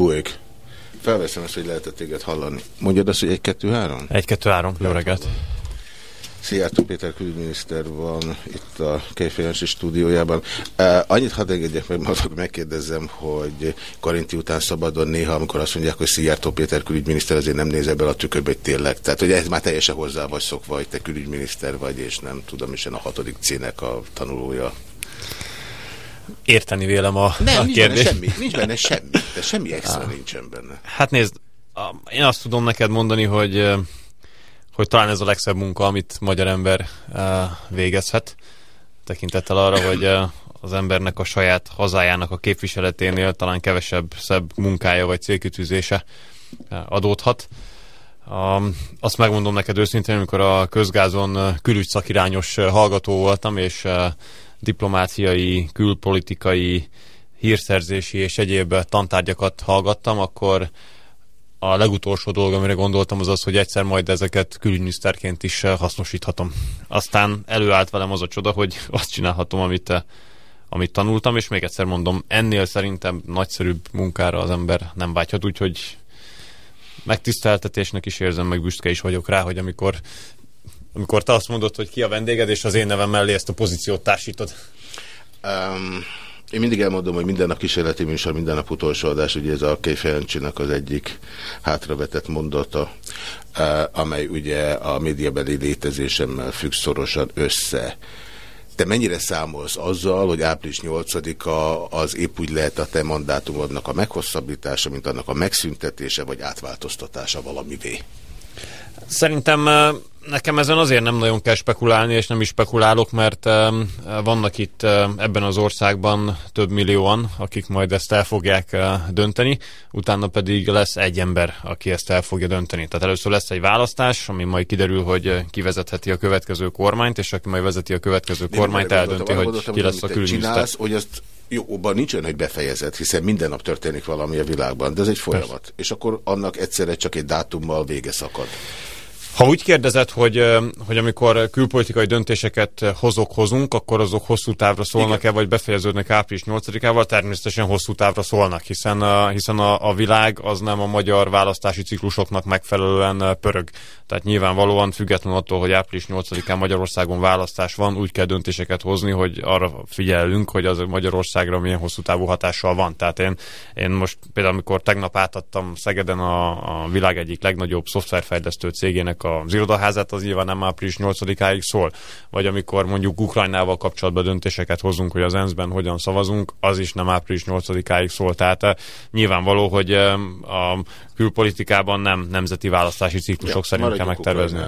Buék. Felveszem ezt, hogy lehetett téged hallani. Mondjad azt, hogy egy, kettő, három? Egy, kettő, három. Jó reggelt. Szijjártó Péter külügyminiszter van itt a Kejfejansi stúdiójában. Uh, annyit hadd engedjek meg magad, megkérdezzem, hogy Karinti után szabadon néha, amikor azt mondják, hogy Szijjártó Péter külügyminiszter, azért nem nézel bele a tükörbe, hogy tényleg. Tehát, hogy ez már teljesen hozzá vagy szokva, hogy te külügyminiszter vagy, és nem tudom, is a hatodik cének a tanulója. Érteni vélem a, Nem, a nincs kérdést. benne semmi, nincs benne semmi, de semmi extra nincsen benne. Hát nézd, én azt tudom neked mondani, hogy, hogy talán ez a legszebb munka, amit magyar ember végezhet, tekintettel arra, hogy az embernek a saját hazájának a képviseleténél talán kevesebb szebb munkája vagy célkitűzése ö, adódhat. Um, azt megmondom neked őszintén, amikor a közgázon külügyszakirányos hallgató voltam, és diplomáciai, külpolitikai, hírszerzési és egyéb tantárgyakat hallgattam, akkor a legutolsó dolog, amire gondoltam, az az, hogy egyszer majd ezeket külügyminiszterként is eh, hasznosíthatom. Aztán előállt velem az a csoda, hogy azt csinálhatom, amit, eh, amit tanultam, és még egyszer mondom, ennél szerintem nagyszerűbb munkára az ember nem vágyhat, úgyhogy megtiszteltetésnek is érzem, meg büszke is vagyok rá, hogy amikor amikor te azt mondod, hogy ki a vendéged, és az én nevem mellé ezt a pozíciót társítod. Um, én mindig elmondom, hogy minden nap kísérleti műsor, minden nap utolsó adás, ugye ez a Kejfejancsinak az egyik hátravetett mondata, amely ugye a médiabeli létezésemmel függ szorosan össze. Te mennyire számolsz azzal, hogy április 8-a az épp úgy lehet a te mandátumodnak a meghosszabbítása, mint annak a megszüntetése vagy átváltoztatása valamivé? Szerintem nekem ezen azért nem nagyon kell spekulálni, és nem is spekulálok, mert vannak itt ebben az országban több millióan, akik majd ezt el fogják eh, dönteni, utána pedig lesz egy ember, aki ezt el fogja dönteni. Tehát először lesz egy választás, ami majd kiderül, hogy eh, ki vezetheti a következő kormányt, és aki majd vezeti a következő De kormányt, eldönti, gondoltam, hogy arra ki gondoltam, lesz a külügyminiszter. csinálsz, hogy azt jó, abban nincs olyan, hogy befejezed, hiszen minden nap történik valami a világban, de ez egy folyamat. Persze. És akkor annak egyszerre csak egy dátummal vége szakad. Ha úgy kérdezed, hogy, hogy amikor külpolitikai döntéseket hozok, hozunk, akkor azok hosszú távra szólnak-e, vagy befejeződnek április 8-ával, természetesen hosszú távra szólnak, hiszen, a, hiszen a, a világ az nem a magyar választási ciklusoknak megfelelően pörög. Tehát nyilvánvalóan független attól, hogy április 8-án Magyarországon választás van, úgy kell döntéseket hozni, hogy arra figyelünk, hogy az Magyarországra milyen hosszú távú hatással van. Tehát én, én most például, amikor tegnap átadtam Szegeden a, a világ egyik legnagyobb szoftverfejlesztő cégének az irodaházát, az nyilván nem április 8-áig szól. Vagy amikor mondjuk Ukrajnával kapcsolatban döntéseket hozunk, hogy az ENSZ-ben hogyan szavazunk, az is nem április 8-áig szól. Tehát eh, nyilvánvaló, hogy eh, a külpolitikában nem nemzeti választási ciklusok szerint kell megtervezni.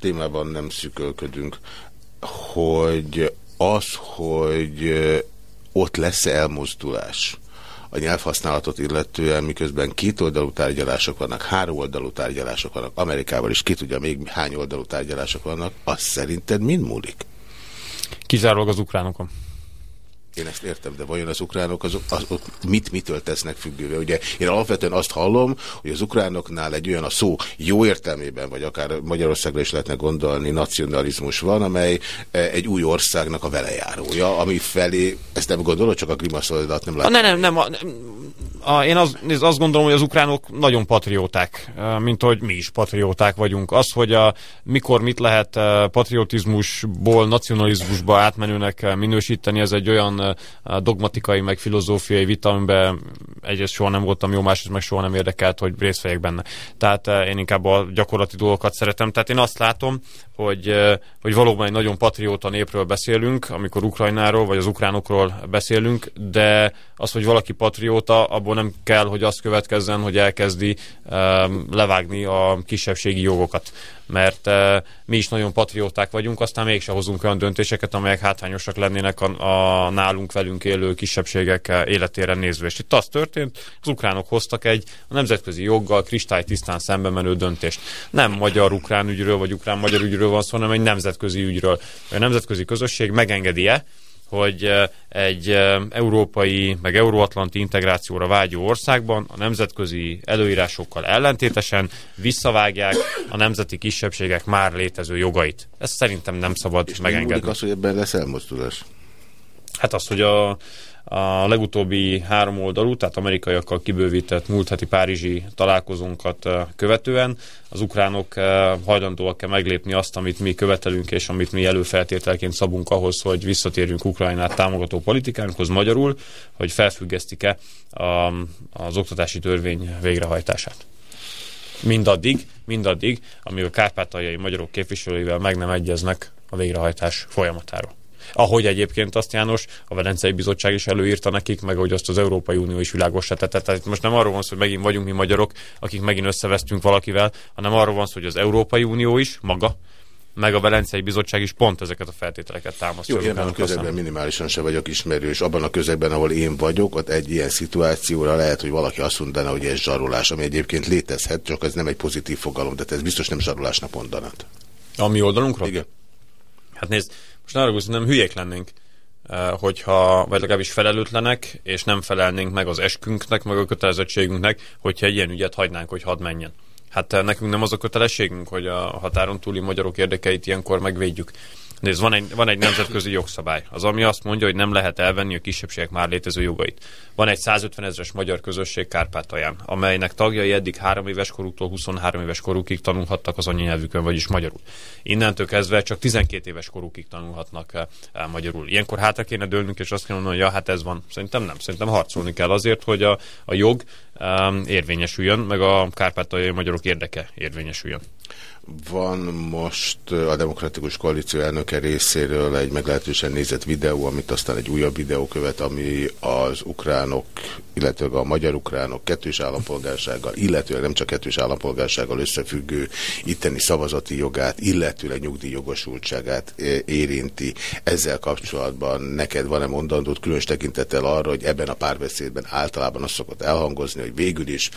Témában nem szükölködünk, hogy az, hogy ott lesz-e elmozdulás a nyelvhasználatot illetően, miközben két oldalú tárgyalások vannak, három oldalú tárgyalások vannak, Amerikával is ki tudja még hány oldalú tárgyalások vannak, az szerinted mind múlik? Kizárólag az ukránokon. Én ezt értem, de vajon az ukránok azok, azok mit mitől tesznek függővé? Ugye én alapvetően azt hallom, hogy az ukránoknál egy olyan a szó jó értelmében, vagy akár Magyarországra is lehetne gondolni, nacionalizmus van, amely eh, egy új országnak a velejárója, ami felé, ezt nem gondolod, csak a grimaszoldat nem látod. nem, nem, nem. A, a, én az, azt gondolom, hogy az ukránok nagyon patrióták, eh, mint hogy mi is patrióták vagyunk. Az, hogy a, mikor mit lehet eh, patriotizmusból, nacionalizmusba átmenőnek minősíteni, ez egy olyan dogmatikai, meg filozófiai vita, amiben egyrészt soha nem voltam jó, másrészt meg soha nem érdekelt, hogy részt vegyek benne. Tehát eh, én inkább a gyakorlati dolgokat szeretem. Tehát én azt látom, hogy, hogy valóban egy nagyon patrióta népről beszélünk, amikor Ukrajnáról vagy az ukránokról beszélünk, de az, hogy valaki patrióta, abból nem kell, hogy azt következzen, hogy elkezdi levágni a kisebbségi jogokat. Mert mi is nagyon patrióták vagyunk, aztán mégse hozunk olyan döntéseket, amelyek hátrányosak lennének a, a nálunk velünk élő kisebbségek életére nézve. És itt az történt, az ukránok hoztak egy a nemzetközi joggal kristálytisztán szembe menő döntést. Nem magyar-ukrán ügyről, vagy ukrán-magyar ügyről van szó, hanem egy nemzetközi ügyről. A nemzetközi közösség megengedi-e, hogy egy európai, meg euróatlanti integrációra vágyó országban a nemzetközi előírásokkal ellentétesen visszavágják a nemzeti kisebbségek már létező jogait. Ezt szerintem nem szabad És megengedni. az, hogy ebben lesz elmozdulás? Hát az, hogy a, a legutóbbi három oldalú, tehát amerikaiakkal kibővített múlt heti párizsi találkozónkat követően az ukránok hajlandóak-e meglépni azt, amit mi követelünk, és amit mi előfeltételként szabunk ahhoz, hogy visszatérjünk Ukrajnát támogató politikánkhoz magyarul, hogy felfüggesztik-e az oktatási törvény végrehajtását. Mindaddig, mindaddig, amíg a kárpátaljai magyarok képviselőivel meg nem egyeznek a végrehajtás folyamatáról. Ahogy egyébként azt János, a Velencei Bizottság is előírta nekik, meg ahogy azt az Európai Unió is világosra tette. Tehát most nem arról van szó, hogy megint vagyunk mi magyarok, akik megint összevesztünk valakivel, hanem arról van szó, hogy az Európai Unió is maga, meg a Velencei Bizottság is pont ezeket a feltételeket támasztja. Jó, én a közegben minimálisan se vagyok ismerő, és abban a közegben, ahol én vagyok, ott egy ilyen szituációra lehet, hogy valaki azt mondaná, hogy ez zsarolás, ami egyébként létezhet, csak ez nem egy pozitív fogalom, de ez biztos nem zsarolásnak mondanát. A mi oldalunkról? Igen. Hát nézd, most arra nem hülyék lennénk, eh, hogyha, vagy legalábbis felelőtlenek, és nem felelnénk meg az eskünknek, meg a kötelezettségünknek, hogyha egy ilyen ügyet hagynánk, hogy hadd menjen. Hát eh, nekünk nem az a kötelességünk, hogy a határon túli magyarok érdekeit ilyenkor megvédjük. Nézd, van egy, van egy nemzetközi jogszabály, az ami azt mondja, hogy nem lehet elvenni a kisebbségek már létező jogait. Van egy 150 ezeres magyar közösség Kárpátalján, amelynek tagjai eddig 3 éves korútól 23 éves korukig tanulhattak az anyanyelvükön, vagyis magyarul. Innentől kezdve csak 12 éves korukig tanulhatnak el, el magyarul. Ilyenkor hátra kéne dőlnünk, és azt kell mondani, hogy ja, hát ez van. Szerintem nem. Szerintem harcolni kell azért, hogy a, a jog um, érvényesüljön, meg a kárpátaljai magyarok érdeke érvényesüljön. Van most a Demokratikus Koalíció elnöke részéről egy meglehetősen nézett videó, amit aztán egy újabb videó követ, ami az ukránok, illetve a magyar-ukránok kettős állampolgársággal, illetőleg nem csak kettős állampolgársággal összefüggő itteni szavazati jogát, illetőleg nyugdíjjogosultságát érinti. Ezzel kapcsolatban neked van-e mondandót különös tekintettel arra, hogy ebben a párbeszédben általában azt szokott elhangozni, hogy végül is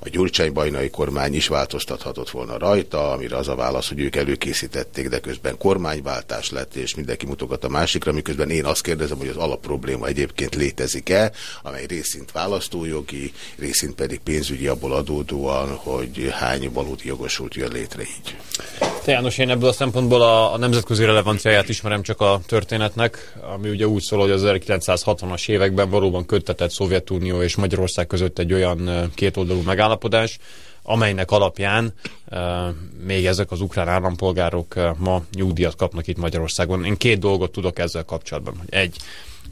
a Gyurcsány-bajnai kormány is változtathatott volna rajta, amire az a válasz, hogy ők előkészítették, de közben kormányváltás lett, és mindenki mutogat a másikra, miközben én azt kérdezem, hogy az alapprobléma egyébként létezik-e, amely részint választójogi, részint pedig pénzügyi abból adódóan, hogy hány valódi jogosult jön létre így. Te János, én ebből a szempontból a, a nemzetközi relevanciáját ismerem csak a történetnek, ami ugye úgy szól, hogy az 1960-as években valóban köttetett Szovjetunió és Magyarország között egy olyan kétoldalú megállapodás, amelynek alapján uh, még ezek az ukrán állampolgárok uh, ma nyugdíjat kapnak itt Magyarországon. Én két dolgot tudok ezzel kapcsolatban. Egy,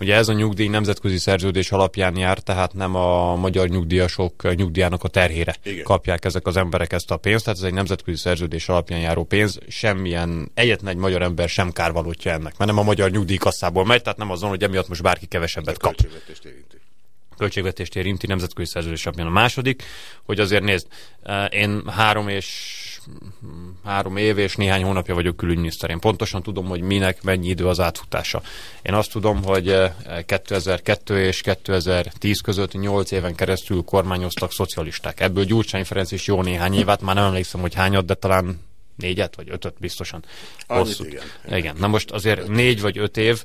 Ugye ez a nyugdíj nemzetközi szerződés alapján jár, tehát nem a magyar nyugdíjasok nyugdíjának a terhére Igen. kapják ezek az emberek ezt a pénzt, tehát ez egy nemzetközi szerződés alapján járó pénz, semmilyen, egyetlen egy magyar ember sem kárvalótja ennek, mert nem a magyar nyugdíjkasszából megy, tehát nem azon, hogy emiatt most bárki kevesebbet kap költségvetést érinti nemzetközi szerződés alapján. A második, hogy azért nézd, eh, én három és három év és néhány hónapja vagyok külügyminiszter. Én pontosan tudom, hogy minek mennyi idő az átfutása. Én azt tudom, hogy 2002 eh, és 2010 között 8 éven keresztül kormányoztak szocialisták. Ebből Gyurcsány Ferenc is jó néhány évet, már nem emlékszem, hogy hányat, de talán négyet vagy ötöt biztosan. Hosszú. igen. igen. Na most azért négy vagy öt év,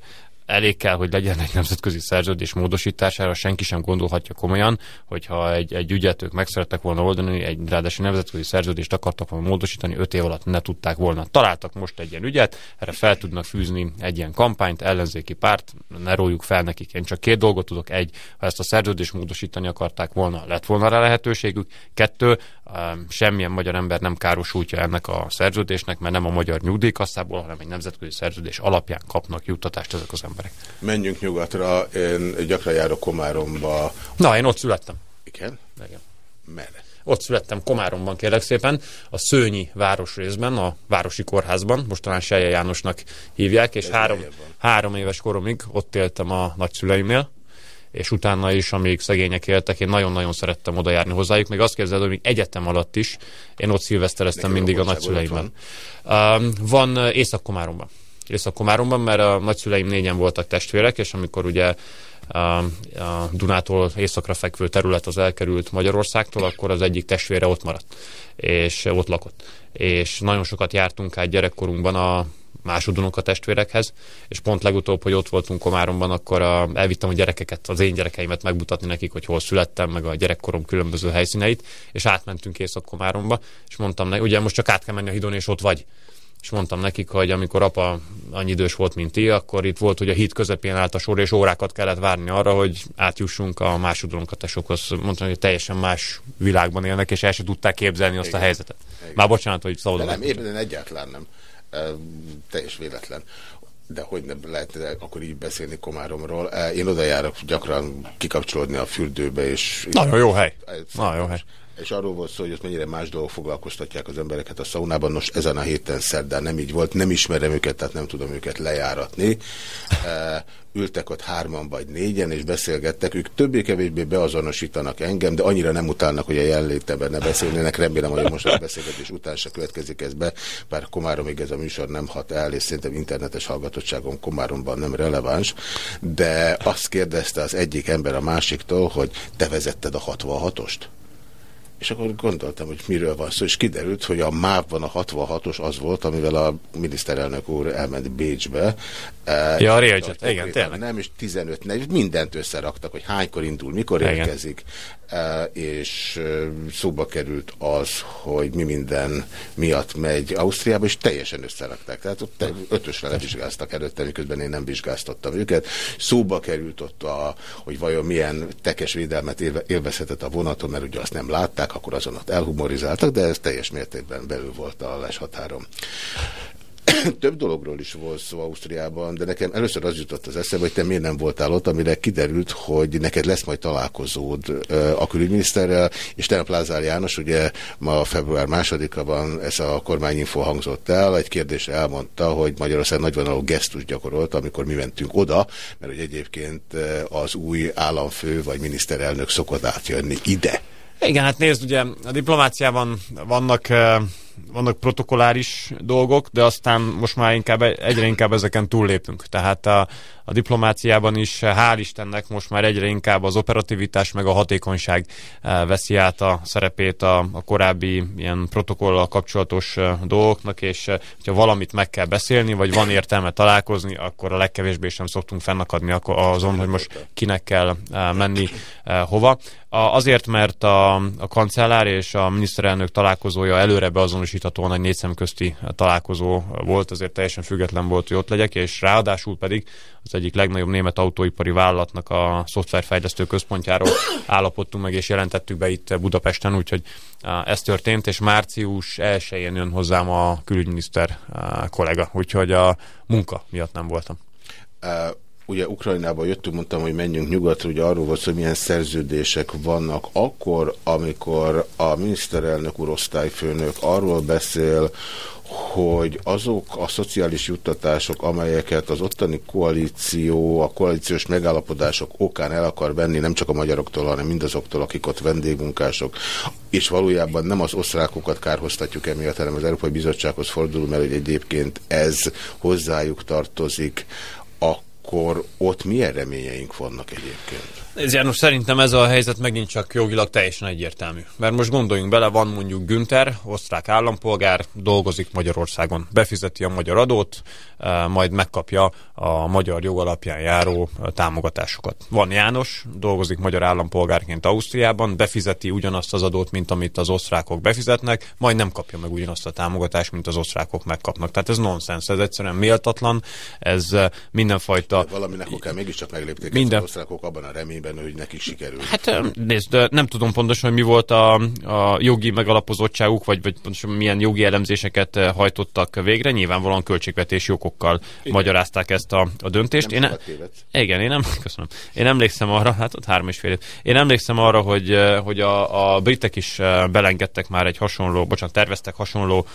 elég kell, hogy legyen egy nemzetközi szerződés módosítására, senki sem gondolhatja komolyan, hogyha egy, egy ügyet ők meg szerettek volna oldani, egy ráadásul nemzetközi szerződést akartak volna módosítani, öt év alatt ne tudták volna. Találtak most egy ilyen ügyet, erre fel tudnak fűzni egy ilyen kampányt, ellenzéki párt, ne róljuk fel nekik. Én csak két dolgot tudok. Egy, ha ezt a szerződést módosítani akarták volna, lett volna rá lehetőségük. Kettő, semmilyen magyar ember nem károsultja ennek a szerződésnek, mert nem a magyar nyugdíjkasszából, hanem egy nemzetközi szerződés alapján kapnak juttatást ezek az emberek. Menjünk nyugatra, én gyakran járok Komáromba. Na, én ott születtem. Igen? Igen. Merre? Ott születtem Komáromban, kérlek szépen, a Szőnyi városrészben, a Városi Kórházban, most talán Selje Jánosnak hívják, és három, három éves koromig ott éltem a nagyszüleimnél, és utána is, amíg szegények éltek, én nagyon-nagyon szerettem oda járni hozzájuk. Még azt képzeld, hogy még egyetem alatt is én ott szilvesztereztem mindig a nagyszüleimben. Van, van Észak-Komáromban. Észak-Komáromban, mert a nagyszüleim négyen voltak testvérek, és amikor ugye a, a Dunától északra fekvő terület az elkerült Magyarországtól, akkor az egyik testvére ott maradt, és ott lakott. És nagyon sokat jártunk át gyerekkorunkban a másodunok a testvérekhez, és pont legutóbb, hogy ott voltunk Komáromban, akkor a, elvittem a gyerekeket, az én gyerekeimet megmutatni nekik, hogy hol születtem, meg a gyerekkorom különböző helyszíneit, és átmentünk Észak-Komáromba, és mondtam neki, ugye most csak át kell menni a hídon, és ott vagy és mondtam nekik, hogy amikor apa annyi idős volt, mint ti, akkor itt volt, hogy a híd közepén állt a sor, és órákat kellett várni arra, hogy átjussunk a másodronkatesokhoz. Mondtam, hogy teljesen más világban élnek, és el sem tudták képzelni azt Igen. a helyzetet. Igen. Már bocsánat, hogy szabadon. Nem, én egyáltalán nem. E, teljes véletlen de hogy nem lehet akkor így beszélni Komáromról. Én oda járok gyakran kikapcsolódni a fürdőbe, és... Nagyon jó hely. Nagyon jó hely és arról volt szó, hogy ott mennyire más dolgok foglalkoztatják az embereket a szaunában. Nos, ezen a héten szerdán nem így volt, nem ismerem őket, tehát nem tudom őket lejáratni. E, ültek ott hárman vagy négyen, és beszélgettek. Ők többé-kevésbé beazonosítanak engem, de annyira nem utálnak, hogy a jelenlétemben ne beszélnének. Remélem, hogy most a beszélgetés után se következik ez be, bár Komáromig ez a műsor nem hat el, és szerintem internetes hallgatottságon Komáromban nem releváns, de azt kérdezte az egyik ember a másiktól, hogy te vezetted a 66-ost? És akkor gondoltam, hogy miről van szó, és kiderült, hogy a MÁV-ban a 66-os az volt, amivel a miniszterelnök úr elment Bécsbe. Ja, a Railjet, igen, tényleg. Nem, és 15 nem, mindent összeraktak, hogy hánykor indul, mikor igen. érkezik, és szóba került az, hogy mi minden miatt megy Ausztriába, és teljesen összerakták. Tehát ott ötösre levizsgáztak előtte, miközben én nem vizsgáztattam őket. Szóba került ott, a, hogy vajon milyen tekes védelmet élvezhetett a vonaton, mert ugye azt nem látták, akkor azon ott elhumorizáltak, de ez teljes mértékben belül volt a leshatárom. több dologról is volt szó Ausztriában, de nekem először az jutott az eszembe, hogy te miért nem voltál ott, amire kiderült, hogy neked lesz majd találkozód a külügyminiszterrel, és tegnap Lázár János, ugye ma február másodika van, ez a kormányinfo hangzott el, egy kérdésre elmondta, hogy Magyarország nagyvonalú gesztus gyakorolt, amikor mi mentünk oda, mert hogy egyébként az új államfő vagy miniszterelnök szokott átjönni ide. Igen, hát nézd, ugye a diplomáciában vannak vannak protokoláris dolgok, de aztán most már inkább, egyre inkább ezeken túllépünk. Tehát a, a diplomáciában is, hál' Istennek most már egyre inkább az operativitás meg a hatékonyság eh, veszi át a szerepét a, a korábbi ilyen protokollal kapcsolatos eh, dolgoknak, és eh, hogyha valamit meg kell beszélni, vagy van értelme találkozni, akkor a legkevésbé sem szoktunk fennakadni azon, hogy most kinek kell menni hova. Azért, mert a, a kancellár és a miniszterelnök találkozója előre beazonosíthatóan egy négy közti találkozó volt, azért teljesen független volt, hogy ott legyek, és ráadásul pedig az egyik legnagyobb német autóipari vállalatnak a szoftverfejlesztő központjáról állapodtunk meg, és jelentettük be itt Budapesten, úgyhogy ez történt, és március 1-én jön hozzám a külügyminiszter kollega, úgyhogy a munka miatt nem voltam. Ugye Ukrajnába jöttünk, mondtam, hogy menjünk nyugatra, ugye arról volt, hogy milyen szerződések vannak akkor, amikor a miniszterelnök úr osztályfőnök arról beszél, hogy azok a szociális juttatások, amelyeket az ottani koalíció, a koalíciós megállapodások okán el akar venni, nem csak a magyaroktól, hanem mindazoktól, akik ott vendégmunkások, és valójában nem az osztrákokat kárhoztatjuk emiatt, hanem az Európai Bizottsághoz fordul, mert egyébként ez hozzájuk tartozik, akkor ott milyen reményeink vannak egyébként? Ez János, szerintem ez a helyzet megint csak jogilag teljesen egyértelmű. Mert most gondoljunk bele, van mondjuk Günther, osztrák állampolgár, dolgozik Magyarországon, befizeti a magyar adót, eh, majd megkapja a magyar jog alapján járó eh, támogatásokat. Van János, dolgozik magyar állampolgárként Ausztriában, befizeti ugyanazt az adót, mint amit az osztrákok befizetnek, majd nem kapja meg ugyanazt a támogatást, mint az osztrákok megkapnak. Tehát ez nonsens, ez egyszerűen méltatlan, ez eh, mindenfajta... Valaminek akár mégiscsak meglépték minden... az osztrákok abban a remény benne, hogy nekik sikerül. Hát nézd, nem tudom pontosan, hogy mi volt a, a jogi megalapozottságuk, vagy, vagy pontosan milyen jogi elemzéseket hajtottak végre. Nyilvánvalóan költségvetési okokkal Igen. magyarázták ezt a, a döntést. Nem én, igen, én nem, köszönöm. Én emlékszem arra, hát ott három és fél év. Én emlékszem arra, hogy, hogy a, a britek is belengedtek már egy hasonló, bocsánat, terveztek hasonló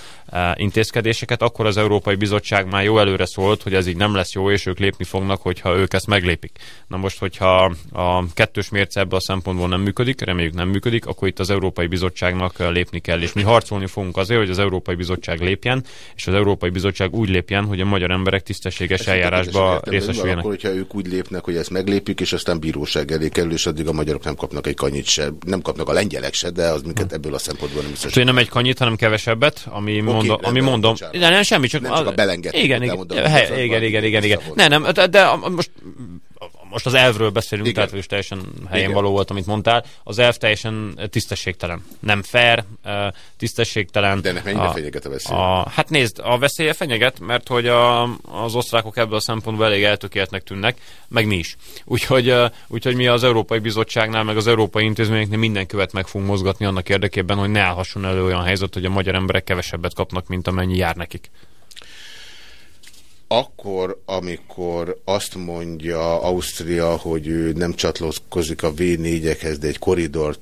intézkedéseket, akkor az Európai Bizottság már jó előre szólt, hogy ez így nem lesz jó, és ők lépni fognak, hogyha ők ezt meglépik. Na most, hogyha a kettős mérce ebből a szempontból nem működik, reméljük nem működik, akkor itt az Európai Bizottságnak lépni kell, és mi harcolni fogunk azért, hogy az Európai Bizottság lépjen, és az Európai Bizottság úgy lépjen, hogy a magyar emberek tisztességes ezt eljárásba részesüljenek. Akkor, hogyha ők úgy lépnek, hogy ezt meglépjük, és aztán bíróság elé kerül, és addig a magyarok nem kapnak egy kanyit se, nem kapnak a lengyelek se, de az minket ebből a szempontból nem biztos. nem egy kanyit, hanem kevesebbet, ami, okay, mondom, ami mondom. De nem, semmi, csak, nem csak a belenget. Igen, igen, igen, igen, igen, igen. Nem, nem, de most most az elvről beszélünk, Igen. tehát is teljesen helyén Igen. való volt, amit mondtál. Az elv teljesen tisztességtelen. Nem fair, tisztességtelen. De ennek mennyire a, fenyeget a veszély? A, hát nézd, a veszélye fenyeget, mert hogy a, az osztrákok ebből a szempontból elég eltökéletnek tűnnek, meg mi is. Úgyhogy, úgyhogy mi az Európai Bizottságnál, meg az Európai Intézményeknél minden követ meg fogunk mozgatni annak érdekében, hogy ne állhasson elő olyan helyzet, hogy a magyar emberek kevesebbet kapnak, mint amennyi jár nekik akkor, amikor azt mondja Ausztria, hogy ő nem csatlakozik a V4-ekhez, de egy koridort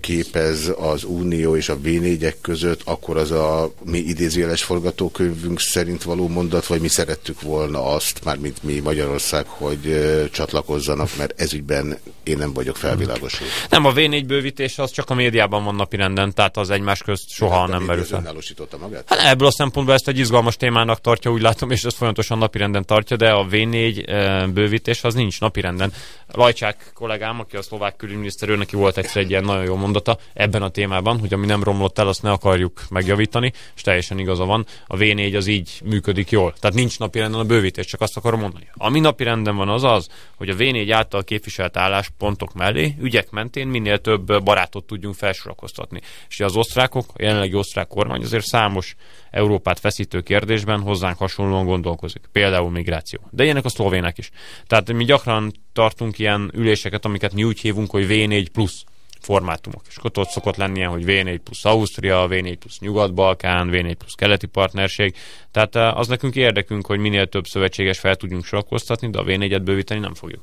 képez az Unió és a V4-ek között, akkor az a mi idézőjeles forgatókönyvünk szerint való mondat, vagy mi szerettük volna azt, már mint mi Magyarország, hogy csatlakozzanak, mert ezügyben én nem vagyok felvilágosult. Nem, a V4 bővítés az csak a médiában van napirenden, tehát az egymás közt soha hát, nem merül fel. magát? Hát ebből a szempontból ezt egy izgalmas témának tartja, úgy látom, és ezt folyamatosan napirenden tartja, de a V4 bővítés az nincs napirenden. Lajcsák kollégám, aki a szlovák külügyminiszter, ő neki volt egyszer egy ilyen nagyon jó mondata ebben a témában, hogy ami nem romlott el, azt ne akarjuk megjavítani, és teljesen igaza van. A V4 az így működik jól. Tehát nincs napirenden a bővítés, csak azt akarom mondani. Ami napirenden van az az, hogy a V4 által képviselt álláspontok mellé, ügyek mentén minél több barátot tudjunk felsorakoztatni. És az osztrákok, a jelenlegi osztrák kormány azért számos Európát feszítő kérdésben hozzánk hasonlóan gondolkozik. Például migráció. De ilyenek a szlovének is. Tehát mi gyakran tartunk ilyen üléseket, amiket mi úgy hívunk, hogy V4 plusz formátumok. És akkor ott szokott lenni hogy V4 plusz Ausztria, V4 plusz Nyugat-Balkán, V4 plusz keleti partnerség. Tehát eh, az nekünk érdekünk, hogy minél több szövetséges fel tudjunk sorakoztatni, de a V4-et bővíteni nem fogjuk.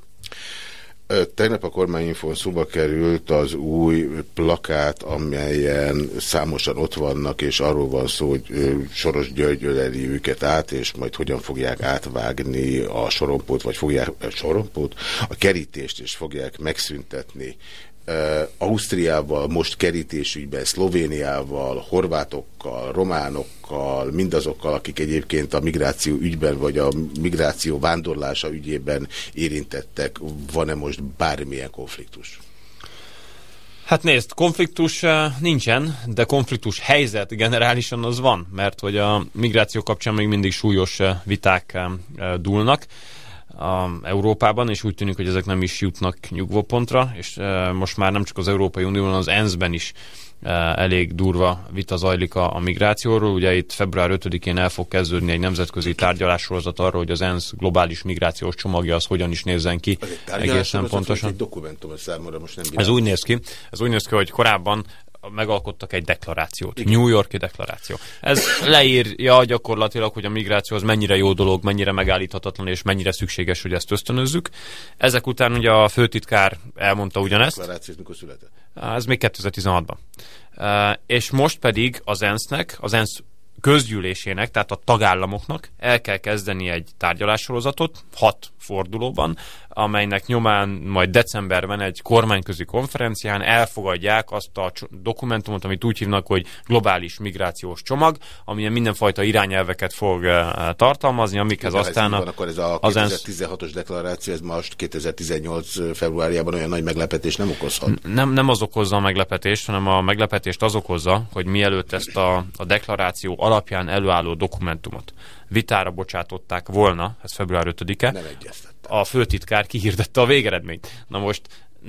Tegnap a kormányinfon szóba került az új plakát, amelyen számosan ott vannak, és arról van szó, hogy Soros György öleli őket át, és majd hogyan fogják átvágni a sorompót, vagy fogják a sorompót, a kerítést, és fogják megszüntetni. Ausztriával, most kerítésügyben, Szlovéniával, horvátokkal, románokkal, mindazokkal, akik egyébként a migráció ügyben, vagy a migráció vándorlása ügyében érintettek, van-e most bármilyen konfliktus? Hát nézd, konfliktus nincsen, de konfliktus helyzet generálisan az van, mert hogy a migráció kapcsán még mindig súlyos viták dúlnak a Európában, és úgy tűnik, hogy ezek nem is jutnak nyugvópontra, és e, most már nem csak az Európai Unióban, az ENSZ-ben is e, elég durva vita zajlik a, a migrációról. Ugye itt február 5-én el fog kezdődni egy nemzetközi tárgyalássorozat arról, hogy az ENSZ globális migrációs csomagja az hogyan is nézzen ki. Egészen pontosan. Egy dokumentum számomra most nem Ez úgy néz ki, ez úgy néz ki, hogy korábban megalkottak egy deklarációt, Igen. New Yorki deklaráció. Ez leírja gyakorlatilag, hogy a migráció az mennyire jó dolog, mennyire megállíthatatlan, és mennyire szükséges, hogy ezt ösztönözzük. Ezek után ugye a főtitkár elmondta ugyanezt. A deklaráció mikor született? Ez még 2016-ban. És most pedig az ENSZ-nek, az ENSZ közgyűlésének, tehát a tagállamoknak el kell kezdeni egy tárgyalássorozatot, hat fordulóban, amelynek nyomán majd decemberben egy kormányközi konferencián elfogadják azt a dokumentumot, amit úgy hívnak, hogy globális migrációs csomag, amilyen mindenfajta irányelveket fog eh, tartalmazni, amikhez De aztán... Ez van, akkor ez a 2016-os deklaráció, ez most 2018 februárjában olyan nagy meglepetés nem okozhat? Nem, nem az okozza a meglepetést, hanem a meglepetést az okozza, hogy mielőtt ezt a, a deklaráció alapján előálló dokumentumot vitára bocsátották volna, ez február 5-e, a főtitkár kihirdette a végeredményt. Na most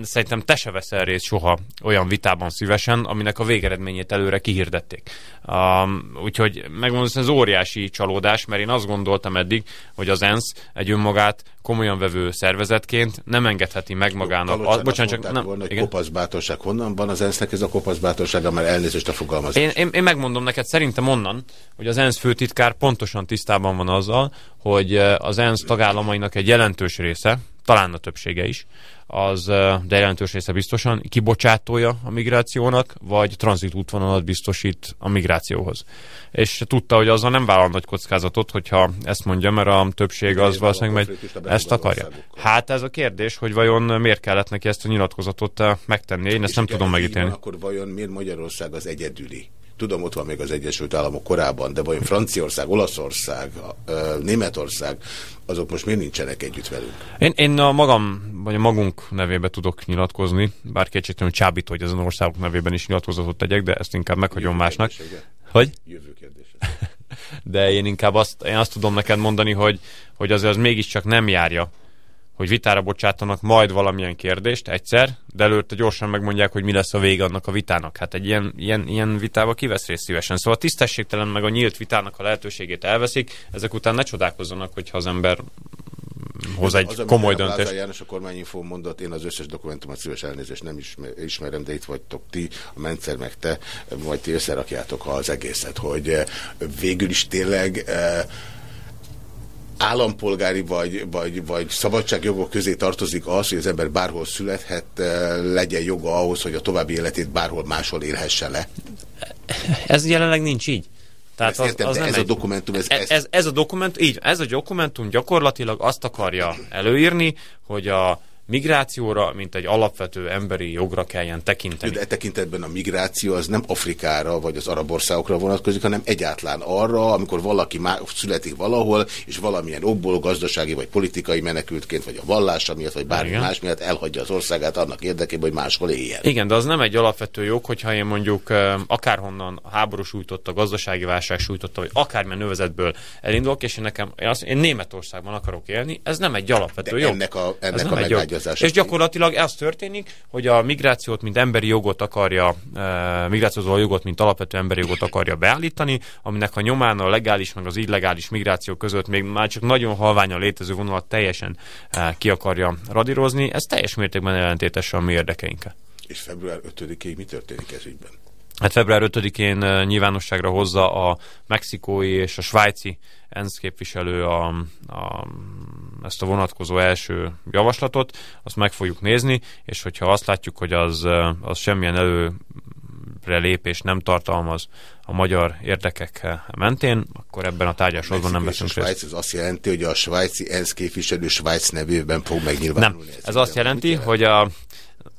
szerintem te se veszel részt soha olyan vitában szívesen, aminek a végeredményét előre kihirdették. Um, úgyhogy megmondom, ez óriási csalódás, mert én azt gondoltam eddig, hogy az ENSZ egy önmagát komolyan vevő szervezetként nem engedheti meg magának. A, bocsánat, csak nem. Volna, hogy igen? kopasz bátorság honnan van az ENSZ-nek ez a kopasz bátorság, mert elnézést a fogalmazás. Én, én, én megmondom neked, szerintem onnan, hogy az ENSZ főtitkár pontosan tisztában van azzal, hogy az ENSZ tagállamainak egy jelentős része, talán a többsége is, az, de jelentős része biztosan, kibocsátója a migrációnak, vagy tranzitútvonalat biztosít a migrációhoz. És tudta, hogy azzal nem vállal nagy kockázatot, hogyha ezt mondja, mert a többség az valószínűleg megy, ezt akarja. Hát ez a kérdés, hogy vajon miért kellett neki ezt a nyilatkozatot megtenni, én ezt nem tudom megítélni. Akkor vajon miért Magyarország az egyedüli? Tudom, ott van még az Egyesült Államok korábban, de vajon Franciaország, Olaszország, Németország, azok most miért nincsenek együtt velünk? Én, én a magam, vagy a magunk nevébe tudok nyilatkozni, bár kétségtelenül csábít, hogy ezen országok nevében is nyilatkozatot tegyek, de ezt inkább meghagyom Jövő másnak. Kérdése, hogy? Jövő kérdése. de én inkább azt, én azt tudom neked mondani, hogy, hogy azért az mégiscsak nem járja hogy vitára bocsátanak majd valamilyen kérdést egyszer, de előtte gyorsan megmondják, hogy mi lesz a vége annak a vitának. Hát egy ilyen, ilyen, ilyen vitába kivesz részt szívesen. Szóval a tisztességtelen meg a nyílt vitának a lehetőségét elveszik, ezek után ne csodálkozzanak, hogyha az ember hoz egy az, komoly döntés. Az János a kormányinfó mondott, én az összes dokumentumot szíves elnézést nem ismerem, de itt vagytok ti, a Mencer meg te, majd ti összerakjátok az egészet, hogy eh, végül is tényleg eh, állampolgári vagy, vagy, vagy szabadságjogok közé tartozik az, hogy az ember bárhol születhet, eh, legyen joga ahhoz, hogy a további életét bárhol máshol élhesse le? Ez jelenleg nincs így. Tehát az, értem, az nem ez egy, a dokumentum, ez, ez, ez, ez a dokumentum, így, ez a dokumentum gyakorlatilag azt akarja előírni, hogy a migrációra, mint egy alapvető emberi jogra kelljen tekinteni. De e tekintetben a migráció az nem Afrikára vagy az arab országokra vonatkozik, hanem egyáltalán arra, amikor valaki má, születik valahol, és valamilyen okból gazdasági vagy politikai menekültként, vagy a vallása miatt, vagy bármi Igen. más miatt elhagyja az országát annak érdekében, hogy máshol éljen. Igen, de az nem egy alapvető jog, hogyha én mondjuk akárhonnan háború sújtotta, gazdasági válság sújtotta, vagy akármilyen övezetből elindulok, és én nekem, én, azt, én Németországban akarok élni, ez nem egy alapvető de jog. Ennek a, ennek a szabályozása. És gyakorlatilag ez történik, hogy a migrációt, mint emberi jogot akarja, e, migrációzó jogot, mint alapvető emberi jogot akarja beállítani, aminek a nyomán a legális, meg az illegális migráció között még már csak nagyon halványan létező vonalat teljesen e, ki akarja radírozni. Ez teljes mértékben ellentétes a mi érdekeinkkel. És február 5-ig mi történik ez ügyben? Hát február 5-én e, nyilvánosságra hozza a mexikói és a svájci ENSZ képviselő a, a, ezt a vonatkozó első javaslatot, azt meg fogjuk nézni, és hogyha azt látjuk, hogy az, az semmilyen előre lépés nem tartalmaz a magyar érdekek mentén, akkor ebben a tárgyalásodban nem veszünk részt. Svájc, ez azt jelenti, hogy a svájci ENSZ képviselő Svájc nevében fog megnyilvánulni. Nem, ez, ez azt jelenti, hogy a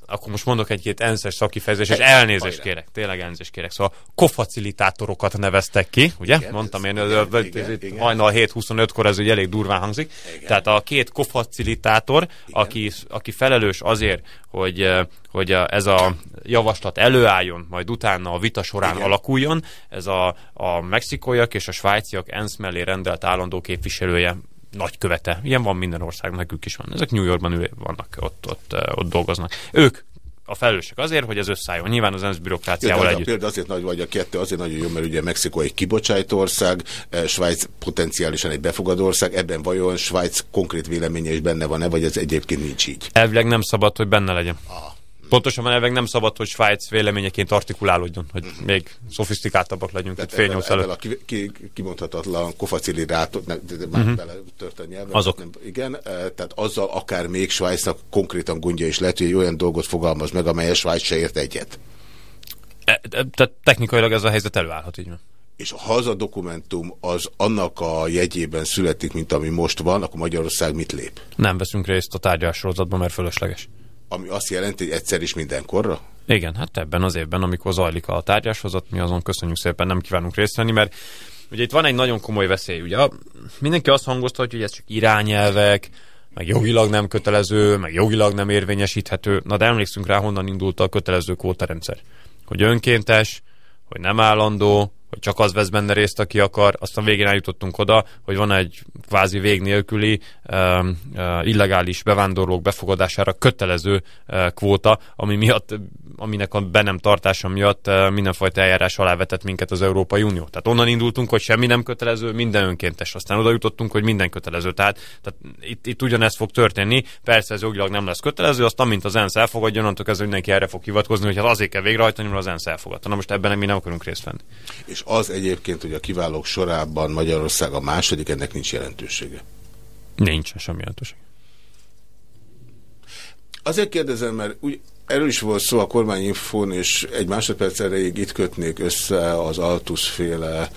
akkor most mondok egy-két ENSZ-es szakifejezés, és elnézést kérek, tényleg elnézést kérek. Szóval kofacilitátorokat neveztek ki, ugye? Igen, Mondtam én, hajnal 7-25-kor ez ugye elég durván hangzik. Igen. Tehát a két kofacilitátor, aki, aki felelős azért, hogy, hogy ez a javaslat előálljon, majd utána a vita során Igen. alakuljon, ez a, a mexikóiak és a svájciak ENSZ mellé rendelt állandó képviselője nagykövete. Ilyen van minden országnak, nekük is van. Ezek New Yorkban vannak, ott, ott, ott dolgoznak. Ők a felelősek azért, hogy ez összeálljon. Nyilván az ENSZ bürokráciával ja, együtt. A példa azért nagy, vagy a kettő azért nagyon jó, mert ugye Mexikó egy kibocsátó ország, Svájc potenciálisan egy befogadó ország, ebben vajon Svájc konkrét véleménye is benne van-e, vagy ez egyébként nincs így? Elvileg nem szabad, hogy benne legyen. Aha. Pontosan van nem szabad, hogy Svájc véleményeként artikulálódjon, hogy mm. még szofisztikáltabbak legyünk Tehát itt fél nyolc előtt. a ki, ki, kimondhatatlan kofacilirát, ne, de már uh-huh. bele tört a nyelven. Azok. Nem, igen, e, tehát azzal akár még Svájcnak konkrétan gondja is lehet, hogy olyan dolgot fogalmaz meg, amelyet Svájc se ért egyet. E, tehát technikailag ez a helyzet előállhat, így van. És ha az a dokumentum az annak a jegyében születik, mint ami most van, akkor Magyarország mit lép? Nem veszünk részt a tárgyalássorozatban, mert fölösleges ami azt jelenti, hogy egyszer is mindenkorra? Igen, hát ebben az évben, amikor zajlik a tárgyáshozat, mi azon köszönjük szépen, nem kívánunk részt venni, mert ugye itt van egy nagyon komoly veszély. Ugye mindenki azt hangozta, hogy ez csak irányelvek, meg jogilag nem kötelező, meg jogilag nem érvényesíthető. Na de emlékszünk rá, honnan indult a kötelező kvótarendszer. Hogy önkéntes, hogy nem állandó, hogy csak az vesz benne részt, aki akar, aztán végén eljutottunk oda, hogy van egy kvázi vég nélküli illegális bevándorlók befogadására kötelező uh, kvóta, ami miatt, aminek a be nem tartása miatt uh, mindenfajta eljárás alá vetett minket az Európai Unió. Tehát onnan indultunk, hogy semmi nem kötelező, minden önkéntes. Aztán oda jutottunk, hogy minden kötelező. Tehát, tehát itt, itt ugyanezt fog történni. Persze ez jogilag nem lesz kötelező, aztán mint az ENSZ elfogadjon, onnantól kezdve mindenki erre fog hivatkozni, hogy hát azért kell végrehajtani, mert az ENSZ elfogadta. Na most ebben mi nem akarunk részt venni. És az egyébként, hogy a kiválók sorában Magyarország a második, ennek nincs jelentősége. Nincs sem jelentősége. Azért kérdezem, mert úgy, erről is volt szó a kormányinfón, és egy másodperc erejéig itt kötnék össze az Altus féle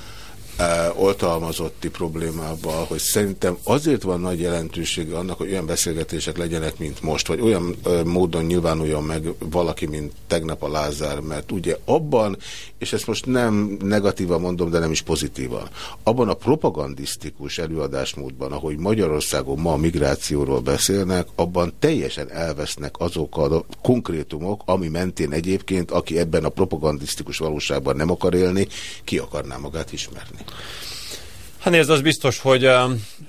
oltalmazotti problémával, hogy szerintem azért van nagy jelentősége annak, hogy olyan beszélgetések legyenek, mint most, vagy olyan módon nyilvánuljon meg valaki, mint tegnap a Lázár, mert ugye abban, és ezt most nem negatívan mondom, de nem is pozitívan, abban a propagandisztikus előadásmódban, ahogy Magyarországon ma a migrációról beszélnek, abban teljesen elvesznek azok a konkrétumok, ami mentén egyébként, aki ebben a propagandisztikus valóságban nem akar élni, ki akarná magát ismerni. Hát nézd, az biztos, hogy,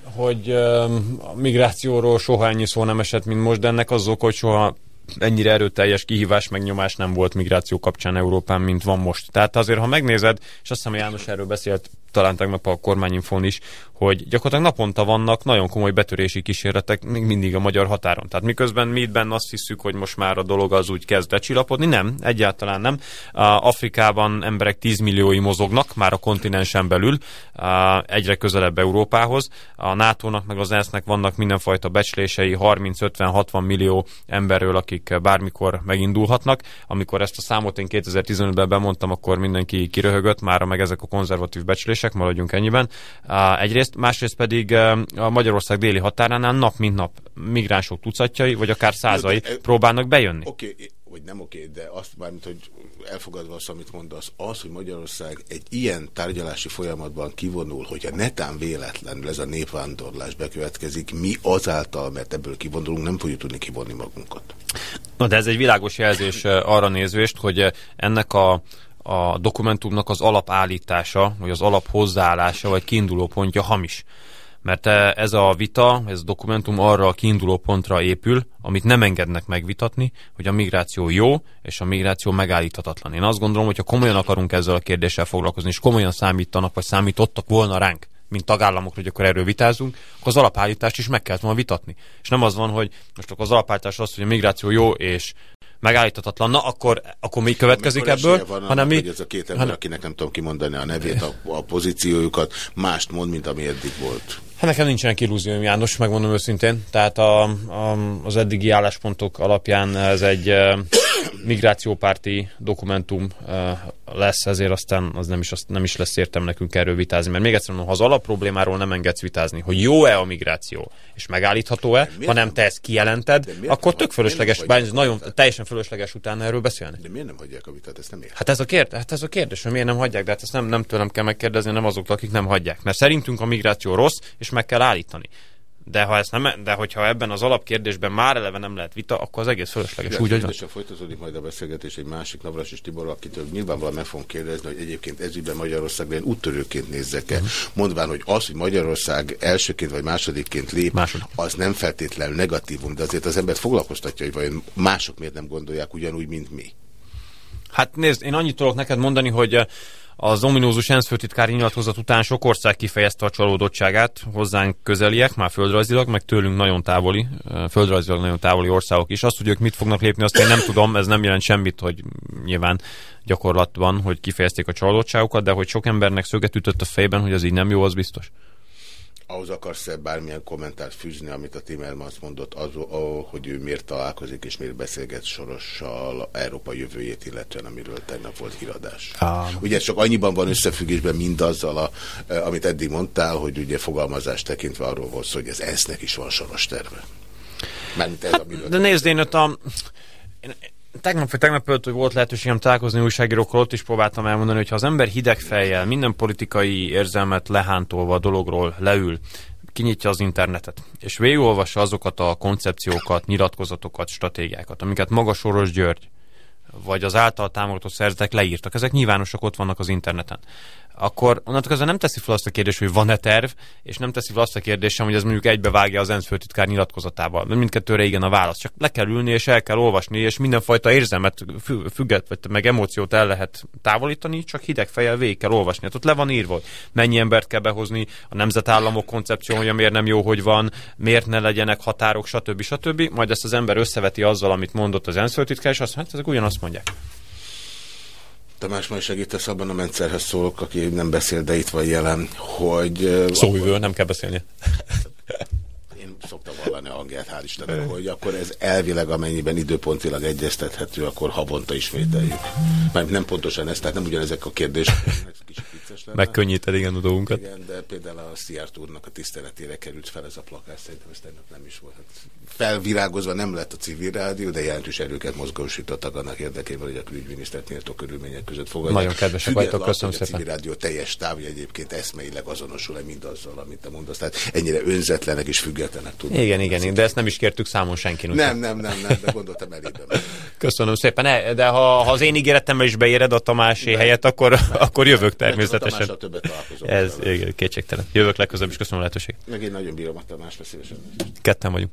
hogy a migrációról soha ennyi szó nem esett, mint most, de ennek az oka, hogy soha ennyire erőteljes kihívás, megnyomás nem volt migráció kapcsán Európán, mint van most. Tehát azért, ha megnézed, és azt hiszem, János erről beszélt talán tegnap a kormányinfón is, hogy gyakorlatilag naponta vannak nagyon komoly betörési kísérletek még mindig a magyar határon. Tehát miközben mi itt benne azt hiszük, hogy most már a dolog az úgy kezd becsillapodni, nem, egyáltalán nem. Afrikában emberek 10 milliói mozognak már a kontinensen belül, egyre közelebb Európához. A NATO-nak meg az ENSZ-nek vannak mindenfajta becslései 30-50-60 millió emberről, akik bármikor megindulhatnak. Amikor ezt a számot én 2015-ben bemondtam, akkor mindenki kiröhögött, már meg ezek a konzervatív becslések kérdések, maradjunk ennyiben. Egyrészt, másrészt pedig a Magyarország déli határánál nap mint nap migránsok tucatjai, vagy akár százai de, de, próbálnak bejönni. Oké, okay, vagy nem oké, okay, de azt mármint, hogy elfogadva azt, amit mondasz, az, hogy Magyarország egy ilyen tárgyalási folyamatban kivonul, hogyha netán véletlenül ez a népvándorlás bekövetkezik, mi azáltal, mert ebből kivonulunk, nem fogjuk tudni kivonni magunkat. Na de ez egy világos jelzés arra nézvést, hogy ennek a a dokumentumnak az alapállítása, vagy az alap hozzáállása, vagy kiinduló pontja hamis. Mert e, ez a vita, ez a dokumentum arra a kiinduló pontra épül, amit nem engednek megvitatni, hogy a migráció jó, és a migráció megállíthatatlan. Én azt gondolom, hogy ha komolyan akarunk ezzel a kérdéssel foglalkozni, és komolyan számítanak, vagy számítottak volna ránk, mint tagállamokra, hogy akkor erről vitázunk, akkor az alapállítást is meg kellett volna vitatni. És nem az van, hogy most akkor az alapállítás az, hogy a migráció jó, és megállíthatatlan, na akkor, akkor mi következik ebből? Van hanem mi... ez a két ember, hanem... akinek nem tudom kimondani a nevét, a, a pozíciójukat, mást mond, mint ami eddig volt. Hát nekem nincsenek illúzióim, János, megmondom őszintén. Tehát a, a, az eddigi álláspontok alapján ez egy migrációpárti dokumentum lesz, ezért aztán az nem is, azt nem is lesz értem nekünk erről vitázni. Mert még egyszer mondom, ha az alapproblémáról nem engedsz vitázni, hogy jó-e a migráció, és megállítható-e, ha nem te ezt kijelented, akkor tök fölösleges, bár nagyon teljesen fölösleges utána erről beszélni. De miért nem hagyják a vitát, ezt nem értem. Hát ez a, kérdés, hát ez a kérdés, hogy miért nem hagyják, de hát ezt nem, nem tőlem kell megkérdezni, nem azoktól, akik nem hagyják. Mert szerintünk a migráció rossz, és meg kell állítani. De, ha ezt nem, de hogyha ebben az alapkérdésben már eleve nem lehet vita, akkor az egész fölösleges. Úgy, hogy folytatódik majd a beszélgetés egy másik Navras és Tibor, akitől nyilvánvalóan meg fogom kérdezni, hogy egyébként ezügyben Magyarország ilyen úttörőként nézzek el. Mhm. -huh. Mondván, hogy az, hogy Magyarország elsőként vagy másodikként lép, Második. az nem feltétlenül negatívum, de azért az embert foglalkoztatja, hogy vajon mások miért nem gondolják ugyanúgy, mint mi. Hát nézd, én annyit tudok neked mondani, hogy az ominózus ENSZ főtitkári nyilatkozat után sok ország kifejezte a csalódottságát, hozzánk közeliek, már földrajzilag, meg tőlünk nagyon távoli, földrajzilag nagyon távoli országok is. Azt, hogy ők mit fognak lépni, azt én nem tudom, ez nem jelent semmit, hogy nyilván gyakorlatban, hogy kifejezték a csalódottságukat, de hogy sok embernek szöget ütött a fejben, hogy ez így nem jó, az biztos ahhoz akarsz-e bármilyen kommentárt fűzni, amit a Timmermans mondott, az, hogy ő miért találkozik és miért beszélget Sorossal Európa jövőjét, illetően amiről tegnap volt híradás. Um. Ugye csak annyiban van összefüggésben mindazzal, a, amit eddig mondtál, hogy ugye fogalmazást tekintve arról volt szó, hogy az ENSZ-nek is van soros terve. Mármint ez, hát, de nézd, én ott a... Én, tegnap vagy tegnap előtt, volt lehetőségem találkozni újságírókkal, ott is próbáltam elmondani, hogy ha az ember hideg fejjel, minden politikai érzelmet lehántolva a dologról leül, kinyitja az internetet, és végigolvassa azokat a koncepciókat, nyilatkozatokat, stratégiákat, amiket maga Soros György, vagy az által támogatott szerzetek leírtak. Ezek nyilvánosak ott vannak az interneten. Akkor onnantól kezdve nem teszi fel azt a kérdést, hogy van-e terv, és nem teszi fel azt a kérdést hogy ez mondjuk egybevágja az ENSZ főtitkár nyilatkozatával. Mert mindkettőre igen a válasz. Csak le kell ülni, és el kell olvasni, és mindenfajta érzelmet, függet, vagy meg emóciót el lehet távolítani, csak hideg fejjel végig kell olvasni. Hát ott le van írva, hogy mennyi embert kell behozni, a nemzetállamok koncepciója miért nem jó, hogy van, miért ne legyenek határok, stb. stb. Majd ezt az ember összeveti azzal, amit mondott az ENSZ főtitkár, és azt mondja, hát ezek ugyanazt mondják. Tamás, majd segítesz abban a mentszerhez szólok, aki nem beszél, de itt van jelen, hogy... Szóvivő, nem kell beszélni. Én szoktam hallani a hangját, hál' Istennek, hogy akkor ez elvileg amennyiben időpontilag egyeztethető, akkor havonta ismételjük. Mert nem pontosan ez, tehát nem ugyanezek a kérdések. Kicsit lenne. Megkönnyíted igen a dolgunkat. Igen, de például a Szijjárt úrnak a tiszteletére került fel ez a plakás, szerintem ez tegnap nem is volt. Hát felvirágozva nem lett a civil rádió, de jelentős erőket mozgósítottak annak érdekében, hogy a külügyminisztert méltó körülmények között fogadják. Nagyon kedvesek vagytok, köszönöm szépen. A civil rádió teljes távja egyébként eszmeileg azonosul-e mindazzal, amit te mondasz. Tehát ennyire önzetlenek és függetlenek tudnak. Igen, igen, de ezt nem is kértük számon senkinek. Nem, nem, nem, nem, de gondoltam elébe. Köszönöm szépen, de ha, ha az én ígéretemmel is beéred a Tamásé helyet, akkor, akkor jövök természetesen. A többet találkozom. Ez igen, kétségtelen. Jövök legközelebb is, köszönöm a lehetőséget. Meg én nagyon bírom a Tamás, szívesen. Ketten vagyunk.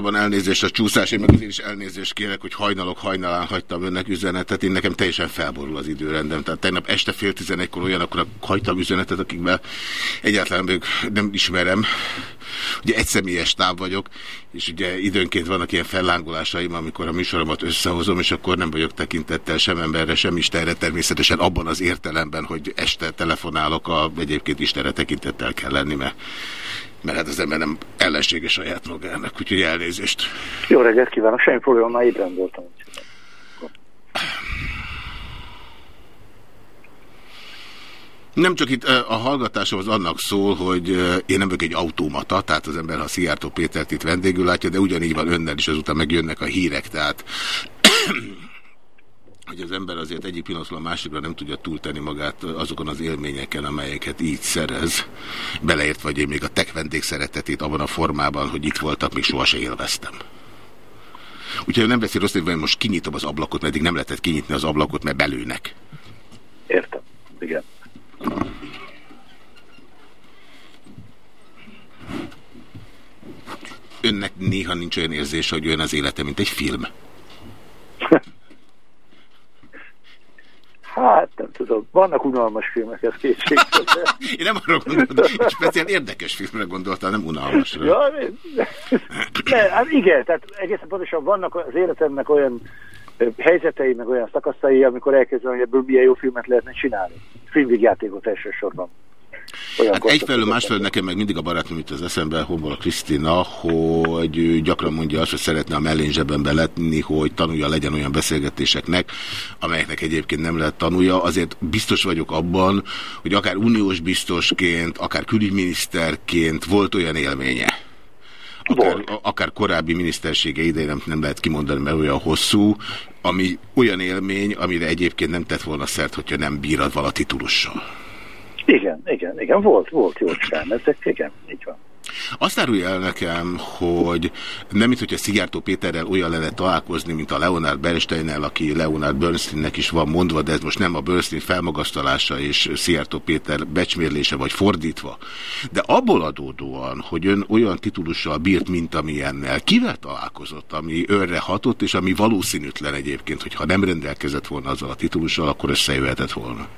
Szia, elnézést a csúszás, én meg azért is elnézést kérek, hogy hajnalok hajnalán hagytam önnek üzenetet, én nekem teljesen felborul az időrendem. Tehát tegnap este fél tizenegykor olyanokra hagytam üzenetet, akikben egyáltalán még nem ismerem. Ugye egyszemélyes táv vagyok, és ugye időnként vannak ilyen fellángolásaim, amikor a műsoromat összehozom, és akkor nem vagyok tekintettel sem emberre, sem Istenre, természetesen abban az értelemben, hogy este telefonálok, a, egyébként Istenre tekintettel kell lenni, mert mert hát az ember nem ellensége saját magának, úgyhogy elnézést. Jó reggelt kívánok, semmi probléma, már ébren voltam. Nem csak itt a hallgatásom az annak szól, hogy én nem vagyok egy automata, tehát az ember, ha Szijjártó Pétert itt vendégül látja, de ugyanígy van önnel is, azután megjönnek a hírek, tehát hogy az ember azért egyik pillanatról a másikra nem tudja túltenni magát azokon az élményeken, amelyeket így szerez. Beleért vagy én még a tek vendégszeretetét abban a formában, hogy itt voltak, még sohasem élveztem. Úgyhogy nem veszi rossz, hogy most kinyitom az ablakot, mert eddig nem lehetett kinyitni az ablakot, mert belőnek. Értem. Igen. Önnek néha nincs olyan érzése, hogy olyan az élete, mint egy film. Hát nem tudom, vannak unalmas filmek, ez kétségtelen. Én nem arra gondoltam, hogy speciál érdekes filmre gondoltam, nem unalmasra. Ja, ne, hát igen, tehát egészen pontosan vannak az életemnek olyan helyzetei, meg olyan szakaszai, amikor elkezdem, hogy ebből milyen jó filmet lehetne csinálni. Filmvigjátékot elsősorban. Hát egyfelől, másfelől nekem meg mindig a barátom itt az eszembe, Homol Krisztina, hogy ő gyakran mondja azt, hogy szeretne a mellén zsebembe letni, hogy tanulja legyen olyan beszélgetéseknek, amelyeknek egyébként nem lehet tanulja. Azért biztos vagyok abban, hogy akár uniós biztosként, akár külügyminiszterként volt olyan élménye, akár, akár korábbi minisztersége idején nem, nem lehet kimondani, mert olyan hosszú, ami olyan élmény, amire egyébként nem tett volna szert, hogyha nem bírad vala titulussal. Igen, igen, igen, volt, volt jócskán, ezek, igen, így van. Azt árulja el nekem, hogy nem mint hogyha Szijjártó Péterrel olyan lenne találkozni, mint a Leonard Bernsteinnel, aki Leonard Bernsteinnek is van mondva, de ez most nem a Bernstein felmagasztalása és Szijjártó Péter becsmérlése, vagy fordítva. De abból adódóan, hogy ön olyan titulussal bírt, mint amilyennel, kivel találkozott, ami önre hatott, és ami valószínűtlen egyébként, hogyha nem rendelkezett volna azzal a titulussal, akkor összejöhetett volna.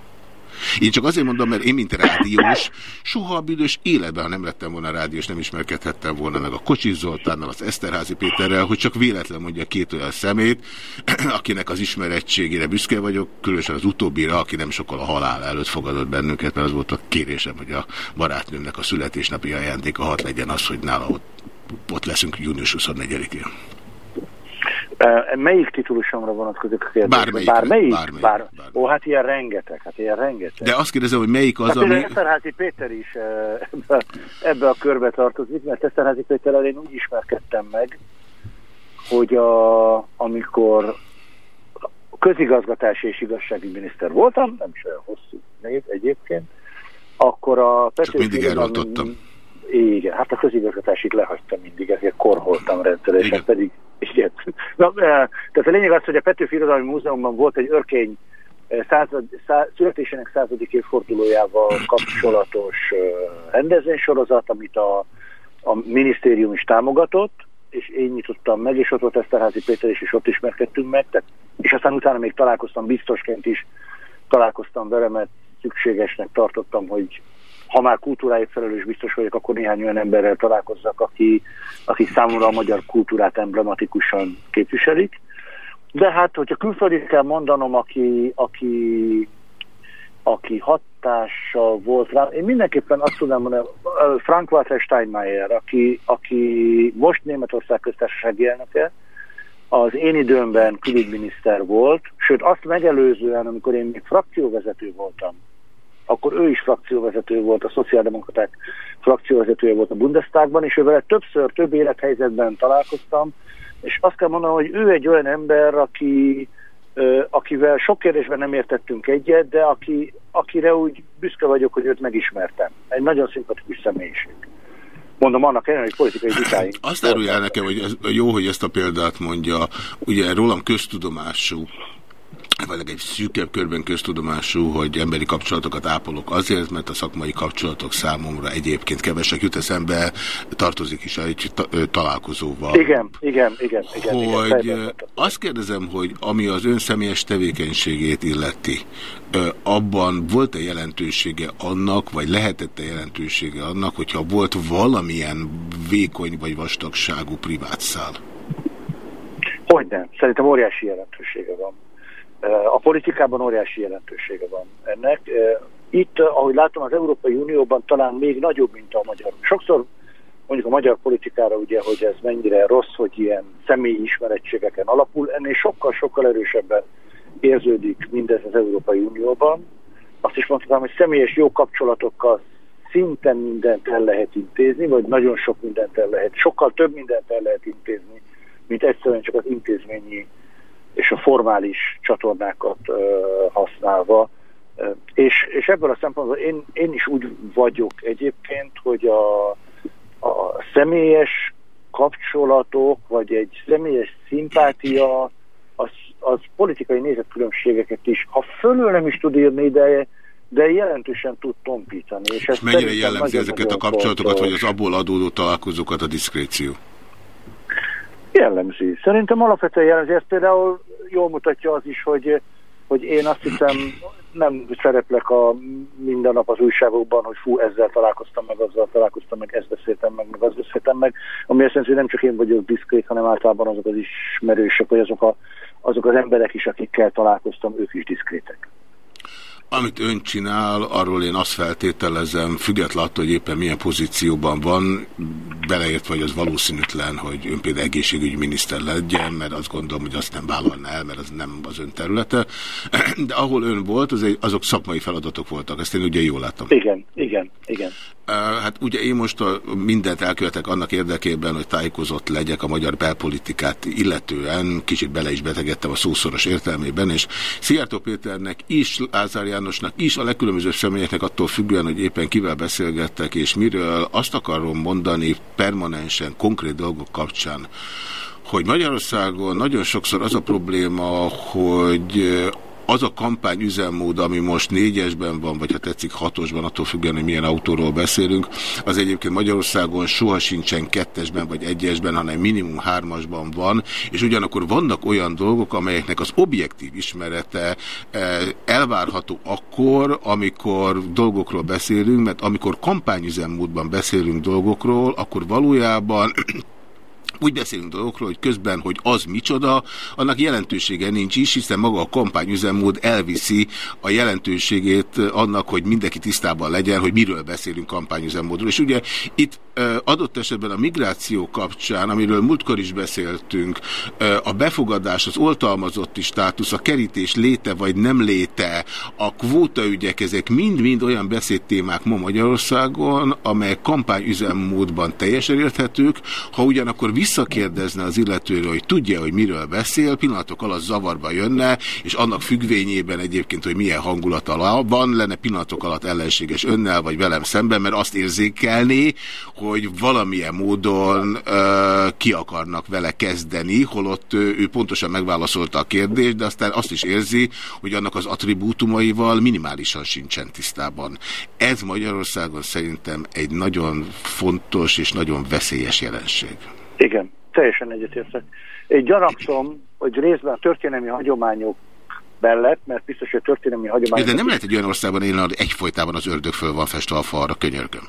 Én csak azért mondom, mert én, mint rádiós, soha a büdös életben, ha nem lettem volna rádiós, nem ismerkedhettem volna meg a Kocsis Zoltánnal, az Eszterházi Péterrel, hogy csak véletlen mondja két olyan szemét, akinek az ismerettségére büszke vagyok, különösen az utóbbira, aki nem sokkal a halál előtt fogadott bennünket, mert az volt a kérésem, hogy a barátnőmnek a születésnapi ajándéka hat legyen az, hogy nála ott, ott leszünk június 24-én. Melyik titulusomra vonatkozik a kérdés? Bármelyik. Bármelyik? Bármelyik. Bár... Bármelyik. Ó, hát ilyen rengeteg, hát ilyen rengeteg. De azt kérdezem, hogy melyik az, hát ami... Eszterházi Péter is ebbe, ebbe a körbe tartozik, mert Eszterházi Péterrel én úgy ismerkedtem meg, hogy a, amikor közigazgatási és igazságügyi miniszter voltam, nem is olyan hosszú név egyébként, akkor a Csak mindig elrontottam. Igen, hát a közigazgatásig lehagytam mindig, ezért korholtam rendszeresen, pedig igen. Na, eh, tehát a lényeg az, hogy a Petőfi Irodalmi Múzeumban volt egy örkény század, szá, születésének századik évfordulójával kapcsolatos rendezvénysorozat, amit a, a minisztérium is támogatott, és én nyitottam meg, és ott volt Eszterházi Péter is, és ott ismerkedtünk meg, tehát, és aztán utána még találkoztam biztosként is, találkoztam vele, mert szükségesnek tartottam, hogy ha már kultúráért felelős biztos vagyok, akkor néhány olyan emberrel találkozzak, aki, aki számomra a magyar kultúrát emblematikusan képviselik. De hát, hogyha külföldi kell mondanom, aki, aki, aki hatással volt rá, én mindenképpen azt tudnám mondani, Frank Walter Steinmeier, aki, aki most Németország köztársasági elnöke, az én időmben külügyminiszter volt, sőt azt megelőzően, amikor én még frakcióvezető voltam, akkor ő is frakcióvezető volt, a szociáldemokraták frakcióvezetője volt a Bundestagban, és ővel többször, több élethelyzetben találkoztam, és azt kell mondanom, hogy ő egy olyan ember, aki, akivel sok kérdésben nem értettünk egyet, de aki, akire úgy büszke vagyok, hogy őt megismertem. Egy nagyon szimpatikus személyiség. Mondom, annak ellenére, hogy politikai vitáink. Azt árulja nekem, hogy ez, jó, hogy ezt a példát mondja. Ugye rólam köztudomású vagy egy szűkebb körben köztudomású, hogy emberi kapcsolatokat ápolok azért, mert a szakmai kapcsolatok számomra egyébként kevesek jut eszembe, tartozik is egy találkozóval. Igen, igen, igen. igen hogy igen, azt kérdezem, hogy ami az ön személyes tevékenységét illeti, abban volt-e jelentősége annak, vagy lehetette jelentősége annak, hogyha volt valamilyen vékony vagy vastagságú privát szál? Hogyne. Szerintem óriási jelentősége van. A politikában óriási jelentősége van ennek. Itt, ahogy látom, az Európai Unióban talán még nagyobb, mint a magyar. Sokszor mondjuk a magyar politikára ugye, hogy ez mennyire rossz, hogy ilyen személyi ismerettségeken alapul, ennél sokkal-sokkal erősebben érződik mindez az Európai Unióban. Azt is mondtam, hogy személyes jó kapcsolatokkal szinten mindent el lehet intézni, vagy nagyon sok mindent el lehet, sokkal több mindent el lehet intézni, mint egyszerűen csak az intézményi és a formális csatornákat használva. És, és ebből a szempontból én, én is úgy vagyok egyébként, hogy a, a személyes kapcsolatok, vagy egy személyes szimpátia, az, az politikai nézetkülönbségeket is, ha fölül nem is tud írni, de, de jelentősen tud tompítani. És, és mennyire jellemzi ezeket a kapcsolatokat, vagy az abból adódó találkozókat a diszkréció? Jellemzi. Szerintem alapvetően jellemzi. Ez például jól mutatja az is, hogy, hogy én azt hiszem nem szereplek a minden nap az újságokban, hogy fú, ezzel találkoztam meg, azzal találkoztam meg, ezt beszéltem meg, meg azt beszéltem meg, ami azt jelenti, hogy nem csak én vagyok diszkrét, hanem általában azok az ismerősök, vagy azok, a, azok az emberek is, akikkel találkoztam, ők is diszkrétek. Amit ön csinál, arról én azt feltételezem, függetlenül attól, hogy éppen milyen pozícióban van, beleért vagy az valószínűtlen, hogy ön például egészségügyi miniszter legyen, mert azt gondolom, hogy azt nem vállalná el, mert az nem az ön területe. De ahol ön volt, az egy, azok szakmai feladatok voltak, ezt én ugye jól láttam. Igen, igen, igen. Hát ugye én most a, mindent elkövetek annak érdekében, hogy tájékozott legyek a magyar belpolitikát illetően, kicsit bele is betegedtem a szószoros értelmében, és Szijjártó Péternek is, Lázár Jánosnak is, a legkülönbözőbb személyeknek attól függően, hogy éppen kivel beszélgettek és miről, azt akarom mondani permanensen, konkrét dolgok kapcsán, hogy Magyarországon nagyon sokszor az a probléma, hogy az a kampány üzemmód, ami most négyesben van, vagy ha tetszik hatosban, attól függően, hogy milyen autóról beszélünk, az egyébként Magyarországon soha sincsen kettesben vagy egyesben, hanem minimum hármasban van, és ugyanakkor vannak olyan dolgok, amelyeknek az objektív ismerete eh, elvárható akkor, amikor dolgokról beszélünk, mert amikor kampányüzemmódban beszélünk dolgokról, akkor valójában úgy beszélünk dolgokról, hogy közben, hogy az micsoda, annak jelentősége nincs is, hiszen maga a kampányüzemmód elviszi a jelentőségét annak, hogy mindenki tisztában legyen, hogy miről beszélünk kampányüzemmódról. És ugye itt adott esetben a migráció kapcsán, amiről múltkor is beszéltünk, a befogadás, az oltalmazotti státusz, a kerítés léte vagy nem léte, a kvótaügyek, ezek mind-mind olyan beszédtémák ma Magyarországon, amelyek kampányüzemmódban teljesen érthetők, ha ugyanakkor visszakérdezne az illetőről, hogy tudja, hogy miről beszél, pillanatok alatt zavarba jönne, és annak függvényében egyébként, hogy milyen hangulata van, lenne pillanatok alatt ellenséges önnel vagy velem szemben, mert azt érzékelné, hogy valamilyen módon ö, ki akarnak vele kezdeni, holott ő pontosan megválaszolta a kérdést, de aztán azt is érzi, hogy annak az attribútumaival minimálisan sincsen tisztában. Ez Magyarországon szerintem egy nagyon fontos és nagyon veszélyes jelenség. Igen, teljesen egyetértek. Én gyanakszom, hogy részben a történelmi hagyományok mellett, mert biztos, hogy történelmi hagyományok... De nem lehet egy olyan országban élni, hogy egyfolytában az ördög föl van festve a falra, könyörgöm.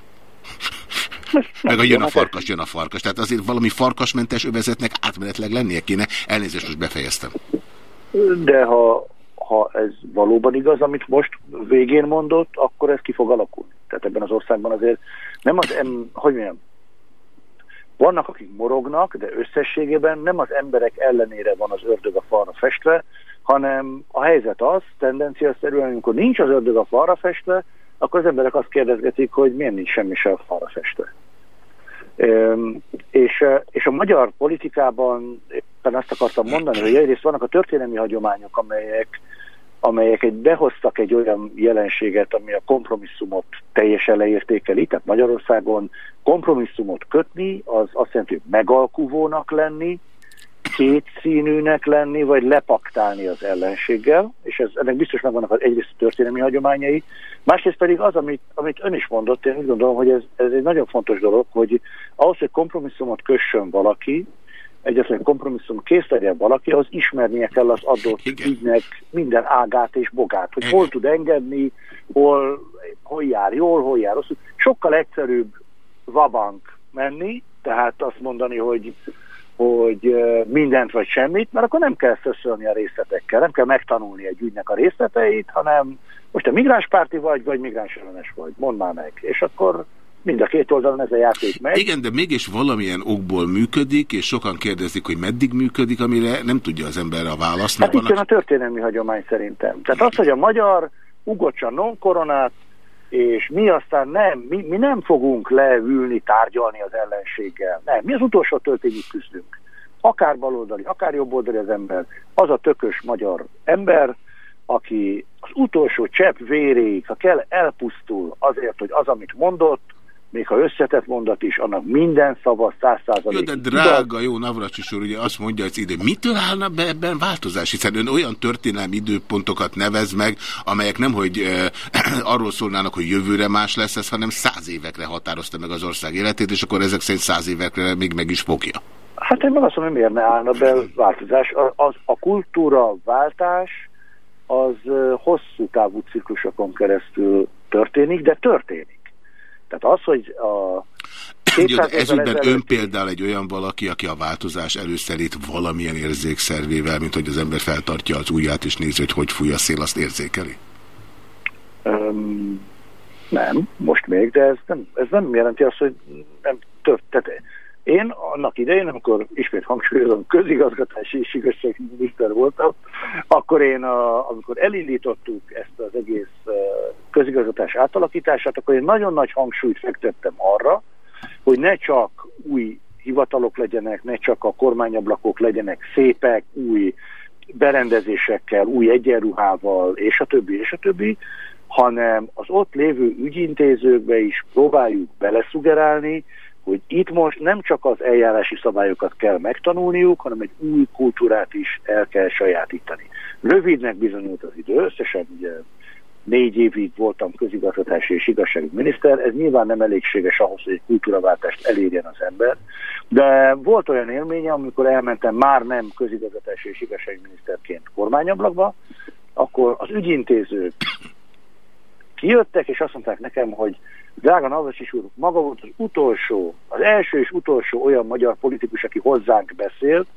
Meg a jön a farkas, jön a farkas. Tehát azért valami farkasmentes övezetnek átmenetleg lennie kéne. Elnézést, most befejeztem. De ha, ha ez valóban igaz, amit most végén mondott, akkor ez ki fog alakulni. Tehát ebben az országban azért nem az, em, hogy mondjam, vannak, akik morognak, de összességében nem az emberek ellenére van az ördög a falra festve, hanem a helyzet az, tendenciaszerűen, amikor nincs az ördög a falra festve, akkor az emberek azt kérdezgetik, hogy miért nincs semmi se a falra festve. És, és a magyar politikában éppen azt akartam mondani, hogy egyrészt vannak a történelmi hagyományok, amelyek, amelyek egy, behoztak egy olyan jelenséget, ami a kompromisszumot teljesen leértékeli, tehát Magyarországon kompromisszumot kötni, az azt jelenti, hogy megalkuvónak lenni, kétszínűnek lenni, vagy lepaktálni az ellenséggel, és ez, ennek biztos megvannak az egyrészt a történelmi hagyományai, másrészt pedig az, amit, amit ön is mondott, én úgy gondolom, hogy ez, ez egy nagyon fontos dolog, hogy ahhoz, hogy kompromisszumot kössön valaki, egyetlen kompromisszum kész legyen valaki, az ismernie kell az adott ügynek minden ágát és bogát, hogy hol tud engedni, hol, hol jár jól, hol jár rosszul. Sokkal egyszerűbb vabank menni, tehát azt mondani, hogy hogy mindent vagy semmit, mert akkor nem kell szöszölni a részletekkel, nem kell megtanulni egy ügynek a részleteit, hanem most a migránspárti vagy, vagy migránsellenes vagy, mondd már meg. És akkor mind a két oldalon ez a játék megy. Igen, de mégis valamilyen okból működik, és sokan kérdezik, hogy meddig működik, amire nem tudja az ember a választ. Hát itt jön a történelmi hagyomány szerintem. Tehát az, hogy a magyar ugocsa non-koronát, és mi aztán nem, mi, mi nem fogunk leülni, tárgyalni az ellenséggel. Nem, mi az utolsó töltényig küzdünk. akár baloldali, akár jobboldali az ember, az a tökös magyar ember, aki az utolsó csepp véréig, ha kell, elpusztul azért, hogy az, amit mondott, még ha összetett mondat is, annak minden szava száz százalék. Jó, de drága, jó Navracsis úr, ugye azt mondja az idő, mitől állna be ebben változás? Hiszen ön olyan történelmi időpontokat nevez meg, amelyek nem, hogy e, arról szólnának, hogy jövőre más lesz ez, hanem száz évekre határozta meg az ország életét, és akkor ezek szerint száz évekre még meg is fogja. Hát én meg azt mondom, hogy miért ne állna be változás. A, az, a kultúra váltás az hosszú távú ciklusokon keresztül történik, de történik. Tehát az, hogy a jó, de ez ügyben ön például egy olyan valaki, aki a változás előszerét valamilyen érzékszervével, mint hogy az ember feltartja az ujját és nézi, hogy hogy fúj a szél, azt érzékeli? Um, nem, most még, de ez nem, ez nem jelenti azt, hogy nem tört. Tehát én annak idején, amikor ismét hangsúlyozom, közigazgatási és igazságminiszter voltam, akkor én, a, amikor elindítottuk ezt az egész közigazgatás átalakítását, akkor én nagyon nagy hangsúlyt fektettem arra, hogy ne csak új hivatalok legyenek, ne csak a kormányablakok legyenek szépek, új berendezésekkel, új egyenruhával, és a többi, és a többi, hanem az ott lévő ügyintézőkbe is próbáljuk beleszugerálni, hogy itt most nem csak az eljárási szabályokat kell megtanulniuk, hanem egy új kultúrát is el kell sajátítani. Rövidnek bizonyult az idő, összesen ugye négy évig voltam közigazgatási és miniszter, ez nyilván nem elégséges ahhoz, hogy egy kultúraváltást elérjen az ember, de volt olyan élménye, amikor elmentem már nem közigazgatási és miniszterként kormányablakba, akkor az ügyintézők kijöttek, és azt mondták nekem, hogy drága Navracsics úr, maga volt az utolsó, az első és utolsó olyan magyar politikus, aki hozzánk beszélt,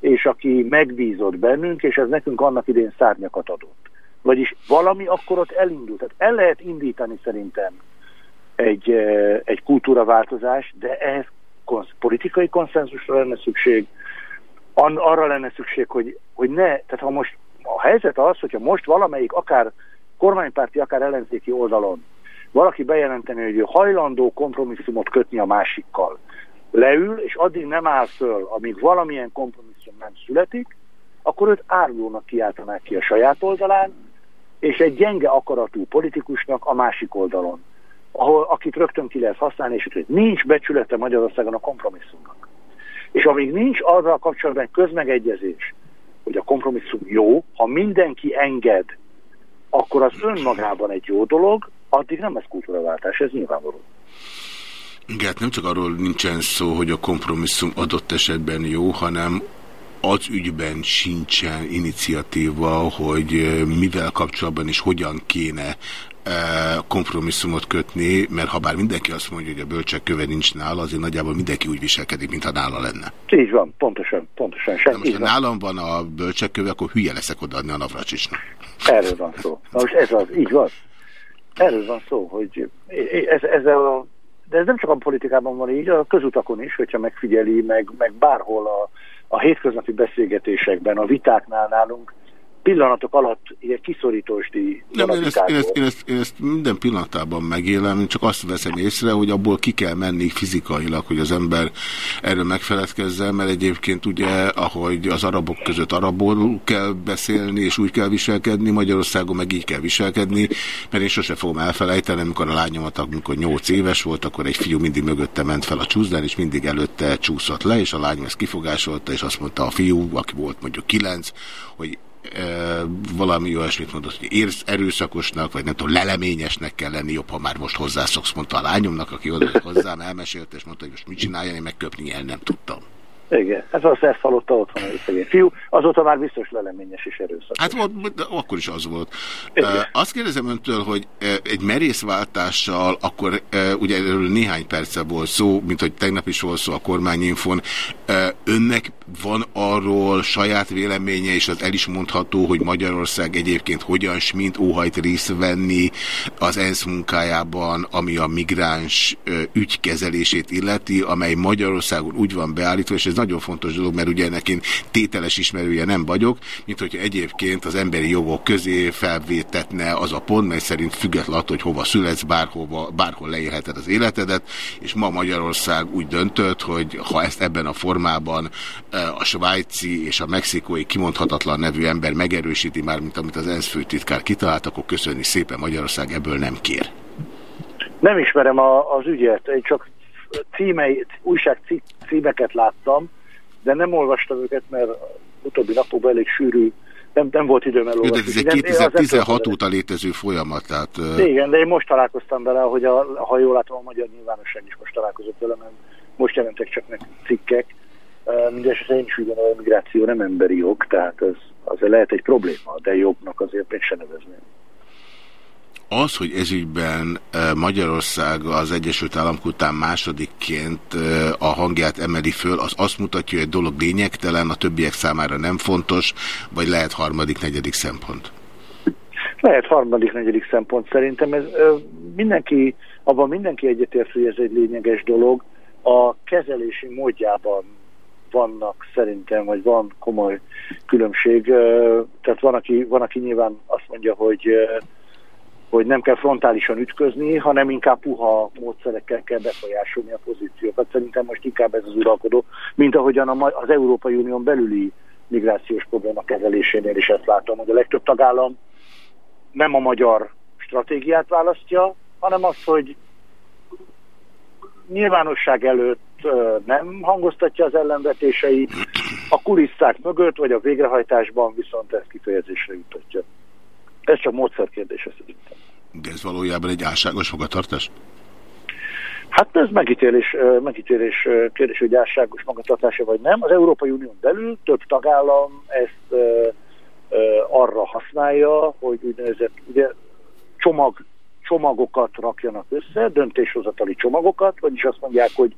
és aki megbízott bennünk, és ez nekünk annak idén szárnyakat adott. Vagyis valami akkor ott elindult. Tehát el lehet indítani szerintem egy, eh, egy kultúraváltozás, de ehhez konsz politikai konszenzusra lenne szükség, arra lenne szükség, hogy, hogy ne, tehát ha most a helyzet az, hogyha most valamelyik akár kormánypárti, akár ellenzéki oldalon valaki bejelenteni, hogy ő hajlandó kompromisszumot kötni a másikkal, leül, és addig nem áll föl, amíg valamilyen kompromisszum nem születik, akkor őt árulónak kiáltanák ki a saját oldalán, és egy gyenge akaratú politikusnak a másik oldalon, ahol, akit rögtön ki lehet használni, és hogy nincs becsülete Magyarországon a kompromisszumnak. És amíg nincs azzal kapcsolatban közmegegyezés, hogy a kompromisszum jó, ha mindenki enged, akkor az önmagában egy jó dolog, addig nem lesz kultúraváltás, ez nyilvánvaló. Igen, hát nem csak arról nincsen szó, hogy a kompromisszum adott esetben jó, hanem az ügyben sincsen iniciatíva, hogy mivel kapcsolatban és hogyan kéne kompromisszumot kötni, mert ha bár mindenki azt mondja, hogy a bölcsek köve nincs nála, azért nagyjából mindenki úgy viselkedik, mintha nála lenne. Így van, pontosan, pontosan. Sem, most, ha nálam van a bölcsek köve, akkor hülye leszek odaadni a Navracsisnak. Erről van szó. Na most ez az, így van. Erről van szó, hogy ez, ez a, de ez nem csak a politikában van így, a közutakon is, hogyha megfigyeli, meg, meg bárhol a, a hétköznapi beszélgetésekben, a vitáknál nálunk, pillanatok alatt ilyen kiszorítósdi Nem, én ezt, én, ezt, én, ezt, én ezt minden pillanatában megélem, csak azt veszem észre, hogy abból ki kell menni fizikailag, hogy az ember erről megfeledkezzen, mert egyébként ugye, ahogy az arabok között arabul kell beszélni, és úgy kell viselkedni, Magyarországon meg így kell viselkedni, mert én sose fogom elfelejteni, amikor a lányomat, amikor 8 éves volt, akkor egy fiú mindig mögötte ment fel a csúszdán, és mindig előtte csúszott le, és a lányom ezt kifogásolta, és azt mondta a fiú, aki volt mondjuk 9, hogy valami olyasmit mondott, hogy érsz erőszakosnak, vagy nem tudom, leleményesnek kell lenni, jobb, ha már most hozzászoksz, mondta a lányomnak, aki oda hozzám elmesélte, és mondta, hogy most mit csináljon, én megköpni el nem tudtam. Igen, ez az ezt hallotta otthon egy szegény fiú, azóta már biztos leleményes és erőszak. Hát volt, akkor is az volt. Uh, azt kérdezem öntől, hogy egy merészváltással, akkor ugye erről néhány perce volt szó, mint hogy tegnap is volt szó a kormányinfon, önnek van arról saját véleménye, és az el is mondható, hogy Magyarország egyébként hogyan s mint óhajt részt venni az ENSZ munkájában, ami a migráns ügykezelését illeti, amely Magyarországon úgy van beállítva, és ez nagyon fontos dolog, mert ugye ennek én tételes ismerője nem vagyok, mint hogyha egyébként az emberi jogok közé felvétetne az a pont, mely szerint független hogy hova születsz, bárhova, bárhol leélheted az életedet, és ma Magyarország úgy döntött, hogy ha ezt ebben a formában valójában a svájci és a mexikói kimondhatatlan nevű ember megerősíti már, mint amit az ENSZ főtitkár kitalált, akkor köszönni szépen Magyarország ebből nem kér. Nem ismerem a, az ügyet, én csak címei, újság címeket láttam, de nem olvastam őket, mert utóbbi napokban elég sűrű nem, nem volt időm elolvasni. Ez egy 2016 óta létező folyamat. Tehát, Igen, de én most találkoztam vele, hogy a, ha jól látom, a magyar nyilvánosság is most találkozott vele, mert most jelentek csak nekünk cikkek. Mindenesetre én is gondolom, a migráció nem emberi jog, tehát ez, az lehet egy probléma, de jognak azért még se nevezném. Az, hogy ezügyben Magyarország az Egyesült Államok után másodikként a hangját emeli föl, az azt mutatja, hogy a dolog lényegtelen, a többiek számára nem fontos, vagy lehet harmadik, negyedik szempont? Lehet harmadik, negyedik szempont. Szerintem ez mindenki, abban mindenki egyetért, hogy ez egy lényeges dolog. A kezelési módjában vannak szerintem, vagy van komoly különbség. Tehát van, aki, van, aki nyilván azt mondja, hogy hogy nem kell frontálisan ütközni, hanem inkább puha módszerekkel kell befolyásolni a pozíciókat. Szerintem most inkább ez az uralkodó, mint ahogyan az Európai Unión belüli migrációs probléma kezelésénél is ezt látom, hogy a legtöbb tagállam nem a magyar stratégiát választja, hanem azt, hogy nyilvánosság előtt nem hangoztatja az ellenvetéseit, a kulisszák mögött, vagy a végrehajtásban viszont ezt kifejezésre jutatja. Ez csak módszerkérdése szerintem. De ez valójában egy álságos magatartás? Hát ez megítélés, megítélés kérdés, hogy álságos magatartása vagy nem. Az Európai Unión belül több tagállam ezt arra használja, hogy úgynevezett ugye, csomag, csomagokat rakjanak össze, döntéshozatali csomagokat, vagyis azt mondják, hogy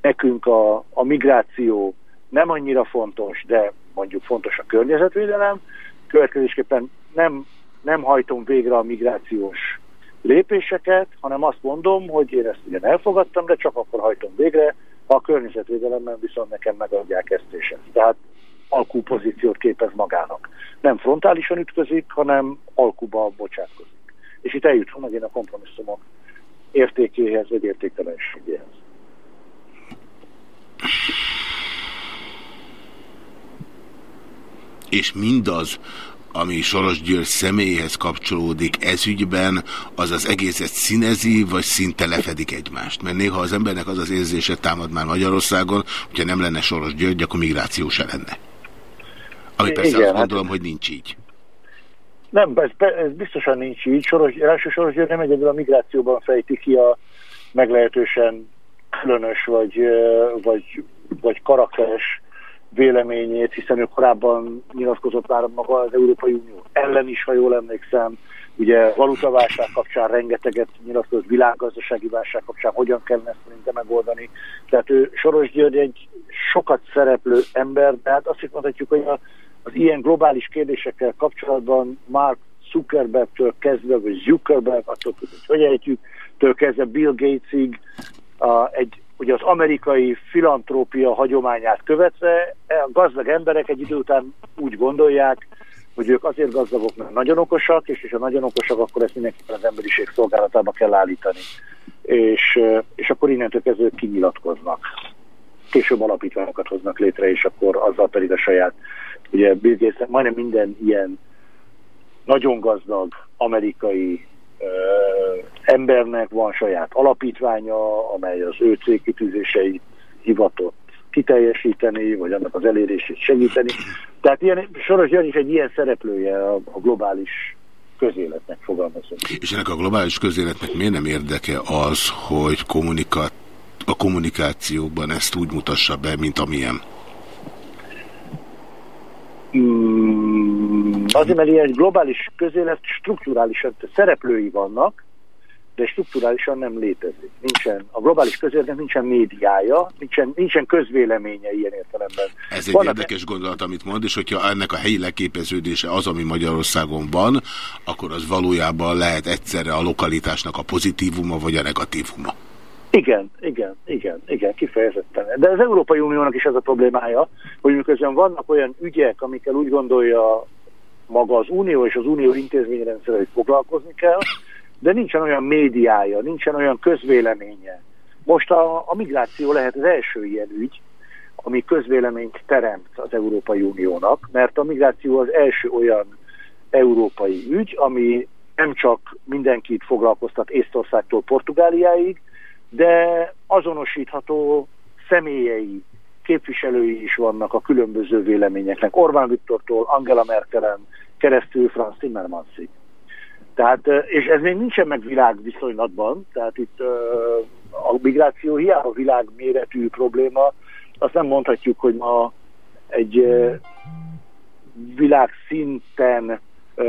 nekünk a, a migráció nem annyira fontos, de mondjuk fontos a környezetvédelem, következésképpen nem nem hajtom végre a migrációs lépéseket, hanem azt mondom, hogy én ezt ugyan elfogadtam, de csak akkor hajtom végre, ha a környezetvédelemben viszont nekem megadják ezt és ezt. Tehát alkúpozíciót képez magának. Nem frontálisan ütközik, hanem alkuba bocsátkozik. És itt eljutunk megint a kompromisszumok értékéhez, vagy értéktelenségéhez. És mindaz, ami Soros György személyhez kapcsolódik ezügyben, az az egészet színezi, vagy szinte lefedik egymást? Mert néha az embernek az az érzése támad már Magyarországon, hogyha nem lenne Soros György, akkor migráció se lenne. Ami persze Igen, azt hát- gondolom, hát... hogy nincs így. Nem, ez, ez biztosan nincs így. Soros, első Soros nem egyedül a migrációban fejti ki a meglehetősen különös vagy, vagy, vagy karakteres véleményét, hiszen ő korábban nyilatkozott már maga az Európai Unió ellen is, ha jól emlékszem, ugye valutaválság kapcsán rengeteget nyilatkozott, világgazdasági válság kapcsán hogyan kellene ezt szerintem megoldani. Tehát ő Soros György egy sokat szereplő ember, de hát azt is mondhatjuk, hogy az ilyen globális kérdésekkel kapcsolatban Mark Zuckerberg-től kezdve, vagy Zuckerberg, attól hogy hogy ejtjük, től kezdve Bill Gatesig, egy ugye az amerikai filantrópia hagyományát követve a gazdag emberek egy idő után úgy gondolják, hogy ők azért gazdagok, mert nagyon okosak, és és a nagyon okosak, akkor ezt mindenképpen az emberiség szolgálatába kell állítani. És, és akkor innentől kezdve kinyilatkoznak. Később alapítványokat hoznak létre, és akkor azzal pedig a saját, ugye Bill Gates, majdnem minden ilyen nagyon gazdag amerikai embernek van saját alapítványa, amely az ő cégkitűzéseit hivatott kiteljesíteni, vagy annak az elérését segíteni. Tehát ilyen, Soros György is egy ilyen szereplője a, a globális közéletnek fogalmazunk. És ennek a globális közéletnek miért nem érdeke az, hogy kommunikat, a kommunikációban ezt úgy mutassa be, mint amilyen? Mm, azért, mert ilyen globális közélet strukturálisan szereplői vannak, de strukturálisan nem létezik. Nincsen, a globális közéletnek nincsen médiája, nincsen, nincsen közvéleménye ilyen értelemben. Ez egy Vannak érdekes gondolat, amit mond, és hogyha ennek a helyi leképeződése az, ami Magyarországon van, akkor az valójában lehet egyszerre a lokalitásnak a pozitívuma, vagy a negatívuma. Igen, igen, igen, igen, kifejezetten. De az Európai Uniónak is ez a problémája, hogy miközben vannak olyan ügyek, amikkel úgy gondolja maga az Unió és az Unió intézményrendszer, hogy foglalkozni kell, de nincsen olyan médiája, nincsen olyan közvéleménye. Most a, a migráció lehet az első ilyen ügy, ami közvéleményt teremt az Európai Uniónak, mert a migráció az első olyan európai ügy, ami nem csak mindenkit foglalkoztat Észtországtól Portugáliáig, de azonosítható személyei, képviselői is vannak a különböző véleményeknek. Orbán Viktortól, Angela Merkelen keresztül Franz Timmermansig. Tehát, és ez még nincsen meg világviszonylatban, tehát itt a migráció hiába világméretű probléma, azt nem mondhatjuk, hogy ma egy világszinten,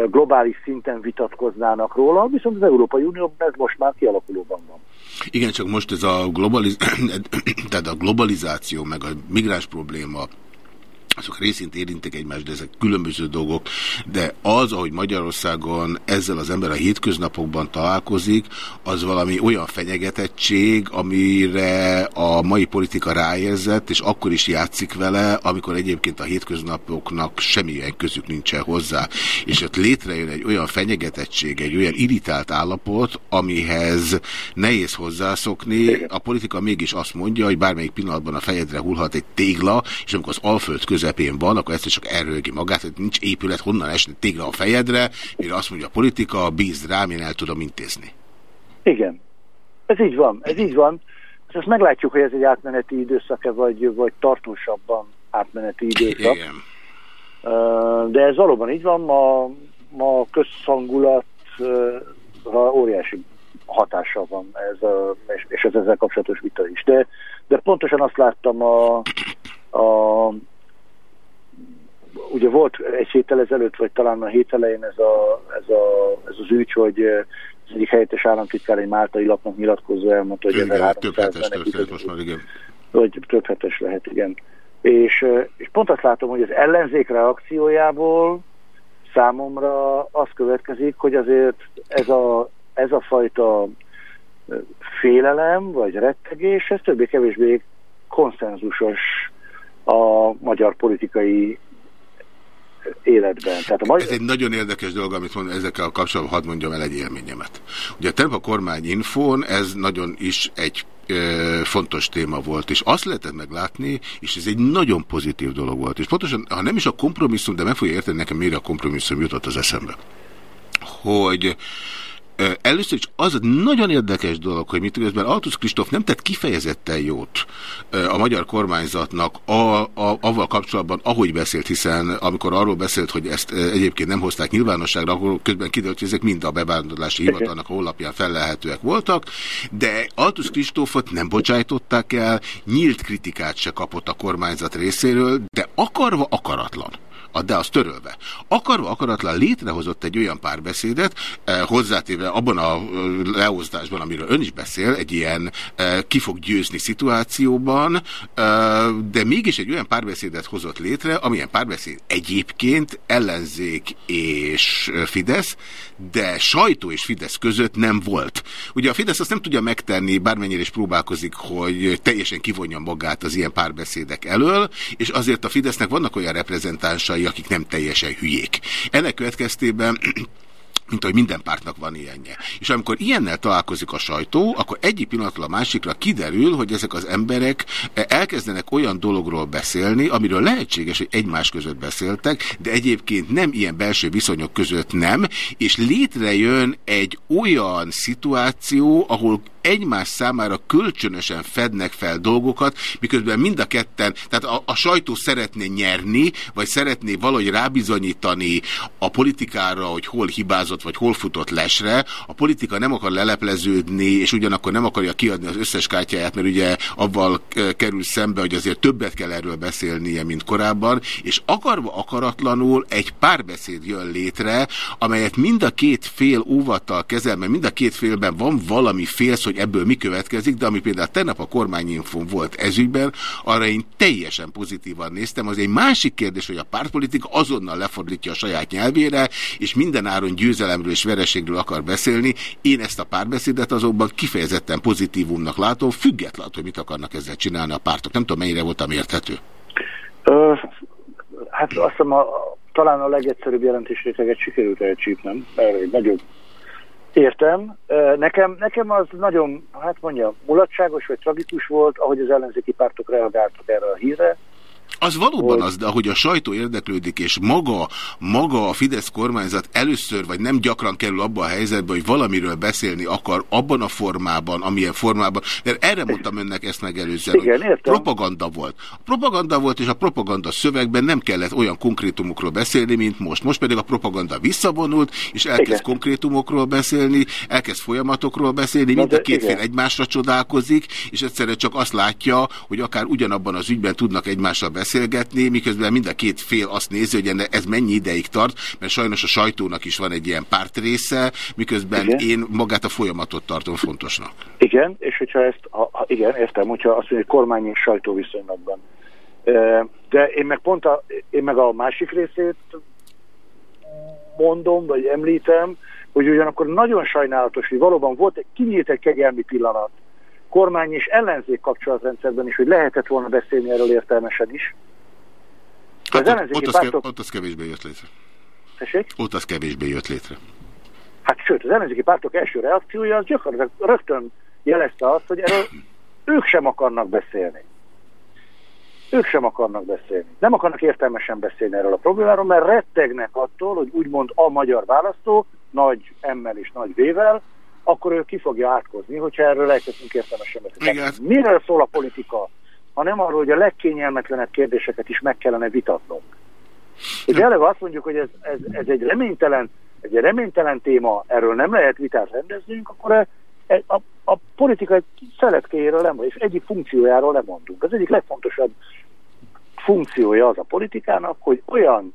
globális szinten vitatkoznának róla, viszont az Európai Unióban ez most már kialakulóban van. Igen, csak most ez a, globaliz tehát a globalizáció, meg a migráns probléma azok részint érintik egymást, de ezek különböző dolgok, de az, ahogy Magyarországon ezzel az ember a hétköznapokban találkozik, az valami olyan fenyegetettség, amire a mai politika ráérzett, és akkor is játszik vele, amikor egyébként a hétköznapoknak semmilyen közük nincsen hozzá. És ott létrejön egy olyan fenyegetettség, egy olyan irritált állapot, amihez nehéz hozzászokni. A politika mégis azt mondja, hogy bármelyik pillanatban a fejedre hullhat egy tégla, és amikor az alföld köz közepén van, akkor ezt csak erőgi magát, hogy nincs épület, honnan esne tégla a fejedre, mire azt mondja a politika, bízd rám, én el tudom intézni. Igen. Ez így van, ez így van. Azt meglátjuk, hogy ez egy átmeneti időszak-e, vagy, vagy tartósabban átmeneti időszak. Igen. De ez valóban így van, ma, ma közszangulat óriási hatással van ez a, és, és ez ezzel kapcsolatos vita is. De, de pontosan azt láttam a, a ugye volt egy héttel ezelőtt, vagy talán a hét elején ez, a, ez, a, ez az ügy, hogy az egyik helyettes államtitkár egy máltai lapnak nyilatkozó elmondta, hogy igen, több hetes történet most már, igen. Vagy több hetes lehet, igen. És, és pont azt látom, hogy az ellenzék reakciójából számomra az következik, hogy azért ez a, ez a fajta félelem, vagy rettegés, ez többé-kevésbé konszenzusos a magyar politikai életben. Tehát a magyar... Ez egy nagyon érdekes dolog, amit mondom, ezekkel a kapcsolatban hadd mondjam el egy élményemet. Ugye a a kormány infón ez nagyon is egy fontos téma volt, és azt lehetett meglátni, és ez egy nagyon pozitív dolog volt. És pontosan, ha nem is a kompromisszum, de meg fogja érteni nekem, mire a kompromisszum jutott az eszembe. Hogy Először is az nagyon érdekes dolog, hogy mit közben Altusz Kristóf nem tett kifejezetten jót a magyar kormányzatnak a, a, avval kapcsolatban, ahogy beszélt, hiszen amikor arról beszélt, hogy ezt egyébként nem hozták nyilvánosságra, akkor közben kiderült, hogy ezek mind a bevándorlási hivatalnak a honlapján fellehetőek voltak, de Altusz Kristófot nem bocsájtották el, nyílt kritikát se kapott a kormányzat részéről, de akarva akaratlan de az törölve. Akarva akaratlan létrehozott egy olyan párbeszédet, eh, hozzátéve abban a eh, leosztásban, amiről ön is beszél, egy ilyen eh, ki fog győzni szituációban, de mégis egy olyan párbeszédet hozott létre, amilyen párbeszéd egyébként ellenzék és Fidesz, de sajtó és Fidesz között nem volt. Ugye a Fidesz azt nem tudja megtenni, bármennyire is próbálkozik, hogy teljesen kivonja magát az ilyen párbeszédek elől, és azért a Fidesznek vannak olyan reprezentánsai, akik nem teljesen hülyék. Ennek következtében mint hogy minden pártnak van ilyenje. És amikor ilyennel találkozik a sajtó, akkor egyik pillanatról a másikra kiderül, hogy ezek az emberek elkezdenek olyan dologról beszélni, amiről lehetséges, hogy egymás között beszéltek, de egyébként nem ilyen belső viszonyok között nem, és létrejön egy olyan szituáció, ahol egymás számára kölcsönösen fednek fel dolgokat, miközben mind a ketten, tehát a, a sajtó szeretné nyerni, vagy szeretné valahogy rábizonyítani a politikára, hogy hol hibázott, vagy hol futott lesre. A politika nem akar lelepleződni, és ugyanakkor nem akarja kiadni az összes kártyáját, mert ugye avval kerül szembe, hogy azért többet kell erről beszélnie, mint korábban, és akarva akaratlanul egy párbeszéd jön létre, amelyet mind a két fél óvattal kezel, mert mind a két félben van valami félsz, hogy ebből mi következik, de ami például tegnap a kormányinfon volt ezügyben, arra én teljesen pozitívan néztem. Az egy másik kérdés, hogy a pártpolitika azonnal lefordítja a saját nyelvére, és minden áron győzelemről és vereségről akar beszélni. Én ezt a párbeszédet azonban kifejezetten pozitívumnak látom, függetlenül, hogy mit akarnak ezzel csinálni a pártok. Nem tudom, mennyire voltam érthető. Ö, hát azt hiszem, a, talán a legegyszerűbb jelentésréteget sikerült elcsípnem, erre egy nagyobb Értem. Nekem, nekem az nagyon, hát mondja, mulatságos vagy tragikus volt, ahogy az ellenzéki pártok reagáltak erre a hírre. Az valóban Hogy- az, de ahogy a sajtó érdeklődik, és maga, maga a Fidesz kormányzat először, vagy nem gyakran kerül abba a helyzetbe, hogy valamiről beszélni akar abban a formában, amilyen formában. De erre mondtam önnek ezt megelőzően, Igen, értem. propaganda volt. A propaganda volt, és a propaganda szövegben nem kellett olyan konkrétumokról beszélni, mint most. Most pedig a propaganda visszavonult, és elkezd Igen. konkrétumokról beszélni, elkezd folyamatokról beszélni, Na mind a két fél igen. egymásra csodálkozik, és egyszerűen csak azt látja, hogy akár ugyanabban az ügyben tudnak egymással beszélgetni, miközben mind a két fél azt nézi, hogy ez mennyi ideig tart, mert sajnos a sajtónak is van egy ilyen párt része, miközben Igen. én magát a folyamatot tartom fontosnak. Igen, és hogyha ezt, ha, ha, igen, értem, hogyha azt mondja, hogy kormány és sajtó viszonylatban. De én meg pont a, én meg a másik részét mondom, vagy említem, hogy ugyanakkor nagyon sajnálatos, hogy valóban volt, egy- kinyílt egy kegyelmi pillanat kormány és ellenzék kapcsolatrendszerben is, hogy lehetett volna beszélni erről értelmesen is. De Hát az ott, ott, az pártok, ott az kevésbé jött létre. tessék? Ott az kevésbé jött létre. Hát sőt, az ellenzéki pártok első reakciója az gyakorlatilag rögtön jelezte azt, hogy erről ők sem akarnak beszélni. Ők sem akarnak beszélni. Nem akarnak értelmesen beszélni erről a problémáról, mert rettegnek attól, hogy úgymond a magyar választó, nagy M-mel és nagy V-vel, akkor ő ki fogja átkozni, hogyha erről beszélni. Igen. Miről szól a politika? hanem arról, hogy a legkényelmetlenebb kérdéseket is meg kellene vitatnunk. Ugye eleve azt mondjuk, hogy ez, ez, ez egy reménytelen, egy reménytelen téma, erről nem lehet vitát rendeznünk, akkor e- e- a, a politika egy szeletkéjéről nem, és egyik funkciójáról nem mondunk. Az egyik legfontosabb funkciója az a politikának, hogy olyan,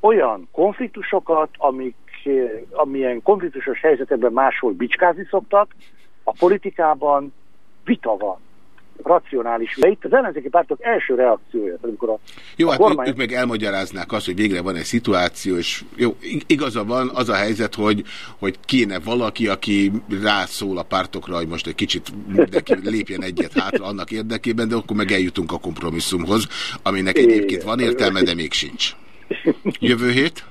olyan konfliktusokat, amik, eh, amilyen konfliktusos helyzetekben máshol bicskázni szoktak, a politikában vita van racionális. De itt az ellenzéki pártok első reakciója, amikor a, Jó, a hát kormány... ők, meg elmagyaráznák azt, hogy végre van egy szituáció, és jó, ig- igaza van az a helyzet, hogy, hogy kéne valaki, aki rászól a pártokra, hogy most egy kicsit mindenki lépjen egyet hátra annak érdekében, de akkor meg eljutunk a kompromisszumhoz, aminek egyébként van értelme, de még sincs. Jövő hét?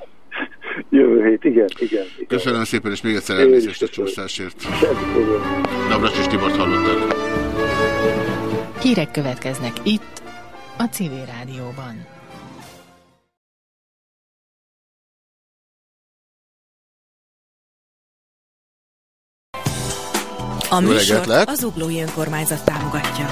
Jövő hét, igen, igen. igen. Köszönöm szépen, és még egyszer elnézést a csúszásért. Navracsis Tibort hallottak. Hírek következnek itt, a Civil Rádióban. A műsor az Zuglói Önkormányzat támogatja.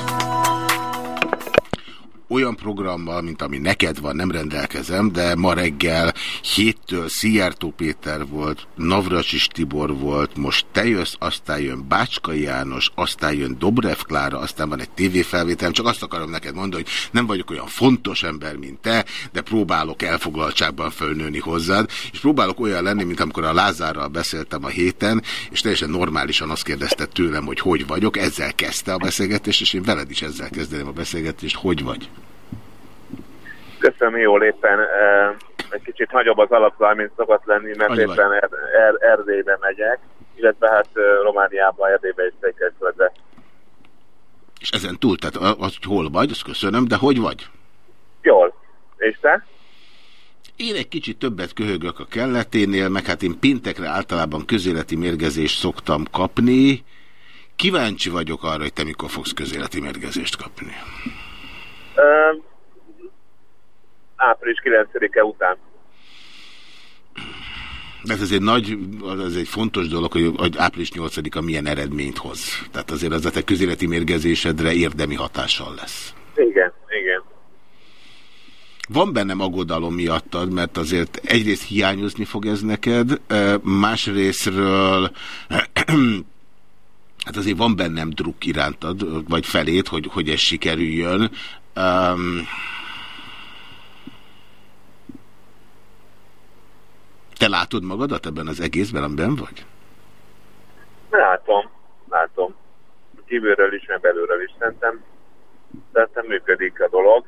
Olyan programmal, mint ami neked van, nem rendelkezem, de ma reggel héttől Szijjártó Péter volt, Navracsis Tibor volt, most te jössz, aztán jön Bácska János, aztán jön Dobrev Klára, aztán van egy tévéfelvételem, csak azt akarom neked mondani, hogy nem vagyok olyan fontos ember, mint te, de próbálok elfoglaltságban fölnőni hozzád, és próbálok olyan lenni, mint amikor a Lázárral beszéltem a héten, és teljesen normálisan azt kérdezte tőlem, hogy hogy vagyok, ezzel kezdte a beszélgetést, és én veled is ezzel kezdeném a beszélgetést, hogy vagy. Köszönöm, jól éppen eh, egy kicsit nagyobb az alapzaj, mint szokott lenni, mert Annyi éppen er, er, Erdélybe megyek, illetve hát Romániába, Erdélybe és Székelyföldre. És ezen túl, tehát az, hol vagy, azt köszönöm, de hogy vagy? Jól. És te? Én egy kicsit többet köhögök a kelleténél, meg hát én péntekre általában közéleti mérgezést szoktam kapni. Kíváncsi vagyok arra, hogy te mikor fogsz közéleti mérgezést kapni. Április 9-e után. Ez egy nagy, az egy fontos dolog, hogy, hogy április 8-a milyen eredményt hoz. Tehát azért az a te közéleti mérgezésedre érdemi hatással lesz. Igen, igen. Van bennem aggodalom miattad, mert azért egyrészt hiányozni fog ez neked, másrésztről hát azért van bennem druk irántad, vagy felét, hogy, hogy ez sikerüljön. Um, te látod magadat ebben az egészben, amiben vagy? Látom, látom. Kívülről is, meg belülről is szerintem, szerintem működik a dolog,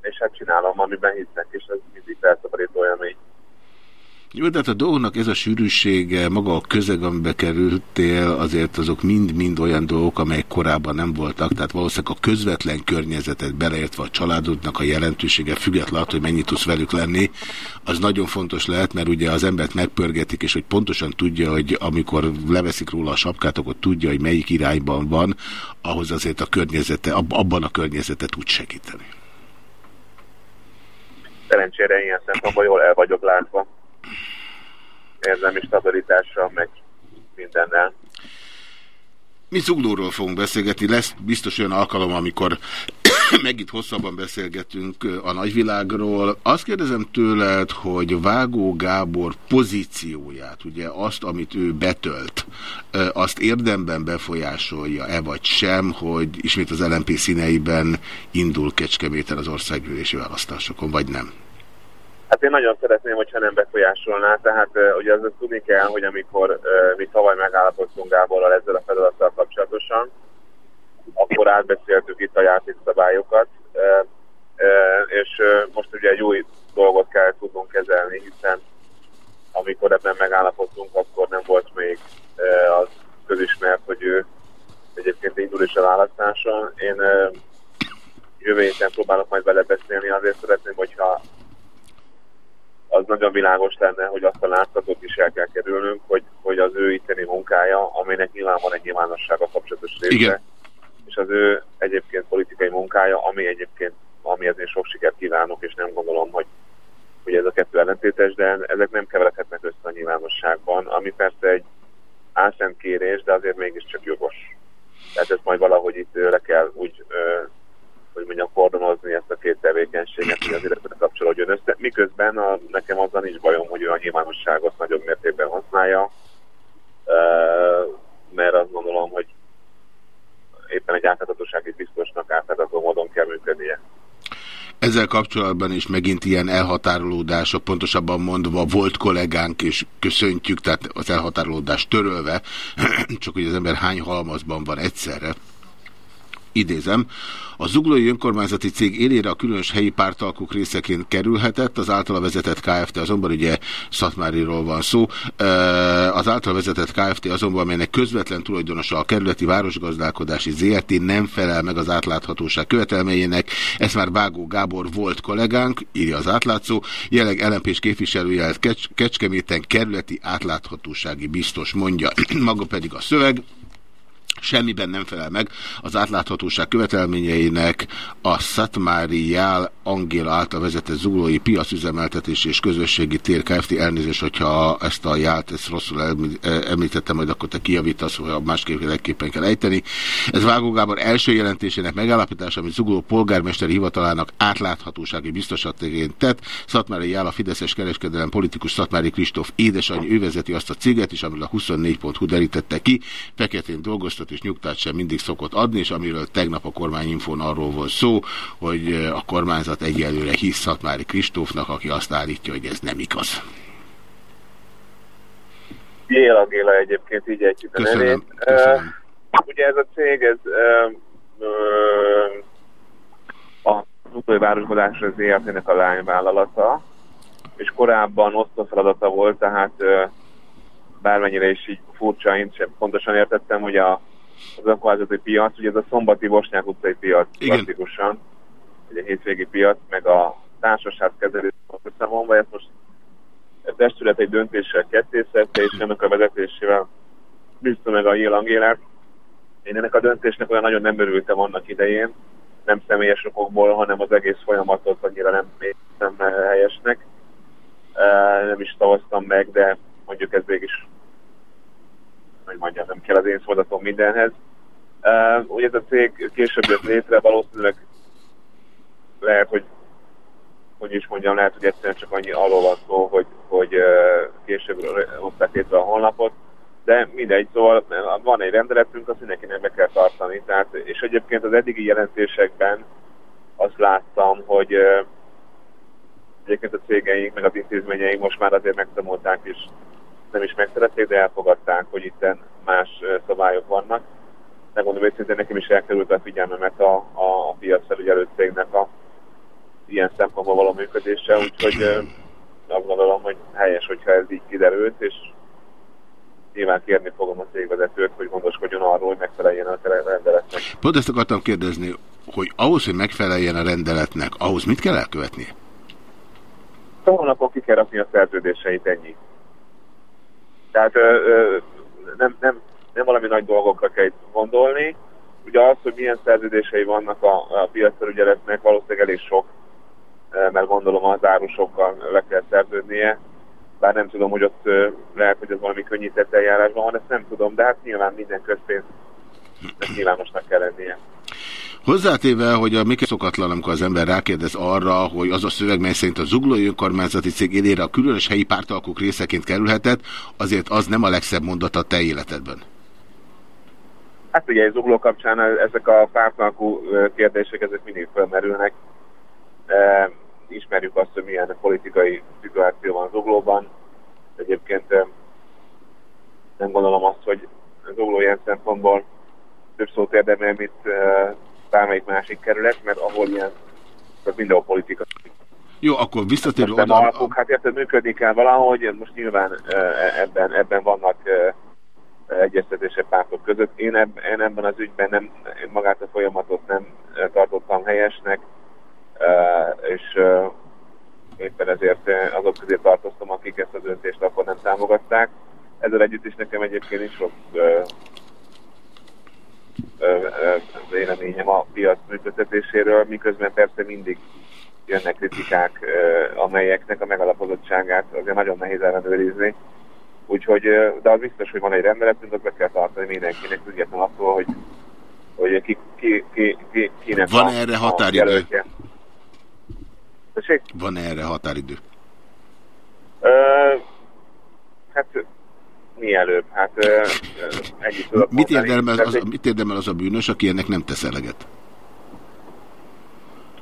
és hát csinálom, amiben hiszek, és ez mindig felszabadító élmény. Jó, de hát a dolgnak ez a sűrűsége, maga a közeg, amibe kerültél, azért azok mind-mind olyan dolgok, amelyek korábban nem voltak, tehát valószínűleg a közvetlen környezetet beleértve a családodnak a jelentősége, függetlenül attól, hogy mennyit tudsz velük lenni, az nagyon fontos lehet, mert ugye az embert megpörgetik, és hogy pontosan tudja, hogy amikor leveszik róla a sapkát, akkor tudja, hogy melyik irányban van, ahhoz azért a környezete, abban a környezete tud segíteni. Szerencsére ilyen szempontból jól el vagyok látva érzelmi stabilitással, meg mindennel. Mi zuglóról fogunk beszélgetni, lesz biztos olyan alkalom, amikor meg itt hosszabban beszélgetünk a nagyvilágról. Azt kérdezem tőled, hogy Vágó Gábor pozícióját, ugye azt, amit ő betölt, azt érdemben befolyásolja-e vagy sem, hogy ismét az LNP színeiben indul Kecskeméten az országgyűlési választásokon, vagy nem? Hát én nagyon szeretném, hogyha nem befolyásolná, tehát ugye azt tudni kell, hogy amikor mi tavaly megállapodtunk Gáborral ezzel a feladattal kapcsolatosan, akkor átbeszéltük itt a játékszabályokat, és most ugye egy új dolgot kell tudnunk kezelni, hiszen amikor ebben megállapodtunk, akkor nem volt még az közismert, hogy ő egyébként indul is a választáson. Én jövő héten próbálok majd vele beszélni, azért szeretném, hogyha az nagyon világos lenne, hogy azt a látszatot is el kell kerülnünk, hogy, hogy az ő itteni munkája, aminek nyilván van egy nyilvánossága kapcsolatos része, Igen. és az ő egyébként politikai munkája, ami egyébként, amihez én sok sikert kívánok, és nem gondolom, hogy, hogy ez a kettő ellentétes, de ezek nem keveredhetnek össze a nyilvánosságban, ami persze egy álszent kérés, de azért mégiscsak jogos. Tehát ezt majd valahogy itt le kell úgy hogy mondjam, kordonozni ezt a két tevékenységet, hogy az illetve kapcsolódjon össze. Miközben a, nekem azzal nincs bajom, hogy ő a nyilvánosságot nagyobb mértékben használja, mert azt gondolom, hogy éppen egy átláthatósági biztosnak átlátható módon kell működnie. Ezzel kapcsolatban is megint ilyen elhatárolódások, pontosabban mondva volt kollégánk, és köszöntjük, tehát az elhatárolódást törölve, csak hogy az ember hány halmazban van egyszerre, idézem, a zuglói önkormányzati cég élére a különös helyi pártalkuk részeként kerülhetett, az általa vezetett KFT. azonban ugye Szatmáriról van szó, az általa vezetett KFT. azonban, amelynek közvetlen tulajdonosa a kerületi városgazdálkodási ZRT nem felel meg az átláthatóság követelményének, ezt már Vágó Gábor volt kollégánk, írja az átlátszó, jelenleg LMP-s képviselője Kecs Kecskeméten kerületi átláthatósági biztos mondja, maga pedig a szöveg, semmiben nem felel meg az átláthatóság követelményeinek a Szatmári Jál Angéla által vezetett zuglói piacüzemeltetés és közösségi tér Kft. Elnézést, hogyha ezt a jált, ezt rosszul említettem, majd akkor te kijavítasz, hogy másképpen kell ejteni. Ez Vágó Gábor első jelentésének megállapítása, amit zugló polgármesteri hivatalának átláthatósági biztosatégén tett. Szatmári Jál a Fideszes kereskedelem politikus Szatmári Kristóf édesanyja, ő vezeti azt a céget is, amiről a 24.hu derítette ki. Feketén dolgoztat és nyugtát sem mindig szokott adni, és amiről tegnap a kormányinfón arról volt szó, hogy a kormányzat egyelőre hisz Szatmári Kristófnak, aki azt állítja, hogy ez nem igaz. Jél Géla egyébként így egy Köszönöm. Köszönöm. Uh, ugye ez a cég, ez uh, uh, a Zuglói Városgodásra ZRT-nek a lányvállalata, és korábban osztófeladata volt, tehát uh, bármennyire is így furcsa, én sem pontosan értettem, hogy a az önkormányzati piac, ugye ez a szombati Bosnyák utcai piac Igen. klasszikusan, ugye a hétvégi piac, meg a társaság kezelés összevonva, ezt most a testület egy döntéssel kettészette, és ennek a vezetésével bízta meg a Angélát. Én ennek a döntésnek olyan nagyon nem örültem annak idején, nem személyes okokból, hanem az egész folyamatot annyira nem, nem helyesnek. Nem is szavaztam meg, de mondjuk ez végig is hogy mondjam, nem kell az én szolgatom mindenhez. Uh, ugye ez a cég később jött létre, valószínűleg lehet, hogy hogy is mondjam, lehet, hogy egyszerűen csak annyi arról van szó, hogy, hogy uh, később hozták létre a honlapot, de mindegy, szóval van egy rendeletünk, azt mindenkinek be kell tartani. Tehát, és egyébként az eddigi jelentésekben azt láttam, hogy uh, egyébként a cégeink, meg az intézményeink most már azért megtanulták is nem is megszerették, de elfogadták, hogy itt más szabályok vannak. Megmondom őszintén, nekem is elkerült a figyelmemet a, a, a cégnek a ilyen szempontból való működése, úgyhogy azt gondolom, hogy helyes, hogyha ez így kiderült, és nyilván kérni fogom a cégvezetőt, hogy gondoskodjon arról, hogy megfeleljen a rendeletnek. Pont ezt akartam kérdezni, hogy ahhoz, hogy megfeleljen a rendeletnek, ahhoz mit kell elkövetni? Hónapok ki kell rakni a szerződéseit, ennyi. Tehát ö, ö, nem, nem, nem valami nagy dolgokra kell gondolni. Ugye az, hogy milyen szerződései vannak a, a piacfelügyeletnek, valószínűleg elég sok, mert gondolom az árusokkal le kell szerződnie bár nem tudom, hogy ott lehet, hogy ez valami könnyített eljárásban van, ezt nem tudom, de hát nyilván minden közpénz nyilvánosnak kell lennie. Hozzátéve, hogy a még szokatlan, amikor az ember rákérdez arra, hogy az a szöveg, mely szerint a zuglói önkormányzati cég élére a különös helyi pártalkuk részeként kerülhetett, azért az nem a legszebb mondat a te életedben. Hát ugye zugló kapcsán ezek a pártalkú kérdések, ezek mindig felmerülnek ismerjük azt, hogy milyen politikai szituáció van Zuglóban. Egyébként nem gondolom azt, hogy Zugló ilyen szempontból több szót érdemel, mint bármelyik másik kerület, mert ahol ilyen, az mindenhol politika. Jó, akkor visszatérő oda... Alapok, hát érted, működni kell valahogy, most nyilván ebben, ebben vannak egyeztetések pártok között. Én, eb, én ebben az ügyben nem, magát a folyamatot nem tartottam helyesnek, és éppen ezért azok közé tartoztam, akik ezt a döntést akkor nem támogatták. Ezzel együtt is nekem egyébként is sok véleményem a piac működtetéséről, miközben persze mindig jönnek kritikák, amelyeknek a megalapozottságát azért nagyon nehéz ellenőrizni. Úgyhogy, de az biztos, hogy van egy rendeletünk, azt be kell tartani mindenkinek, függetlenül attól, hogy, hogy ki, ki, ki, ki, kinek Van a, erre határidő? Van erre határidő? Ö, hát mielőbb. Hát ennyit tudok mit érdemel, az, mit érdemel az a bűnös, aki ennek nem tesz eleget?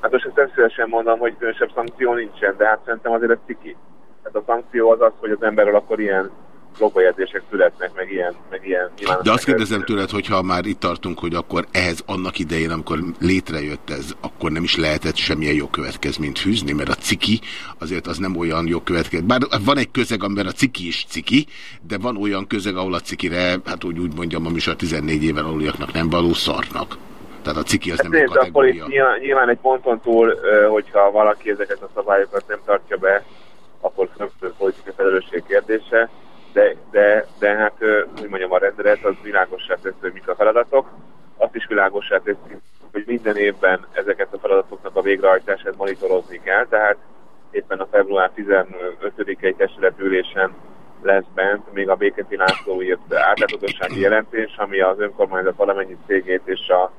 Hát most ezt nem szívesen mondom, hogy különösebb szankció nincsen, de hát szerintem azért ez ciki. Hát a szankció az az, hogy az emberről akkor ilyen blogbejegyzések születnek, meg ilyen, meg ilyen De azt kérdezem tőled, hogyha már itt tartunk, hogy akkor ehhez annak idején, amikor létrejött ez, akkor nem is lehetett semmilyen jogkövetkezményt fűzni, mert a ciki azért az nem olyan jogkövetkezmény. Bár van egy közeg, amiben a ciki is ciki, de van olyan közeg, ahol a cikire, hát úgy, úgy mondjam, ami a 14 éven aluliaknak nem való szarnak. Tehát a ciki az hát nem egy kategória. Nyilván, nyilván egy ponton túl, hogyha valaki ezeket a szabályokat nem tartja be, akkor különböző politikai felelősség kérdése de, de, de hát, hogy mondjam, a rendelet az világosá teszi, hogy mik a feladatok. Azt is világosá teszi, hogy minden évben ezeket a feladatoknak a végrehajtását monitorozni kell, tehát éppen a február 15-i testületülésen lesz bent még a Béketi László írt átláthatósági jelentés, ami az önkormányzat valamennyi cégét és a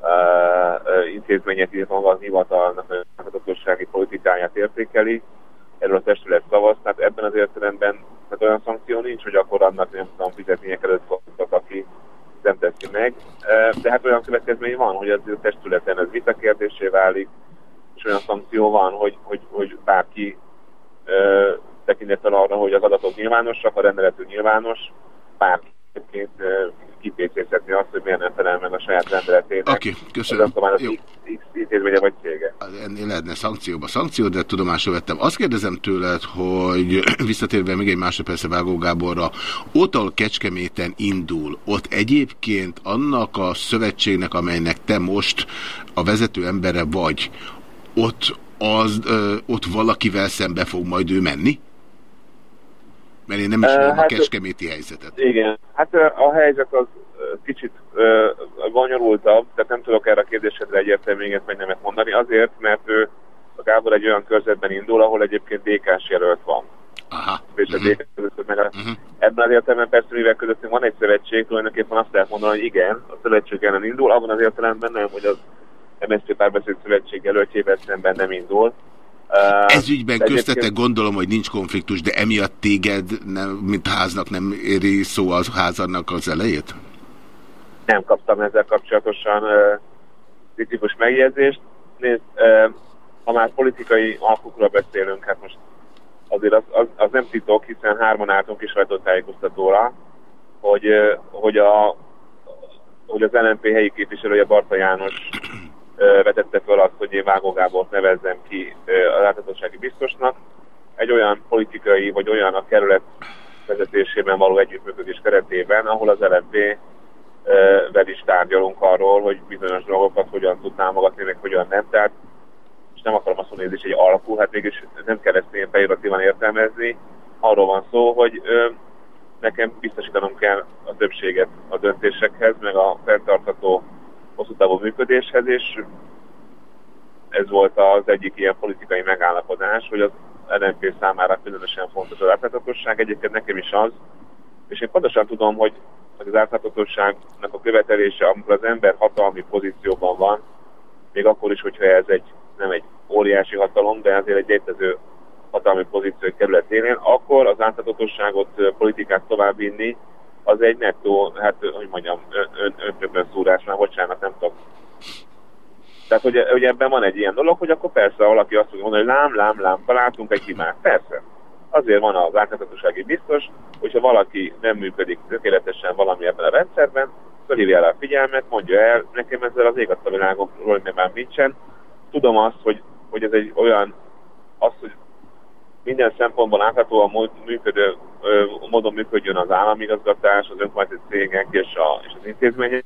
uh, intézményet, illetve maga az hivatalnak a átláthatósági politikáját értékeli. Erről a testület szavaz, tehát ebben az értelemben tehát olyan szankció nincs, hogy akkor annak nem tudom fizetnie előtt fordítok, aki nem teszi meg. De hát olyan következmény van, hogy az testületen ez vita kérdésé válik, és olyan szankció van, hogy, hogy, hogy bárki tekintettel arra, hogy az adatok nyilvánosak, a rendeletű nyilvános, bárki egyébként kipécézhetni azt, hogy miért nem felel meg a saját rendeletének. Oké, okay, köszönöm. Az Jó. X intézménye vagy cége. Ennél lehetne szankcióba szankció, de tudomásul vettem. Azt kérdezem tőled, hogy visszatérve még egy másodpercre Vágó Gáborra, ott, ahol Kecskeméten indul, ott egyébként annak a szövetségnek, amelynek te most a vezető embere vagy, ott, az, ö, ott valakivel szembe fog majd ő menni? Mert én nem ismerem hát, a kecskeméti helyzetet. Igen, hát a helyzet az kicsit bonyolultabb, tehát nem tudok erre a kérdésedre egyértelműen vagy nemet mondani, azért, mert ő a Gábor egy olyan körzetben indul, ahol egyébként DK-s jelölt van. Aha. És a DK között, meg a, uh-huh. ebben az értelemben persze, mivel közöttünk van egy szövetség, tulajdonképpen azt lehet mondani, hogy igen, a szövetség ellen indul, abban az értelemben nem, hogy az MSZP párbeszéd szövetség jelöltjével szemben nem indul. Ez ügyben köztetek gondolom, hogy nincs konfliktus, de emiatt téged, nem, mint háznak nem éri szó az házannak az elejét? Nem kaptam ezzel kapcsolatosan uh, kritikus megjegyzést. Nézd, uh, ha már politikai alkukról beszélünk, hát most azért az, az, az nem titok, hiszen hárman álltunk is sajtótájékoztatóra, hogy, uh, hogy, a, hogy az LNP helyi képviselője Barta János vetette fel azt, hogy én Vágó Gábort nevezzem ki a láthatósági biztosnak. egy olyan politikai, vagy olyan a kerület vezetésében való együttműködés keretében, ahol az LFB vel is tárgyalunk arról, hogy bizonyos dolgokat hogyan tud támogatni, meg hogyan nem. Tehát és nem akarom azt mondani, hogy ez is egy alapú, hát mégis nem kell ezt ilyen pejoratívan értelmezni. Arról van szó, hogy ö, nekem biztosítanom kell a többséget a döntésekhez, meg a fenntartható hosszú távú működéshez, és ez volt az egyik ilyen politikai megállapodás, hogy az LNP számára különösen fontos az átláthatóság, egyébként nekem is az, és én pontosan tudom, hogy az átláthatóságnak a követelése, amikor az ember hatalmi pozícióban van, még akkor is, hogyha ez egy, nem egy óriási hatalom, de azért egy létező hatalmi pozíció kerületénél, akkor az átláthatóságot, politikát továbbvinni, az egy nettó, hát hogy mondjam, ön, ön, szúrás, már bocsánat, nem tudom. Tehát, hogy, hogy ebben van egy ilyen dolog, hogy akkor persze valaki azt mondja, hogy lám, lám, lám, találtunk egy hibát. Persze. Azért van az átláthatósági biztos, hogyha valaki nem működik tökéletesen valami ebben a rendszerben, fölhívja rá a figyelmet, mondja el, nekem ezzel az ég a világokról már nincsen. Tudom azt, hogy, hogy ez egy olyan, az, hogy minden szempontból láthatóan működő, módon működjön az államigazgatás, az önkormányzati cégek és, a, és az intézmények,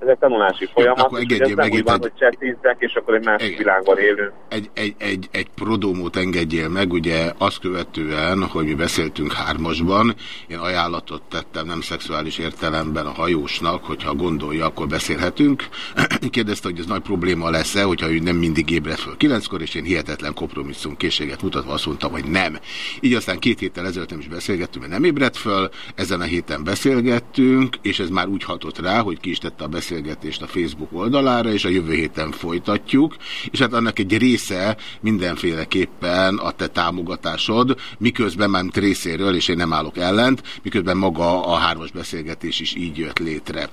ez egy tanulási folyamat, akkor engedjél meg itt van, egy... hogy és akkor egy másik világban élünk. Egy, egy, egy, egy prodómót engedjél meg, ugye azt követően, hogy mi beszéltünk hármasban, én ajánlatot tettem nem szexuális értelemben a hajósnak, hogyha gondolja, akkor beszélhetünk. Kérdezte, hogy ez nagy probléma lesz-e, hogyha ő nem mindig ébred föl kilenckor, és én hihetetlen kompromisszum készséget mutatva azt mondtam, hogy nem. Így aztán két héttel ezelőtt nem is beszélgettünk, mert nem ébredt föl, ezen a héten beszélgettünk, és ez már úgy hatott rá, hogy ki is tette a beszélgetést beszélgetést a Facebook oldalára, és a jövő héten folytatjuk, és hát annak egy része mindenféleképpen a te támogatásod, miközben már részéről, és én nem állok ellent, miközben maga a hármas beszélgetés is így jött létre.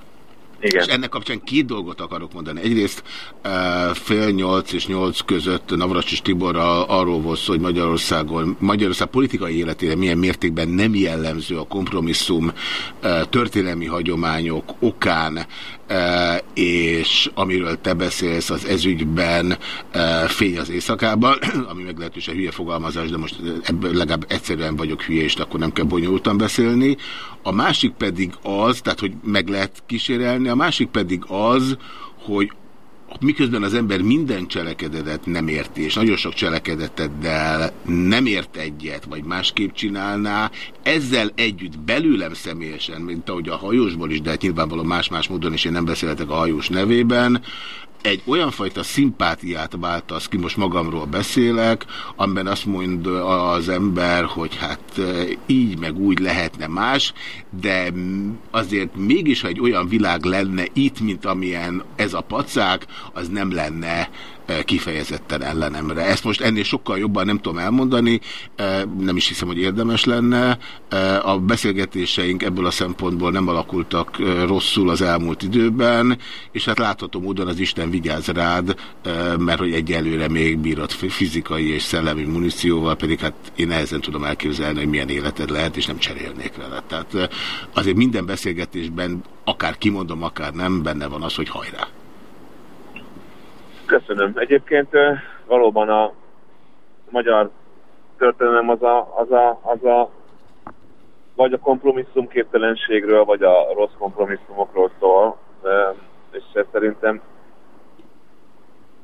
Igen. És ennek kapcsán két dolgot akarok mondani. Egyrészt fél nyolc és nyolc között Navracsis Tiborral arról volt szó, hogy Magyarországon, Magyarország politikai életére milyen mértékben nem jellemző a kompromisszum történelmi hagyományok okán és amiről te beszélsz az ezügyben fény az éjszakában, ami meglehetősen hülye fogalmazás, de most ebből legalább egyszerűen vagyok hülye, és akkor nem kell bonyolultan beszélni. A másik pedig az, tehát hogy meg lehet kísérelni, a másik pedig az, hogy miközben az ember minden cselekedetet nem érti, és nagyon sok cselekedeteddel nem ért egyet, vagy másképp csinálná, ezzel együtt belőlem személyesen, mint ahogy a hajósból is, de hát nyilvánvalóan más-más módon is én nem beszélhetek a hajós nevében, egy olyan fajta szimpátiát váltasz ki, most magamról beszélek, amiben azt mondja az ember, hogy hát így meg úgy lehetne más, de azért mégis, ha egy olyan világ lenne itt, mint amilyen ez a pacák, az nem lenne kifejezetten ellenemre. Ezt most ennél sokkal jobban nem tudom elmondani, nem is hiszem, hogy érdemes lenne. A beszélgetéseink ebből a szempontból nem alakultak rosszul az elmúlt időben, és hát látható módon az Isten vigyáz rád, mert hogy egyelőre még bírod fizikai és szellemi munícióval, pedig hát én nehezen tudom elképzelni, hogy milyen életed lehet, és nem cserélnék vele. Tehát azért minden beszélgetésben, akár kimondom, akár nem, benne van az, hogy hajrá. Köszönöm. Egyébként valóban a magyar történelem az a, az a, az a vagy a kompromisszum képtelenségről, vagy a rossz kompromisszumokról szól, és szerintem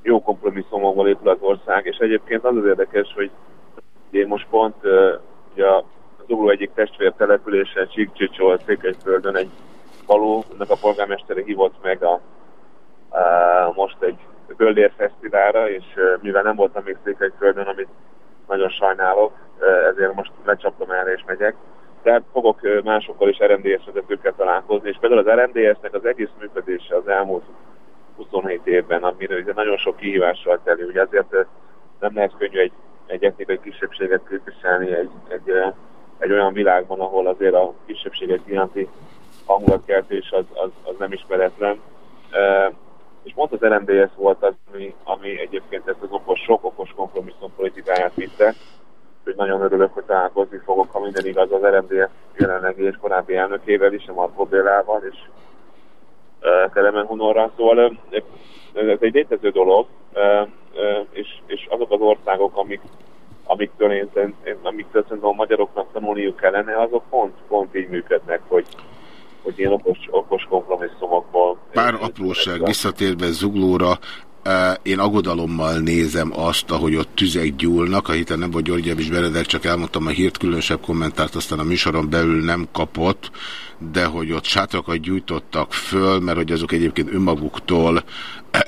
jó kompromisszumokból épül az ország, és egyébként az az érdekes, hogy én most pont ugye az Ugló egyik testvér településen, Csíkcsicsol, Székelyföldön egy valónak a polgármestere hívott meg a, a most egy Göldér Fesztiválra, és mivel nem voltam még Székelyföldön, amit nagyon sajnálok, ezért most lecsaptam erre és megyek. Tehát fogok másokkal is RMDS vezetőkkel találkozni, és például az RMDS-nek az egész működése az elmúlt 27 évben, amire ugye nagyon sok kihívással teli, ugye azért nem lehet könnyű egy, egy etnikai kisebbséget képviselni egy, egy, egy olyan világban, ahol azért a kisebbségek iránti hangulatkeltés az, az, az nem ismeretlen és pont az RMDS volt az, ami, ami egyébként ezt az okos, sok okos kompromisszum politikáját vitte, hogy nagyon örülök, hogy találkozni fogok, ha minden igaz az RMDS jelenlegi és korábbi elnökével is, a Marko Bélával és uh, Kelemen Hunorral, szóval uh, ez egy létező dolog, uh, és, és azok az országok, amik amiktől én, én amiktől szerintem a magyaroknak tanulniuk kellene, azok pont, pont így működnek, hogy, hogy ilyen okos, okos kompromisszumokból... Pár apróság visszatérve Zuglóra, én aggodalommal nézem azt, ahogy ott tüzek gyúlnak. A héten nem volt György és Benedek, csak elmondtam a hírt, különösebb kommentárt aztán a műsoron belül nem kapott, de hogy ott sátrakat gyújtottak föl, mert hogy azok egyébként önmaguktól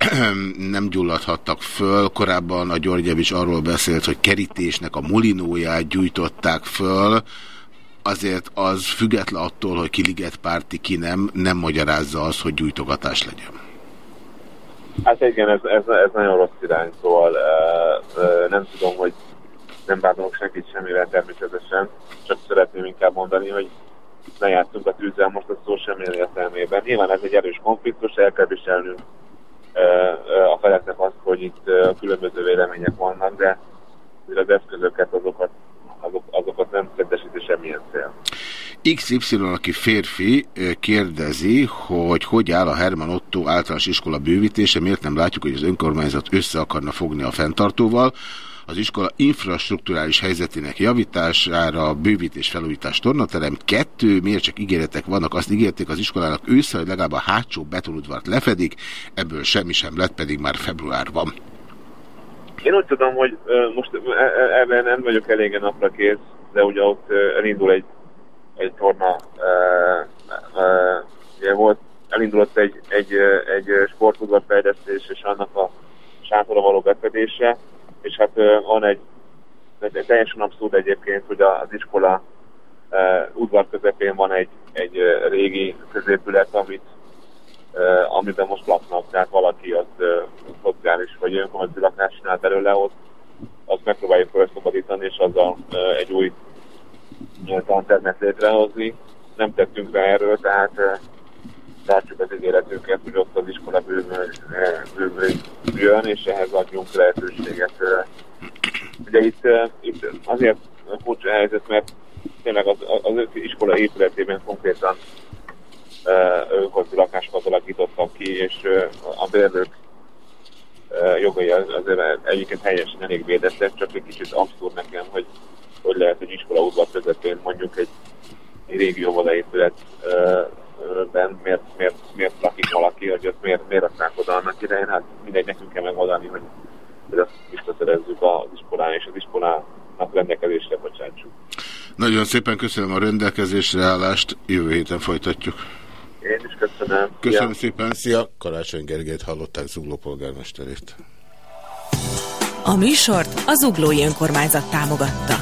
nem gyulladhattak föl. Korábban a György arról beszélt, hogy kerítésnek a mulinóját gyújtották föl, azért az független attól, hogy ki liget párti, ki nem, nem magyarázza azt, hogy gyújtogatás legyen. Hát igen, ez, ez, ez nagyon rossz irány, szóval uh, uh, nem tudom, hogy nem vádolok senkit semmivel természetesen, csak szeretném inkább mondani, hogy ne játszunk a tűzzel most a szó semmilyen értelmében. Nyilván ez egy erős konfliktus, el kell viselnünk uh, a feleknek azt, hogy itt uh, különböző vélemények vannak, de az eszközöket, azokat, azok, azokat nem szentesíti semmilyen cél. XY, aki férfi, kérdezi, hogy hogy áll a Herman Otto általános iskola bővítése, miért nem látjuk, hogy az önkormányzat össze akarna fogni a fenntartóval. Az iskola infrastruktúrális helyzetének javítására, bővítés, felújítás, tornaterem. Kettő, miért csak ígéretek vannak, azt ígérték az iskolának ősszel, hogy legalább a hátsó betonudvart lefedik, ebből semmi sem lett, pedig már február van. Én úgy tudom, hogy most e, e, ebben nem vagyok elégen napra kész, de ugye ott elindul egy egy torna ugye volt, elindulott egy, egy, egy sportudvar fejlesztés és annak a sátorra való befedése, és hát van egy, egy teljesen abszurd egyébként, hogy az iskola udvar közepén van egy, egy régi középület, amit, amiben most laknak, tehát valaki az uh, szociális vagy önkormányzati lakást csinál belőle, ott azt megpróbáljuk felszabadítani, és azzal uh, egy új tantermet létrehozni. Nem tettünk rá erről, tehát eh, tartsuk az ígéretünket, hogy ott az iskola bővüljön, és ehhez adjunk lehetőséget. Eh. Ugye itt, eh, itt azért furcsa helyzet, mert tényleg az, az iskola épületében konkrétan önkormányzati lakásokat alakítottak ki, és a bérlők jogai azért egyébként helyesen elég védettek, csak egy kicsit abszurd nekem, hogy hogy lehet egy iskola udvar közepén mondjuk egy, egy régi óvodaépületben miért, miért, miért lakik valaki, hogy ott miért, miért raknák oda annak idején, hát mindegy nekünk kell megoldani, hogy, hogy azt visszaszerezzük az iskolán, és az iskolának rendelkezésre bocsátsuk. Nagyon szépen köszönöm a rendelkezésre állást, jövő héten folytatjuk. Én is köszönöm. Köszönöm Szia. szépen, szia! Karácsony Gergelyt hallották Zugló polgármesterét. A műsort az Zuglói Önkormányzat támogatta.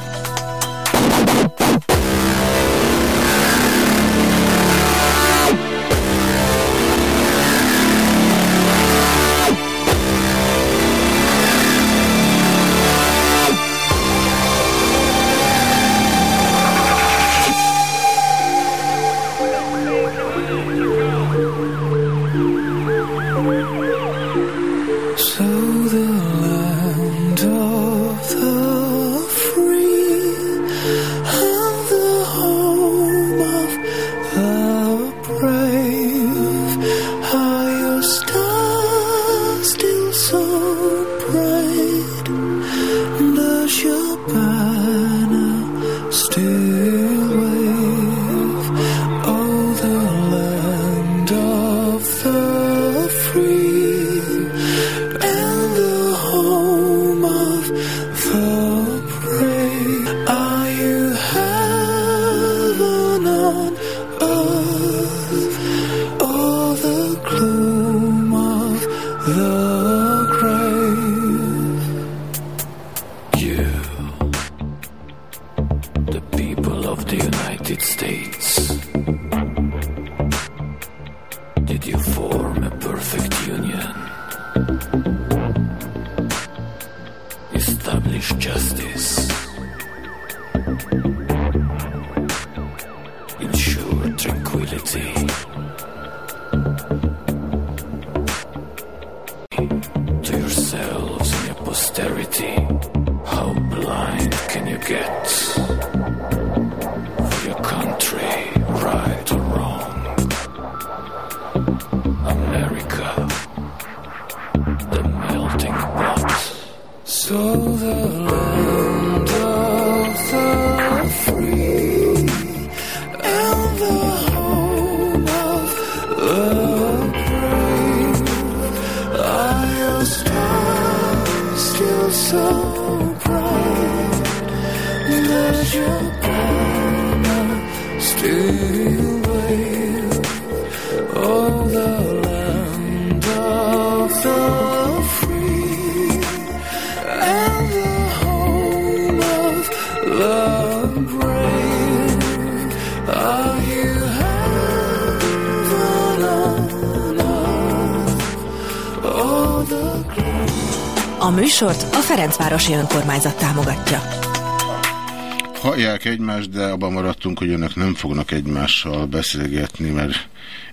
A műsort a Ferencvárosi Önkormányzat támogatja. Hallják egymást, de abban maradtunk, hogy önök nem fognak egymással beszélgetni, mert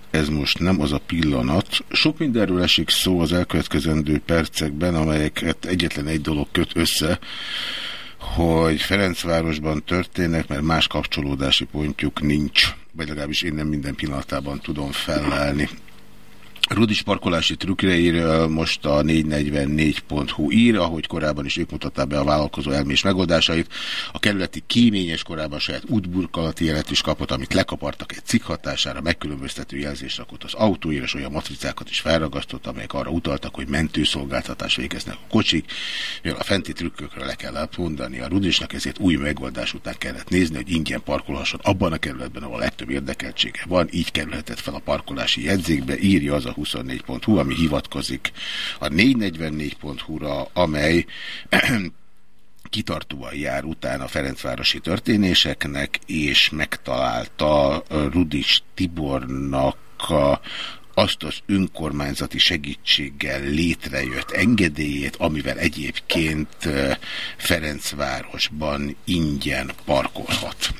ez most nem az a pillanat. Sok mindenről esik szó az elkövetkezendő percekben, amelyeket egyetlen egy dolog köt össze, hogy Ferencvárosban történnek, mert más kapcsolódási pontjuk nincs, vagy legalábbis én nem minden pillanatában tudom felelni. Rudis parkolási trükkreiről most a 444.hu ír, ahogy korábban is ők mutatták be a vállalkozó elmés megoldásait. A kerületi kíményes korábban saját útburkolati jelet is kapott, amit lekapartak egy cikk hatására, megkülönböztető jelzést rakott az autóira, és olyan matricákat is felragasztott, amelyek arra utaltak, hogy mentőszolgáltatás végeznek a kocsik. Mivel a fenti trükkökről le kellett mondani a Rudisnak, ezért új megoldás után kellett nézni, hogy ingyen parkolhasson abban a kerületben, ahol a legtöbb érdekeltsége van, így kerülhetett fel a parkolási jegyzékbe, írja az a 24.hu, ami hivatkozik a 444.hu-ra, amely kitartóan jár utána a Ferencvárosi történéseknek, és megtalálta Rudis Tibornak a azt az önkormányzati segítséggel létrejött engedélyét, amivel egyébként Ferencvárosban ingyen parkolhat.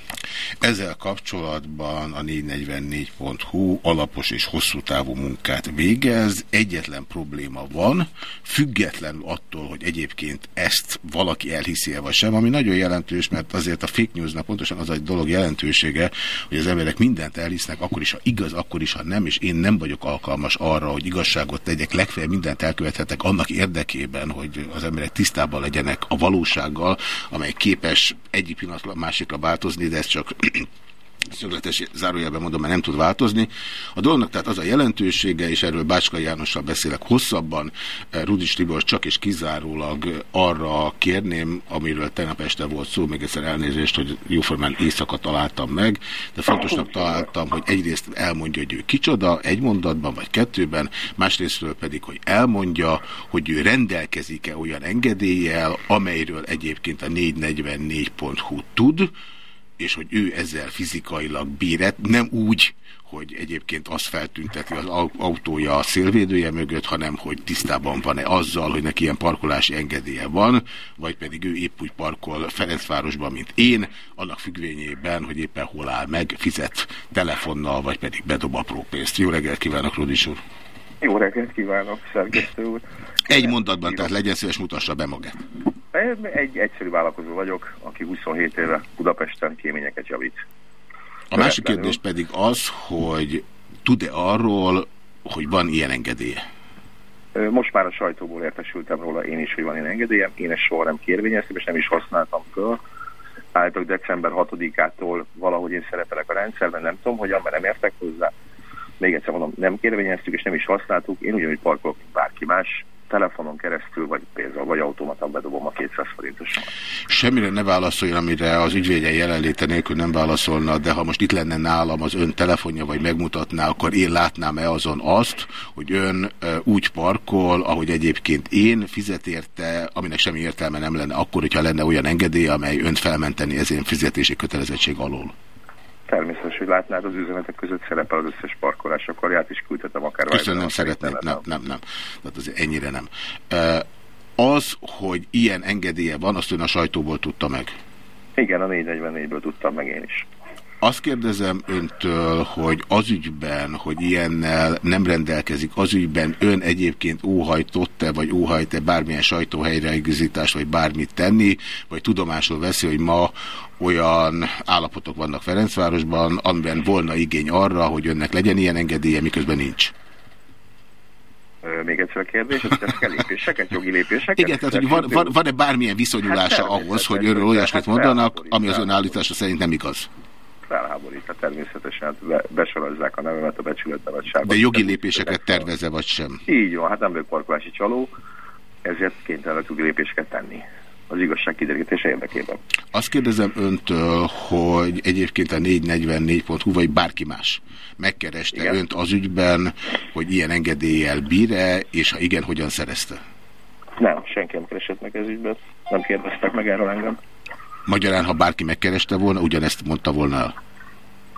Ezzel kapcsolatban a 444.hu alapos és hosszú távú munkát végez. Egyetlen probléma van, független attól, hogy egyébként ezt valaki elhiszi -e vagy sem, ami nagyon jelentős, mert azért a fake newsnak pontosan az egy dolog jelentősége, hogy az emberek mindent elhisznek, akkor is, ha igaz, akkor is, ha nem, és én nem vagyok alkalmas arra, hogy igazságot tegyek, legfeljebb mindent elkövethetek annak érdekében, hogy az emberek tisztában legyenek a valósággal, amely képes egyik pillanatban másikra változni, de ez csak szögletes zárójelben mondom, mert nem tud változni. A dolognak tehát az a jelentősége, és erről Bácska Jánossal beszélek hosszabban, Rudis Tibor csak és kizárólag arra kérném, amiről tegnap este volt szó, még egyszer elnézést, hogy jóformán éjszaka találtam meg, de fontosnak találtam, hogy egyrészt elmondja, hogy ő kicsoda, egy mondatban vagy kettőben, másrésztről pedig, hogy elmondja, hogy ő rendelkezik-e olyan engedéllyel, amelyről egyébként a 444.hu tud, és hogy ő ezzel fizikailag bír, nem úgy, hogy egyébként azt feltünteti az autója a szélvédője mögött, hanem hogy tisztában van-e azzal, hogy neki ilyen parkolási engedélye van, vagy pedig ő épp úgy parkol Ferencvárosban, mint én, annak függvényében, hogy éppen hol áll meg, fizet telefonnal, vagy pedig bedob apró pénzt. Jó reggelt kívánok, Rudis úr! Jó reggelt kívánok, szerkesztő úr! Egy mondatban, tehát legyen szíves, mutassa be magát. Egy egyszerű vállalkozó vagyok, aki 27 éve Budapesten kéményeket javít. A másik kérdés pedig az, hogy tud-e arról, hogy van ilyen engedélye? Most már a sajtóból értesültem róla én is, hogy van ilyen engedélyem. Én ezt soha nem kérvényeztem, és nem is használtam föl. Állítok december 6-ától valahogy én szerepelek a rendszerben, nem tudom, hogyan, mert nem értek hozzá. Még egyszer mondom, nem kérvényeztük, és nem is használtuk. Én ugyanúgy parkolok, mint bárki más telefonon keresztül, vagy pénzzel, vagy automatán bedobom a 200 forintosomat. Semmire ne válaszoljon, amire az ügyvédje jelenléte nélkül nem válaszolna, de ha most itt lenne nálam az ön telefonja, vagy megmutatná, akkor én látnám-e azon azt, hogy ön úgy parkol, ahogy egyébként én fizet érte, aminek semmi értelme nem lenne akkor, hogyha lenne olyan engedély, amely önt felmenteni ezén fizetési kötelezettség alól természetes, hogy látnád az üzenetek között szerepel az összes parkolás, akkor ját is küldhetem akár. Köszönöm, nem szeretném, nem, nem, nem. Tehát azért ennyire nem. Az, hogy ilyen engedélye van, azt ön a sajtóból tudta meg? Igen, a 444-ből tudtam meg én is. Azt kérdezem öntől, hogy az ügyben, hogy ilyennel nem rendelkezik, az ügyben ön egyébként óhajtott-e, vagy óhajt-e bármilyen sajtóhelyreigazítást, vagy bármit tenni, vagy tudomásul veszi, hogy ma olyan állapotok vannak Ferencvárosban, amiben volna igény arra, hogy önnek legyen ilyen engedélye, miközben nincs. Még egyszer a kérdés, hogy kell lépéseket, jogi lépéseket? Igen, tehát hogy van-e van, van bármilyen viszonyulása hát ahhoz, hogy önről olyasmit hát mondanak, ami az ön állítása szerint nem igaz? Felháborít, hát természetesen hát be, besorozzák a nevemet a becsületbe vagy De jogi lépéseket terveze vagy sem? Így van, hát nem vagyok parkolási csaló, ezért kénytelenek lépéseket tenni az igazság kiderítése érdekében. Azt kérdezem öntől, hogy egyébként a 444.hu vagy bárki más megkereste igen. önt az ügyben, hogy ilyen engedéllyel bír-e, és ha igen, hogyan szerezte? Nem, senki nem keresett meg ez ügyben. Nem kérdeztek meg erről engem. Magyarán, ha bárki megkereste volna, ugyanezt mondta volna el?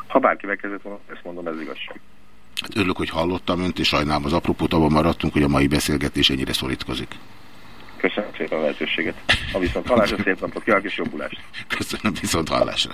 Ha bárki megkezdett volna, ezt mondom, ez igazság. Hát örülök, hogy hallottam önt, és sajnálom az apropót, abban maradtunk, hogy a mai beszélgetés ennyire szorítkozik. Köszönöm szépen a lehetőséget. A viszont hallásra szép napot, kívánok és jobbulást. Köszönöm viszont hallásra.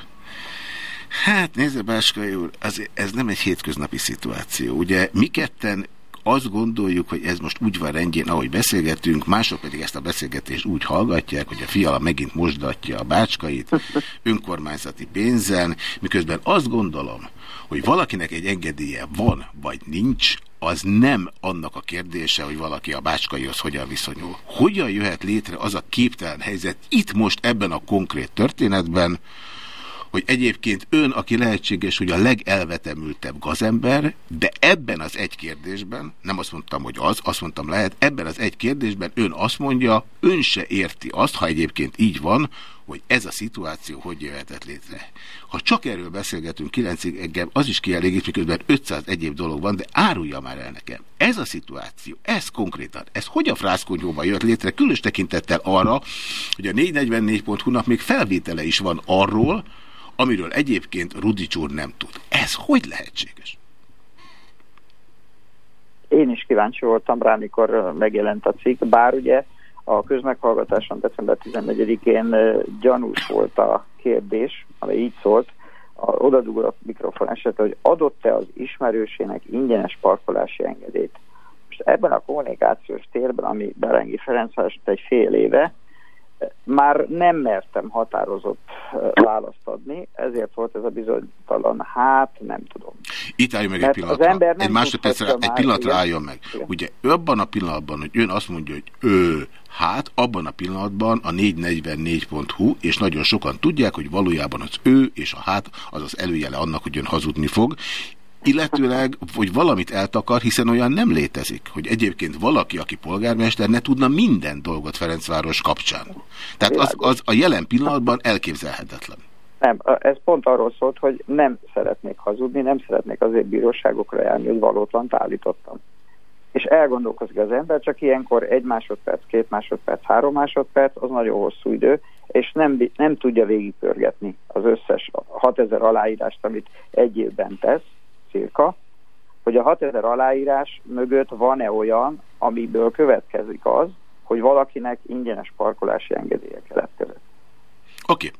Hát nézze, Báskai úr, ez, ez nem egy hétköznapi szituáció. Ugye mi ketten azt gondoljuk, hogy ez most úgy van rendjén, ahogy beszélgetünk, mások pedig ezt a beszélgetést úgy hallgatják, hogy a fiala megint mosdatja a bácskait önkormányzati pénzen, miközben azt gondolom, hogy valakinek egy engedélye van, vagy nincs, az nem annak a kérdése, hogy valaki a bácskaihoz hogyan viszonyul. Hogyan jöhet létre az a képtelen helyzet itt most ebben a konkrét történetben, hogy egyébként ön, aki lehetséges, hogy a legelvetemültebb gazember, de ebben az egy kérdésben, nem azt mondtam, hogy az, azt mondtam lehet, ebben az egy kérdésben ön azt mondja, ön se érti azt, ha egyébként így van, hogy ez a szituáció hogy jöhetett létre. Ha csak erről beszélgetünk 9-ig, engem az is kielégít, miközben 500 egyéb dolog van, de árulja már el nekem. Ez a szituáció, ez konkrétan, ez hogy a frászkonyóban jött létre, különös tekintettel arra, hogy a 444.hu-nak még felvétele is van arról, amiről egyébként Rudics úr nem tud. Ez hogy lehetséges? Én is kíváncsi voltam rá, mikor megjelent a cikk, bár ugye a közmeghallgatáson december 14-én gyanús volt a kérdés, amely így szólt, a, mikrofon esetleg, hogy adott-e az ismerősének ingyenes parkolási engedélyt. Most ebben a kommunikációs térben, ami Berengi Ferenc egy fél éve, már nem mertem határozott választ adni, ezért volt ez a bizonytalan, hát nem tudom. Itt álljon meg Mert egy pillanatra, az ember nem egy másodpercre, egy pillanatra álljon meg. Igen. Ugye abban a pillanatban, hogy ön azt mondja, hogy ő, hát abban a pillanatban a 444.hu, és nagyon sokan tudják, hogy valójában az ő és a hát az az előjele annak, hogy ön hazudni fog, illetőleg, hogy valamit eltakar, hiszen olyan nem létezik, hogy egyébként valaki, aki polgármester, ne tudna minden dolgot Ferencváros kapcsán. Tehát az, az a jelen pillanatban elképzelhetetlen. Nem, ez pont arról szólt, hogy nem szeretnék hazudni, nem szeretnék azért bíróságokra járni, hogy valótlant állítottam. És elgondolkozik az ember, csak ilyenkor egy másodperc, két másodperc, három másodperc, az nagyon hosszú idő, és nem, nem tudja végigpörgetni az összes 6000 aláírást, amit egy évben tesz, cirka, hogy a 6000 aláírás mögött van-e olyan, amiből következik az, hogy valakinek ingyenes parkolási engedélye keletkezett. Oké. Okay.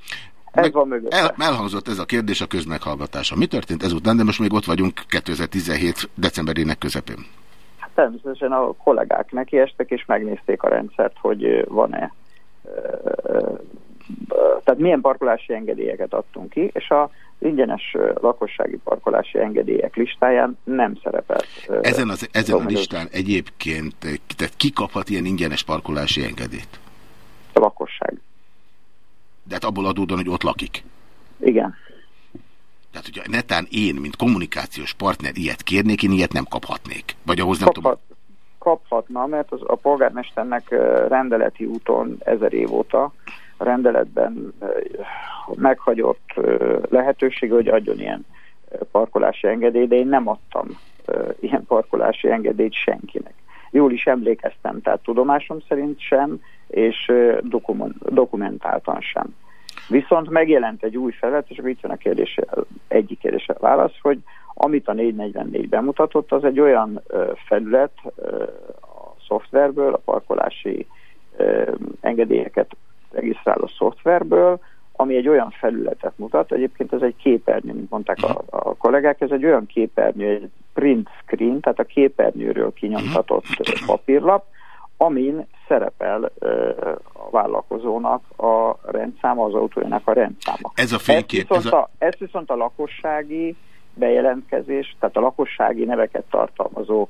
Ez Meg van. El, elhangzott ez a kérdés a közmeghallgatása. Mi történt ezután, de most még ott vagyunk 2017. decemberének közepén? Hát természetesen a kollégák nekiestek, és megnézték a rendszert, hogy van-e tehát milyen parkolási engedélyeket adtunk ki, és a ingyenes lakossági parkolási engedélyek listáján nem szerepelt. Ezen, az, ezen a listán egyébként tehát ki kaphat ilyen ingyenes parkolási engedélyt? A lakosság. De hát abból adódóan, hogy ott lakik. Igen. Tehát, hogyha netán én, mint kommunikációs partner ilyet kérnék, én ilyet nem kaphatnék. Vagy ahhoz nem Kaphat, tudom... Kaphatna, mert az, a polgármesternek rendeleti úton ezer év óta rendeletben meghagyott lehetőség, hogy adjon ilyen parkolási engedélyt, de én nem adtam ilyen parkolási engedélyt senkinek. Jól is emlékeztem, tehát tudomásom szerint sem, és dokumentáltan sem. Viszont megjelent egy új felület, és itt van a kérdés, egyik kérdésre válasz, hogy amit a 444 bemutatott, az egy olyan felület a szoftverből, a parkolási engedélyeket regisztráló szoftverből, ami egy olyan felületet mutat, egyébként ez egy képernyő, mint mondták a, a kollégák, ez egy olyan képernyő, egy print screen, tehát a képernyőről kinyomtatott papírlap, amin szerepel ö, a vállalkozónak a rendszáma, az autójának a rendszáma. Ez a fénykép. Ez viszont, ez a... A, ez viszont a lakossági bejelentkezés, tehát a lakossági neveket tartalmazó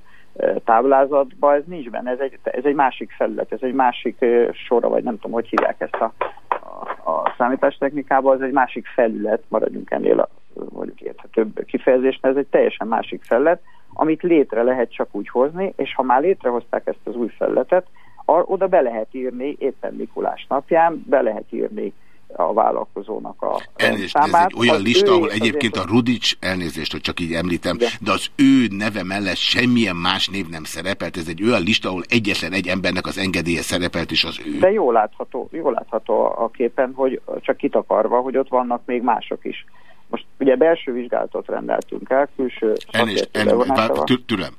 táblázatban ez nincs benne, ez egy, ez egy másik felület, ez egy másik sora, vagy nem tudom, hogy hívják ezt a, a, a számítástechnikában, ez egy másik felület, maradjunk ennél a mondjuk érthetőbb kifejezésnél, ez egy teljesen másik felület, amit létre lehet csak úgy hozni, és ha már létrehozták ezt az új felületet, oda be lehet írni, éppen Mikulás napján, be lehet írni a vállalkozónak a Elnézést, ez számát. egy olyan Az lista, ahol egyébként én- a Rudics, elnézést, hogy csak így említem, de az ő neve mellett semmilyen más név nem szerepelt. Ez egy olyan lista, ahol egyetlen egy embernek az engedélye szerepelt, és az ő. De jól látható, jól látható a képen, hogy csak kitakarva, hogy ott vannak még mások is. Most ugye belső vizsgálatot rendeltünk el, külső Elnézést, elnézést, türem.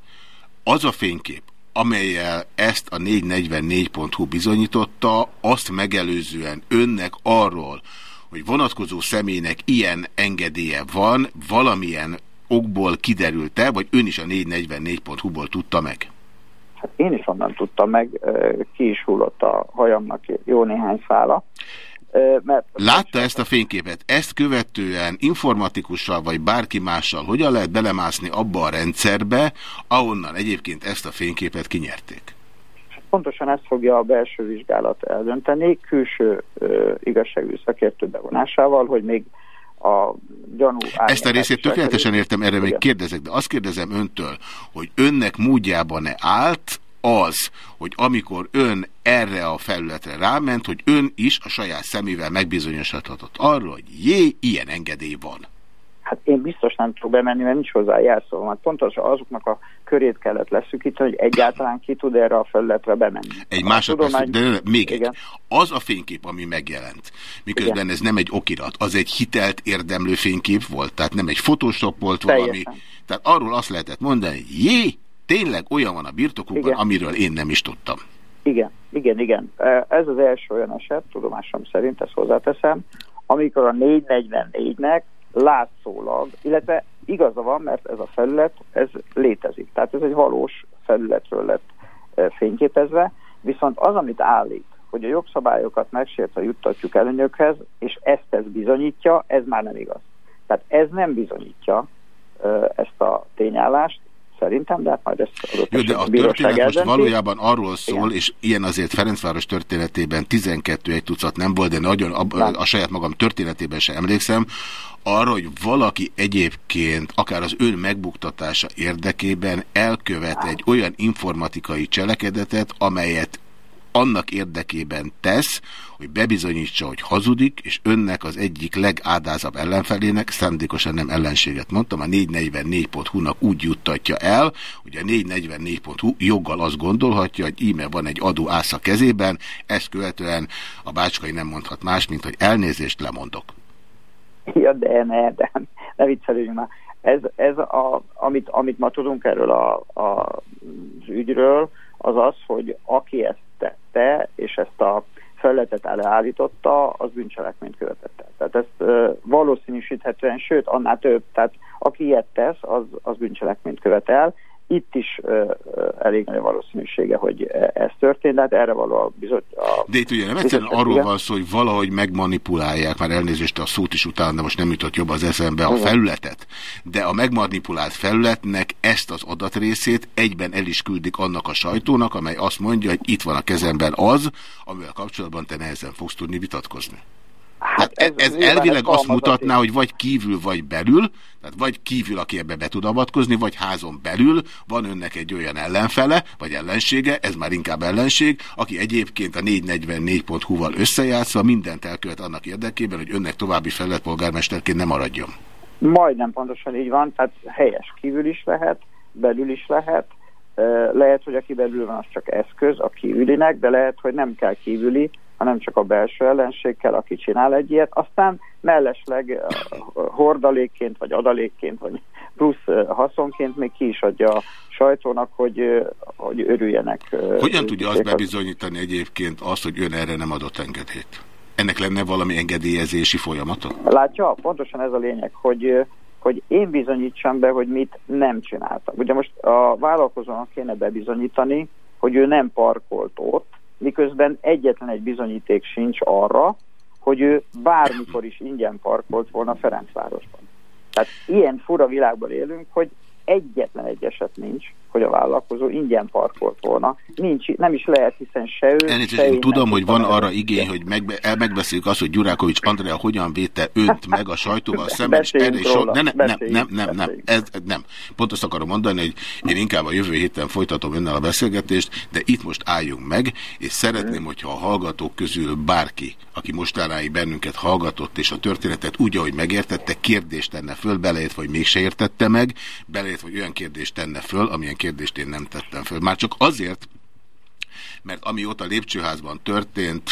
Az a fénykép, amelyel ezt a 444.hu bizonyította, azt megelőzően önnek arról, hogy vonatkozó személynek ilyen engedélye van, valamilyen okból kiderült-e, vagy ön is a 444.hu-ból tudta meg? Hát én is onnan tudtam meg, ki is hullott a hajamnak jó néhány szála. Mert Látta ezt a fényképet? Ezt követően informatikussal vagy bárki mással hogyan lehet belemászni abba a rendszerbe, ahonnan egyébként ezt a fényképet kinyerték? pontosan ezt fogja a belső vizsgálat eldönteni, külső ö, igazságügyi szakértő bevonásával, hogy még a gyanú... Ezt a részét tökéletesen értem, erre még kérdezek, de azt kérdezem öntől, hogy önnek módjában-e állt az, hogy amikor ön erre a felületre ráment, hogy ön is a saját szemével megbizonyosodhatott arról, hogy jé, ilyen engedély van. Hát én biztos nem tudok bemenni, mert nincs hozzá jelszó. Hát pontosan azoknak a körét kellett leszűkíteni, hogy egyáltalán ki tud erre a felületre bemenni. Egy másodperc, tudomány- de, de, de még Igen. egy. Az a fénykép, ami megjelent, miközben Igen. ez nem egy okirat, az egy hitelt érdemlő fénykép volt, tehát nem egy photoshop volt valami. Teljesen. Tehát arról azt lehetett mondani, jé, tényleg olyan van a birtokukban, Igen. amiről én nem is tudtam. Igen, igen, igen. Ez az első olyan eset, tudomásom szerint, ezt hozzáteszem, amikor a 444-nek látszólag, illetve igaza van, mert ez a felület, ez létezik. Tehát ez egy valós felületről lett e, fényképezve, viszont az, amit állít, hogy a jogszabályokat megsértve juttatjuk előnyökhez, és ezt ez bizonyítja, ez már nem igaz. Tehát ez nem bizonyítja e, ezt a tényállást, szerintem, de hát majd ezt adott Jó, de a bíróság történet most eldönti. valójában arról szól, és ilyen azért Ferencváros történetében 12 egy tucat nem volt, de nagyon a, a saját magam történetében sem emlékszem, arra, hogy valaki egyébként, akár az ön megbuktatása érdekében elkövet egy olyan informatikai cselekedetet, amelyet annak érdekében tesz, hogy bebizonyítsa, hogy hazudik, és önnek az egyik legádázabb ellenfelének, szándékosan nem ellenséget mondtam, a 444.hu-nak úgy juttatja el, hogy a 444.hu joggal azt gondolhatja, hogy íme van egy adó ász a kezében, ezt követően a bácskai nem mondhat más, mint hogy elnézést lemondok. Ja, de ne, de ne vicceljünk már. Ez, ez a, amit, amit ma tudunk erről a, a, ügyről, az az, hogy aki ezt tette, és ezt a felületet előállította, az bűncselekményt követett. Tehát ezt uh, valószínűsíthetően, sőt, annál több, tehát aki ilyet tesz, az, az bűncselekményt követel. Itt is uh, elég nagy valószínűsége, hogy ez történt, hát erre való a bizony... A De itt ugye nem egyszerűen arról igen. van szó, hogy valahogy megmanipulálják, már elnézést a szót is utána, de most nem jutott jobb az eszembe a felületet, de a megmanipulált felületnek ezt az adatrészét egyben el is küldik annak a sajtónak, amely azt mondja, hogy itt van a kezemben az, amivel kapcsolatban te nehezen fogsz tudni vitatkozni. Hát ez, ez nyilván elvileg ez azt mutatná, hogy vagy kívül, vagy belül, tehát vagy kívül, aki ebbe be tud avatkozni, vagy házon belül van önnek egy olyan ellenfele, vagy ellensége, ez már inkább ellenség, aki egyébként a 444.hu-val összejátszva mindent elkövet annak érdekében, hogy önnek további felületpolgármesterként nem maradjon. Majdnem pontosan így van, tehát helyes kívül is lehet, belül is lehet. Lehet, hogy aki belül van, az csak eszköz a kívülinek, de lehet, hogy nem kell kívüli, hanem csak a belső ellenség kell, aki csinál egy ilyet. Aztán mellesleg ö, hordalékként, vagy adalékként, vagy plusz ö, haszonként még ki is adja a sajtónak, hogy, ö, hogy örüljenek. Hogyan tudja azt bebizonyítani egyébként azt, hogy ön erre nem adott engedélyt? Ennek lenne valami engedélyezési folyamata? Látja, pontosan ez a lényeg, hogy, hogy én bizonyítsam be, hogy mit nem csináltam. Ugye most a vállalkozónak kéne bebizonyítani, hogy ő nem parkolt ott, miközben egyetlen egy bizonyíték sincs arra, hogy ő bármikor is ingyen parkolt volna Ferencvárosban. Tehát ilyen fura világban élünk, hogy egyetlen egy eset nincs, hogy a vállalkozó ingyen parkolt volna. Nincs, nem is lehet, hiszen se ő, Elnézést, se én én tudom, hogy van arra igény, hogy megbe, el- megbeszéljük azt, hogy Gyurákovics Andrea hogyan védte önt meg a sajtóval szemben, és erre is so... ne, ne, nem, nem, nem, nem, ez, nem. Pont azt akarom mondani, hogy én inkább a jövő héten folytatom önnel a beszélgetést, de itt most álljunk meg, és szeretném, hogyha a hallgatók közül bárki, aki mostanáig bennünket hallgatott, és a történetet úgy, ahogy megértette, kérdést tenne föl, beleértve, hogy mégse értette meg, beleértve, hogy olyan kérdést tenne föl, amilyen kérdést én nem tettem föl. Már csak azért, mert ami ott a lépcsőházban történt,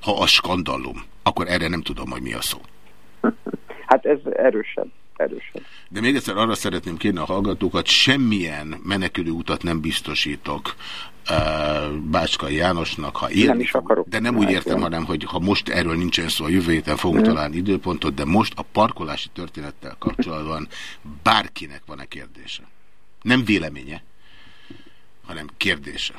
ha a skandalum, akkor erre nem tudom, hogy mi a szó. Hát ez erősebb, erősebb. De még egyszer arra szeretném kérni a hallgatókat, semmilyen menekülő utat nem biztosítok uh, Bácskai Jánosnak, ha Nem is akarok. de nem úgy értem, Nem. hanem, hogy ha most erről nincsen szó, a jövő héten fogunk Mhm. találni időpontot, de most a parkolási történettel kapcsolatban bárkinek van-e kérdése? Nem véleménye, hanem kérdése.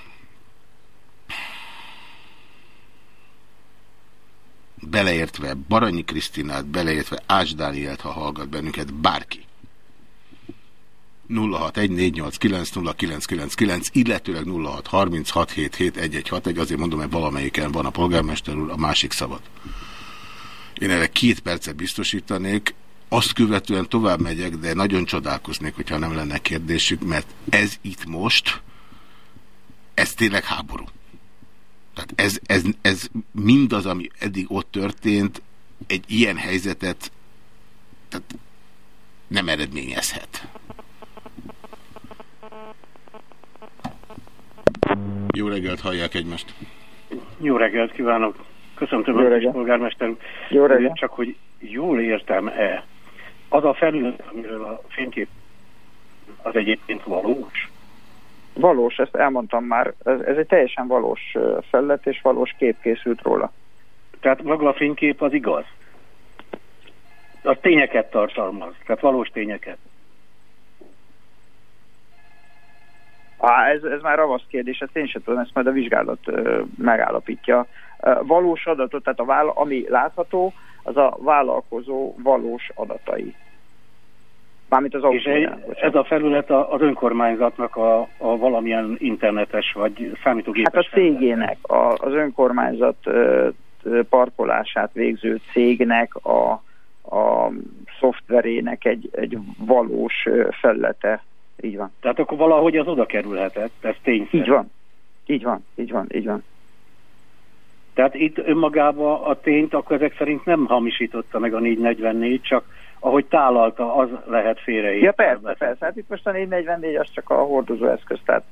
Beleértve Baranyi Krisztinát, beleértve Ács Dánielt, ha hallgat bennünket, bárki. 0614890999, illetőleg 0636771161, azért mondom, mert valamelyiken van a polgármester úr, a másik szabad. Én erre két percet biztosítanék, azt követően tovább megyek, de nagyon csodálkoznék, hogyha nem lenne kérdésük, mert ez itt most, ez tényleg háború. Tehát ez, ez, ez mindaz, ami eddig ott történt, egy ilyen helyzetet tehát nem eredményezhet. Jó reggelt, hallják egymást. Jó reggelt kívánok! Köszöntöm Jó a reggelt. polgármester úr. Jó reggelt. Csak hogy jól értem-e, az a felület, amiről a fénykép az egyébként valós? Valós, ezt elmondtam már, ez, ez egy teljesen valós ö, felület, és valós kép készült róla. Tehát maga a fénykép az igaz? Az tényeket tartalmaz, tehát valós tényeket. Á, ez, ez már ravasz kérdés, ezt én sem tudom, ezt majd a vizsgálat ö, megállapítja. Ö, valós adatot, tehát a vála, ami látható, az a vállalkozó valós adatai. Mármint az És egy, ez a felület a- az önkormányzatnak a, a valamilyen internetes vagy számítógépes Hát a cégének, a, az önkormányzat ö, parkolását végző cégnek a, a szoftverének egy, egy valós felülete. Így van. Tehát akkor valahogy az oda kerülhetett, ez tényszerű. Így van. Így van, így van, így van. Tehát itt önmagában a tényt akkor ezek szerint nem hamisította meg a 444, csak ahogy tálalta, az lehet félreértelmezni. Ja persze, persze. Hát itt most a 444 az csak a hordozó eszköz, tehát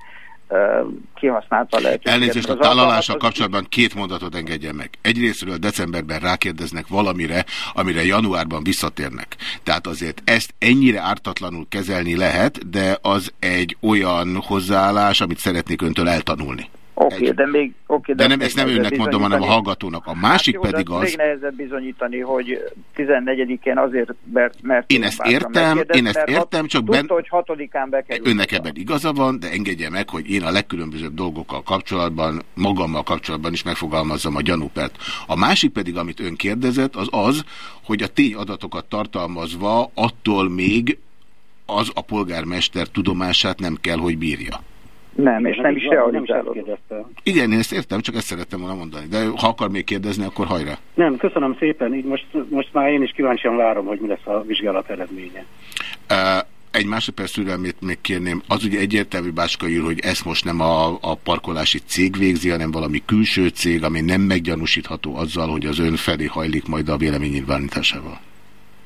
kihasználta lehetőséget. Elnézést a tálalással az- kapcsolatban két mondatot engedjen meg. Egyrésztről decemberben rákérdeznek valamire, amire januárban visszatérnek. Tehát azért ezt ennyire ártatlanul kezelni lehet, de az egy olyan hozzáállás, amit szeretnék öntől eltanulni. Oké, de még... Oké, De nem, még ezt nem önnek mondom, hanem a hallgatónak. A másik hát jó, pedig de az... Még nehezebb bizonyítani, hogy 14-én azért, mert... mert Én ezt értem, én ezt értem, csak Tudta, ben- hogy hatodikán bekerül. Önnek ebben igaza van, de engedje meg, hogy én a legkülönbözőbb dolgokkal kapcsolatban, magammal kapcsolatban is megfogalmazzam a gyanúpert. A másik pedig, amit ön kérdezett, az az, hogy a tényadatokat tartalmazva attól még az a polgármester tudomását nem kell, hogy bírja. Nem, és nem is realizálod. kérdeztem. Igen, én ezt értem, csak ezt szerettem volna mondani. De ha akar még kérdezni, akkor hajrá. Nem, köszönöm szépen, így most, most már én is kíváncsian várom, hogy mi lesz a vizsgálat eredménye. Uh, egy másodperc türelmét még kérném. Az ugye egyértelmű Bácska ír, hogy ezt most nem a, a parkolási cég végzi, hanem valami külső cég, ami nem meggyanúsítható azzal, hogy az ön felé hajlik majd a véleménynyilvánításával.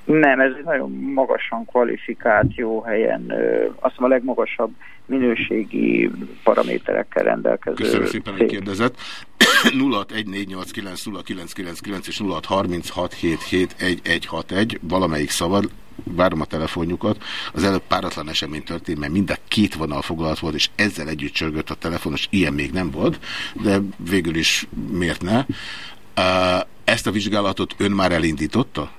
Nem, ez egy nagyon magasan kvalifikált, jó helyen, azt hiszem a legmagasabb minőségi paraméterekkel rendelkező Köszönöm szépen, hogy kérdezett. 0614890999 és 0636771161, valamelyik szabad, várom a telefonjukat. Az előbb páratlan esemény történt, mert mind a két vonal foglalt volt, és ezzel együtt csörgött a telefonos, ilyen még nem volt, de végül is miért ne? Ezt a vizsgálatot ön már elindította?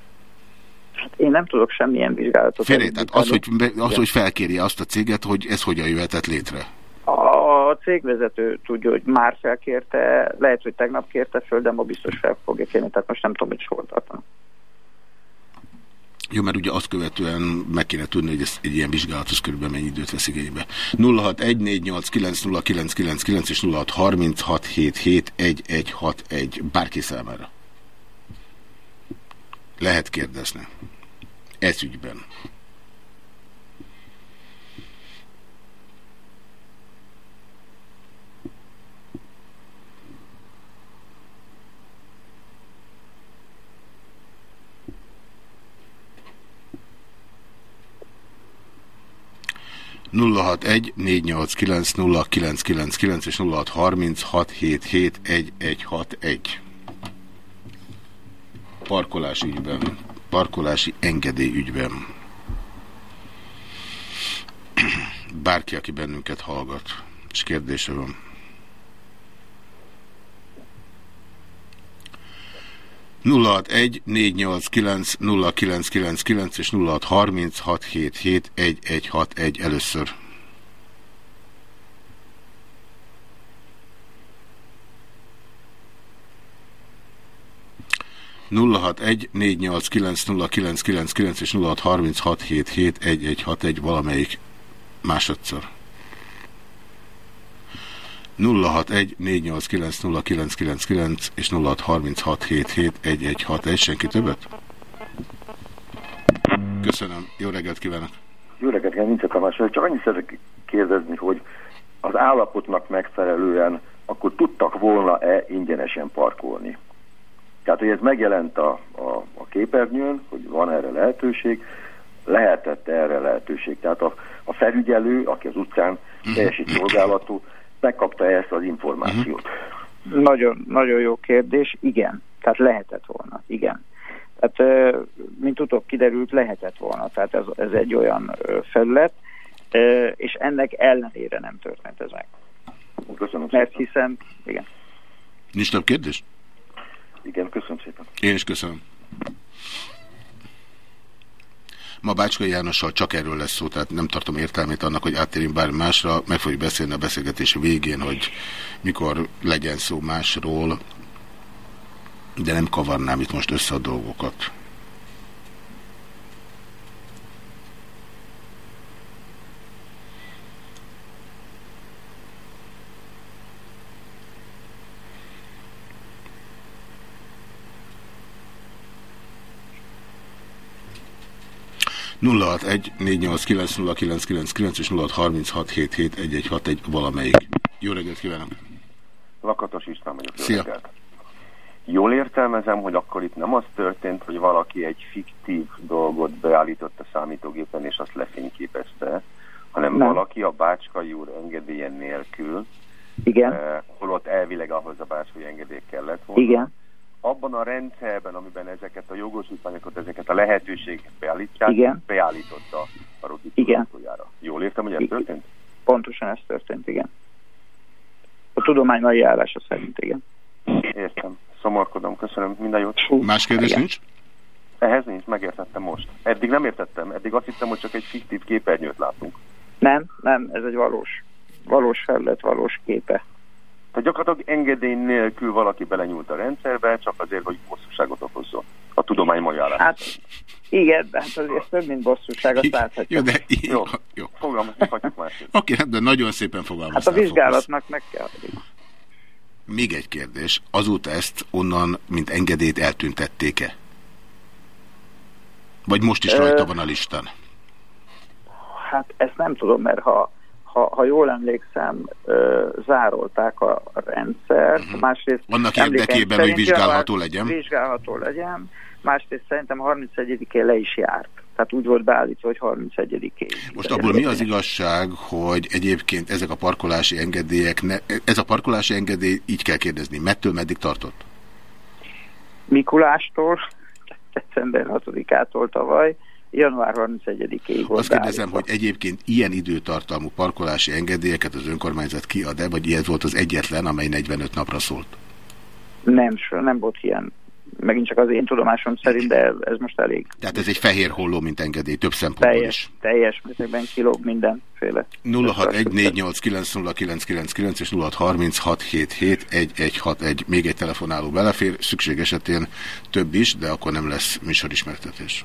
Én nem tudok semmilyen vizsgálatot. Félre, tehát az, hogy, az, hogy felkérje azt a céget, hogy ez hogyan jöhetett létre. A cégvezető tudja, hogy már felkérte, lehet, hogy tegnap kérte föl, de ma biztos fel fogja kérni, tehát most nem tudom, hogy tartanak. Jó, mert ugye azt követően meg kéne tudni, hogy ez egy ilyen vizsgálat az körülbelül mennyi időt vesz igénybe. 0614890999 és 0636771161 bárki számára. Lehet kérdezni. Ez ügyben. nulla hat egy négy nyolc kilenc nulla kilenc kilenc kilenc és nulla hat harminc hat hét hét egy egy hat egy parkolási ügyben, parkolási engedély ügyben. Bárki, aki bennünket hallgat, és kérdése van. egy négy nyolc kilenc nulla kilenc kilenc kilenc és nulla harminc hat hét hét egy egy hat egy először. 061 489 és 0636771161 valamelyik másodszor. 061 489 és 0636771161 senki többet? Köszönöm. Jó reggelt kívánok! Jó reggelt, én nincs a Csak annyit szeretnék kérdezni, hogy az állapotnak megfelelően akkor tudtak volna-e ingyenesen parkolni? Tehát, hogy ez megjelent a, a, a képernyőn, hogy van erre lehetőség, lehetett erre lehetőség. Tehát a, a felügyelő, aki az utcán mhm. teljesít szolgálatú, megkapta ezt az információt. Mhm. Nagyon, nagyon jó kérdés, igen. Tehát lehetett volna, igen. Tehát, mint utóbb kiderült, lehetett volna. Tehát ez, ez egy olyan felület, és ennek ellenére nem történt ez meg. Köszönöm Mert hiszen, igen. Nincs több kérdés? Igen, köszönöm szépen. Én is köszönöm. Ma Bácskai Jánossal csak erről lesz szó, tehát nem tartom értelmét annak, hogy áttérjünk bármi másra. Meg fogjuk beszélni a beszélgetés végén, hogy mikor legyen szó másról, de nem kavarnám itt most össze a dolgokat. 061 489 és 0636771161 valamelyik. Jó reggelt kívánok! Lakatos István vagyok. Szia! Reggelt. Jól értelmezem, hogy akkor itt nem az történt, hogy valaki egy fiktív dolgot beállított a számítógépen, és azt lefényképezte, hanem nem. valaki a Bácskai úr engedélyen nélkül, Igen. Eh, holott elvileg ahhoz a Bácskai engedély kellett volna. Igen abban a rendszerben, amiben ezeket a jogosítványokat, ezeket a lehetőségeket beállítják, igen. beállította a Igen. Jól értem, hogy ez történt? Pontosan ez történt, igen. A tudomány mai állása szerint, igen. Értem. Szomorkodom, köszönöm, minden jót. Más kérdés igen. nincs? Ehhez nincs, megértettem most. Eddig nem értettem, eddig azt hittem, hogy csak egy fiktív képernyőt látunk. Nem, nem, ez egy valós, valós felület, valós képe tehát gyakorlatilag engedély nélkül valaki belenyúlt a rendszerbe, csak azért, hogy bosszúságot okozzon. A tudomány magyarán. Hát igen, de hát azért több, mint bosszúság, azt láthatjuk. Jó, de jó, jó. fogalmazni hagyjuk másképp. Oké, okay, de nagyon szépen fogalmaztál. Hát a vizsgálatnak meg kell. Még egy kérdés. Azóta ezt onnan, mint engedélyt eltüntették-e? Vagy most is rajta van a listán? Hát ezt nem tudom, mert ha ha, ha jól emlékszem, ö, zárolták a rendszer. Uh mhm. -huh. Másrészt Annak érdekében, hogy vizsgálható legyen. Vizsgálható legyen. Másrészt szerintem 31-én le is járt. Tehát úgy volt beállítva, hogy 31-én. Most abból mi az igazság, hogy egyébként ezek a parkolási engedélyek, ne, ez a parkolási engedély, így kell kérdezni, mettől meddig tartott? Mikulástól, december 6-ától tavaly, január 31-ig volt Azt kérdezem, hogy egyébként ilyen időtartalmú parkolási engedélyeket az önkormányzat kiad-e, vagy ilyen volt az egyetlen, amely 45 napra szólt? Nem, nem volt ilyen. Megint csak az én tudomásom szerint, de ez most elég. Tehát ez egy fehér holló, mint engedély, több szempontból teljes, is. Teljes mértékben kilóg mindenféle. 0614890999 és 0636771161. Még egy telefonáló belefér, szükség esetén több is, de akkor nem lesz műsorismertetés.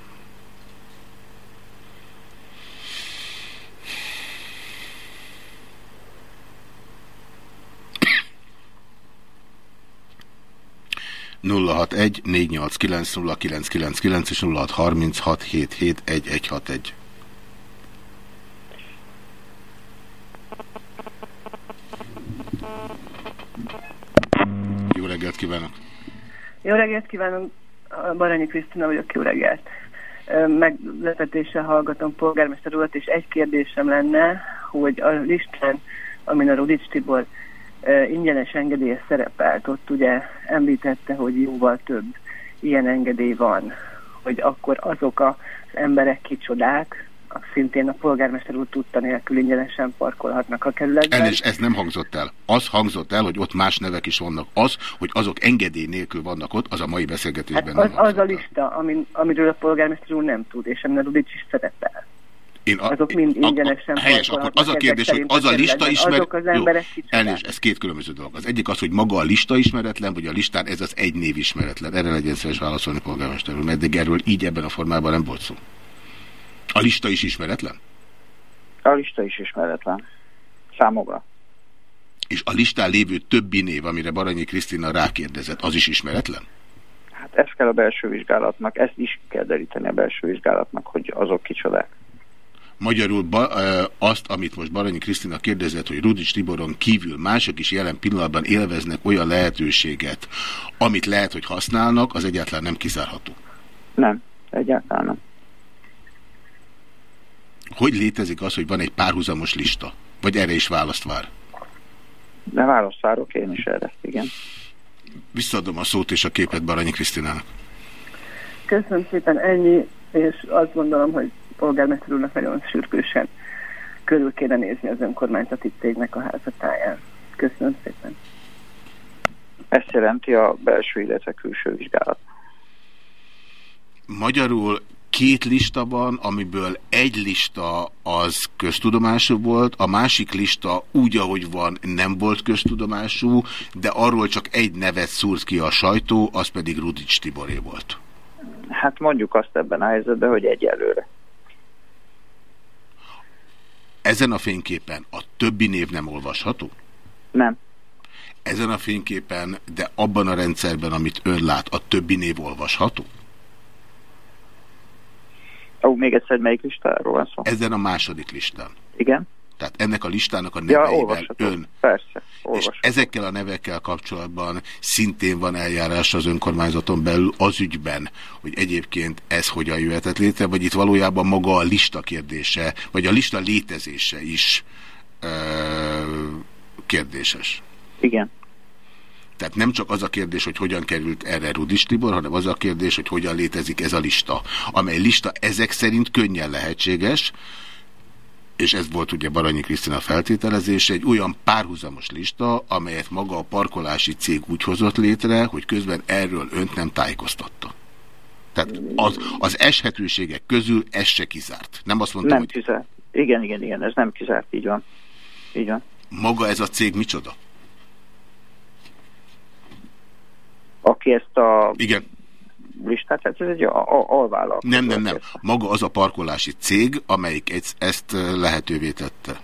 061 489 0999 és 0636 771161. Jó reggelt kívánok! Jó reggelt kívánok, Baranyi Krisztina vagyok, jó reggelt. Meglepetéssel hallgatom polgármester urat, és egy kérdésem lenne, hogy a listán, amin a Rudics Tibor ingyenes engedélye szerepelt, ott ugye említette, hogy jóval több ilyen engedély van, hogy akkor azok az emberek kicsodák, szintén a polgármester úr tudta nélkül ingyenesen parkolhatnak a kerületben. Elnézést, ez nem hangzott el. Az hangzott el, hogy ott más nevek is vannak. Az, hogy azok engedély nélkül vannak ott, az a mai beszélgetésben Hát nem az, az a lista, amin, amiről a polgármester úr nem tud, és a Rudics is szerepel. Én a, Azok mind ingyenesen Helyes, akkor az a kérdés, hogy az a a lista kerületben. ismer... Azok az emberek elnézést, ez két különböző dolog. Az egyik az, hogy maga a lista ismeretlen, vagy a listán ez az egy név ismeretlen. Erre legyen szíves válaszolni polgármester úr, mert erről így ebben a formában nem volt szó. A lista is ismeretlen? A lista is ismeretlen. Számomra. És a listán lévő többi név, amire Baranyi Krisztina rákérdezett, az is ismeretlen? Hát ez kell a belső vizsgálatnak, ezt is kell deríteni a belső vizsgálatnak, hogy azok kicsodák. Magyarul ba, ö, azt, amit most Baranyi Krisztina kérdezett, hogy Rudics Tiboron kívül mások is jelen pillanatban élveznek olyan lehetőséget, amit lehet, hogy használnak, az egyáltalán nem kizárható. Nem, egyáltalán nem. Hogy létezik az, hogy van egy párhuzamos lista? Vagy erre is választ vár? De választ várok én is erre, igen. Visszaadom a szót és a képet Baranyi Krisztinának. Köszönöm szépen, ennyi, és azt gondolom, hogy polgármester úrnak nagyon sürgősen körül kéne nézni az önkormányzati cégnek a házatáján. Köszönöm szépen. Ezt jelenti a belső, illetve külső vizsgálat. Magyarul két lista van, amiből egy lista az köztudomású volt, a másik lista úgy, ahogy van, nem volt köztudomású, de arról csak egy nevet szúrt ki a sajtó, az pedig Rudics Tiboré volt. Hát mondjuk azt ebben a helyzetben, hogy egyelőre. Ezen a fényképen a többi név nem olvasható? Nem. Ezen a fényképen, de abban a rendszerben, amit ön lát, a többi név olvasható? Ó, még egyszer, melyik listáról van szó? Ezen a második listán. Igen. Tehát ennek a listának a Ja, neveivel olvasható. ön. Persze, És ezekkel a nevekkel kapcsolatban szintén van eljárás az önkormányzaton belül az ügyben, hogy egyébként ez hogyan jöhetett létre, vagy itt valójában maga a lista kérdése, vagy a lista létezése is ö, kérdéses. Igen. Tehát nem csak az a kérdés, hogy hogyan került erre Rudis Tibor, hanem az a kérdés, hogy hogyan létezik ez a lista, amely lista ezek szerint könnyen lehetséges, és ez volt ugye Baranyi Krisztina feltételezése, egy olyan párhuzamos lista, amelyet maga a parkolási cég úgy hozott létre, hogy közben erről önt nem tájékoztatta. Tehát az, az eshetőségek közül ez se kizárt. Nem azt mondtam, Nem hogy kizárt. Igen, igen, igen, ez nem kizárt, így van. Így van. maga ez a cég micsoda? Aki ezt a Igen. Listát, hát ez egy a- a- alvállalkozó. Nem, nem, nem. Maga az a parkolási cég, amelyik ezt, lehetővé tette.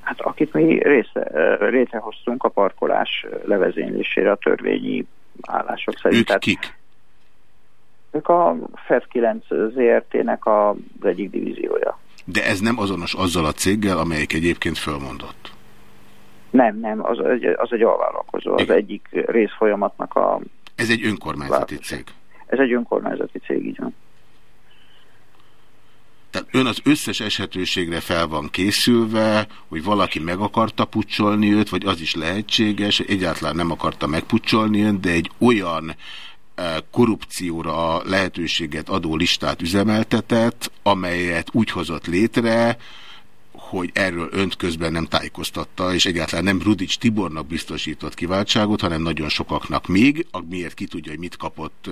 Hát akit mi része, létrehoztunk a parkolás levezénylésére a törvényi állások szerint. Ők Tehát kik? Ők a FED 9 ZRT-nek az egyik divíziója. De ez nem azonos azzal a céggel, amelyik egyébként fölmondott. Nem, nem, az az egy alvállalkozó, az egyik részfolyamatnak a... Ez egy önkormányzati cég. Ez egy önkormányzati cég, így van. Tehát ön az összes eshetőségre fel van készülve, hogy valaki meg akarta pucsolni őt, vagy az is lehetséges, egyáltalán nem akarta megpucsolni őt, de egy olyan eh, korrupcióra lehetőséget adó listát üzemeltetett, amelyet úgy hozott létre, hogy erről önt közben nem tájékoztatta, és egyáltalán nem Rudics Tibornak biztosított kiváltságot, hanem nagyon sokaknak még, miért ki tudja, hogy mit kapott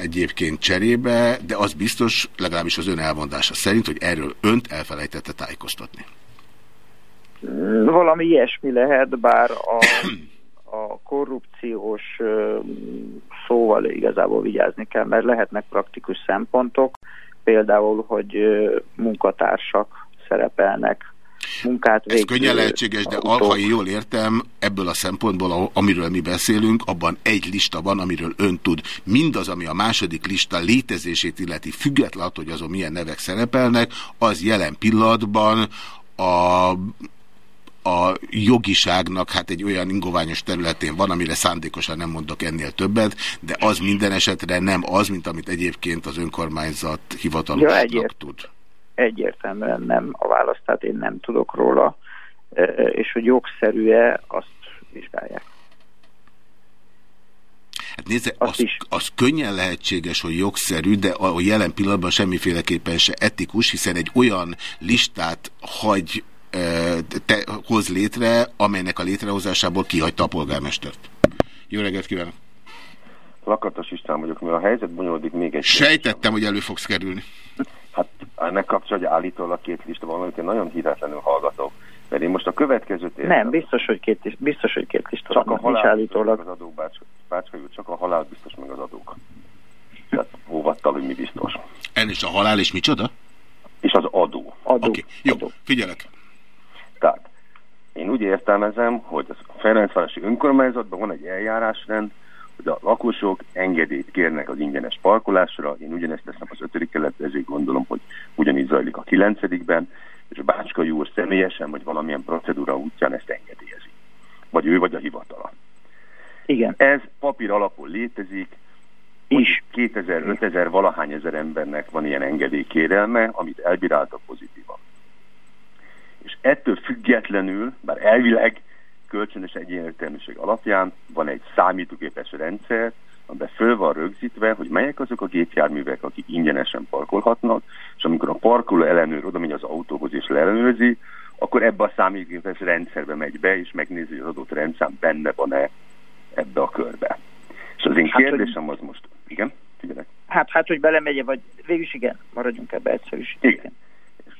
egyébként cserébe, de az biztos, legalábbis az ön elmondása szerint, hogy erről önt elfelejtette tájékoztatni. Valami ilyesmi lehet, bár a, a korrupciós szóval igazából vigyázni kell, mert lehetnek praktikus szempontok, például, hogy munkatársak szerepelnek munkát Ez végző könnyen lehetséges, de én jól értem, ebből a szempontból, amiről mi beszélünk, abban egy lista van, amiről ön tud. Mindaz, ami a második lista létezését illeti, független attól, hogy azon milyen nevek szerepelnek, az jelen pillanatban a a jogiságnak hát egy olyan ingoványos területén van, amire szándékosan nem mondok ennél többet, de az minden esetre nem az, mint amit egyébként az önkormányzat Ja, hivatalosnak egyért, tud. Egyértelműen nem a választ, tehát én nem tudok róla, e, és hogy jogszerű-e, azt vizsgálják. Hát nézze, az, az könnyen lehetséges, hogy jogszerű, de a jelen pillanatban semmiféleképpen se etikus, hiszen egy olyan listát hagy ö, te, hoz létre, amelynek a létrehozásából kihagyta a polgármestert. Jó reggelt kívánok! Lakatos István vagyok, mert a helyzet bonyolódik még egy Sejtettem, hogy elő fogsz kerülni. Hát ennek kapcsolatban hogy állítólag két lista van, amit én nagyon híretlenül hallgatok. Mert én most a következőt értem. Nem, biztos, hogy két, is- biztos, hogy két lista Csak a van, nincs halál állítólag. az adók, Bácska, Bácska csak a halál biztos meg az adók. Tehát óvattal, hogy mi biztos. En és a halál és micsoda? És az adó. Adó. Oké, jó, figyelek. Tehát én úgy értelmezem, hogy a Ferencvárosi önkormányzatban van egy eljárásrend, hogy a lakosok engedélyt kérnek az ingyenes parkolásra. Én ugyanezt teszem az ötödik kelet, ezért gondolom, hogy ugyanígy zajlik a kilencedikben, és Bácskai úr személyesen, vagy valamilyen procedúra útján ezt engedélyezi. Vagy ő, vagy a hivatala. Igen. Ez papír alapon létezik, is 2000-5000 valahány ezer embernek van ilyen engedélykérelme, amit elbíráltak pozitívan. És ettől függetlenül, bár elvileg kölcsönös egyértelműség alapján van egy számítógépes rendszer, amiben föl van rögzítve, hogy melyek azok a gépjárművek, akik ingyenesen parkolhatnak, és amikor a parkoló ellenőr oda megy az autóhoz és leellenőrzi, akkor ebbe a számítógépes rendszerbe megy be, és megnézi, hogy az adott rendszám benne van-e ebbe a körbe. És az én Hát, kérdésem az most, igen, figyelek. Hát, hát, hogy belemegye, vagy végülis igen, maradjunk ebbe egyszerűsíteni. Igen.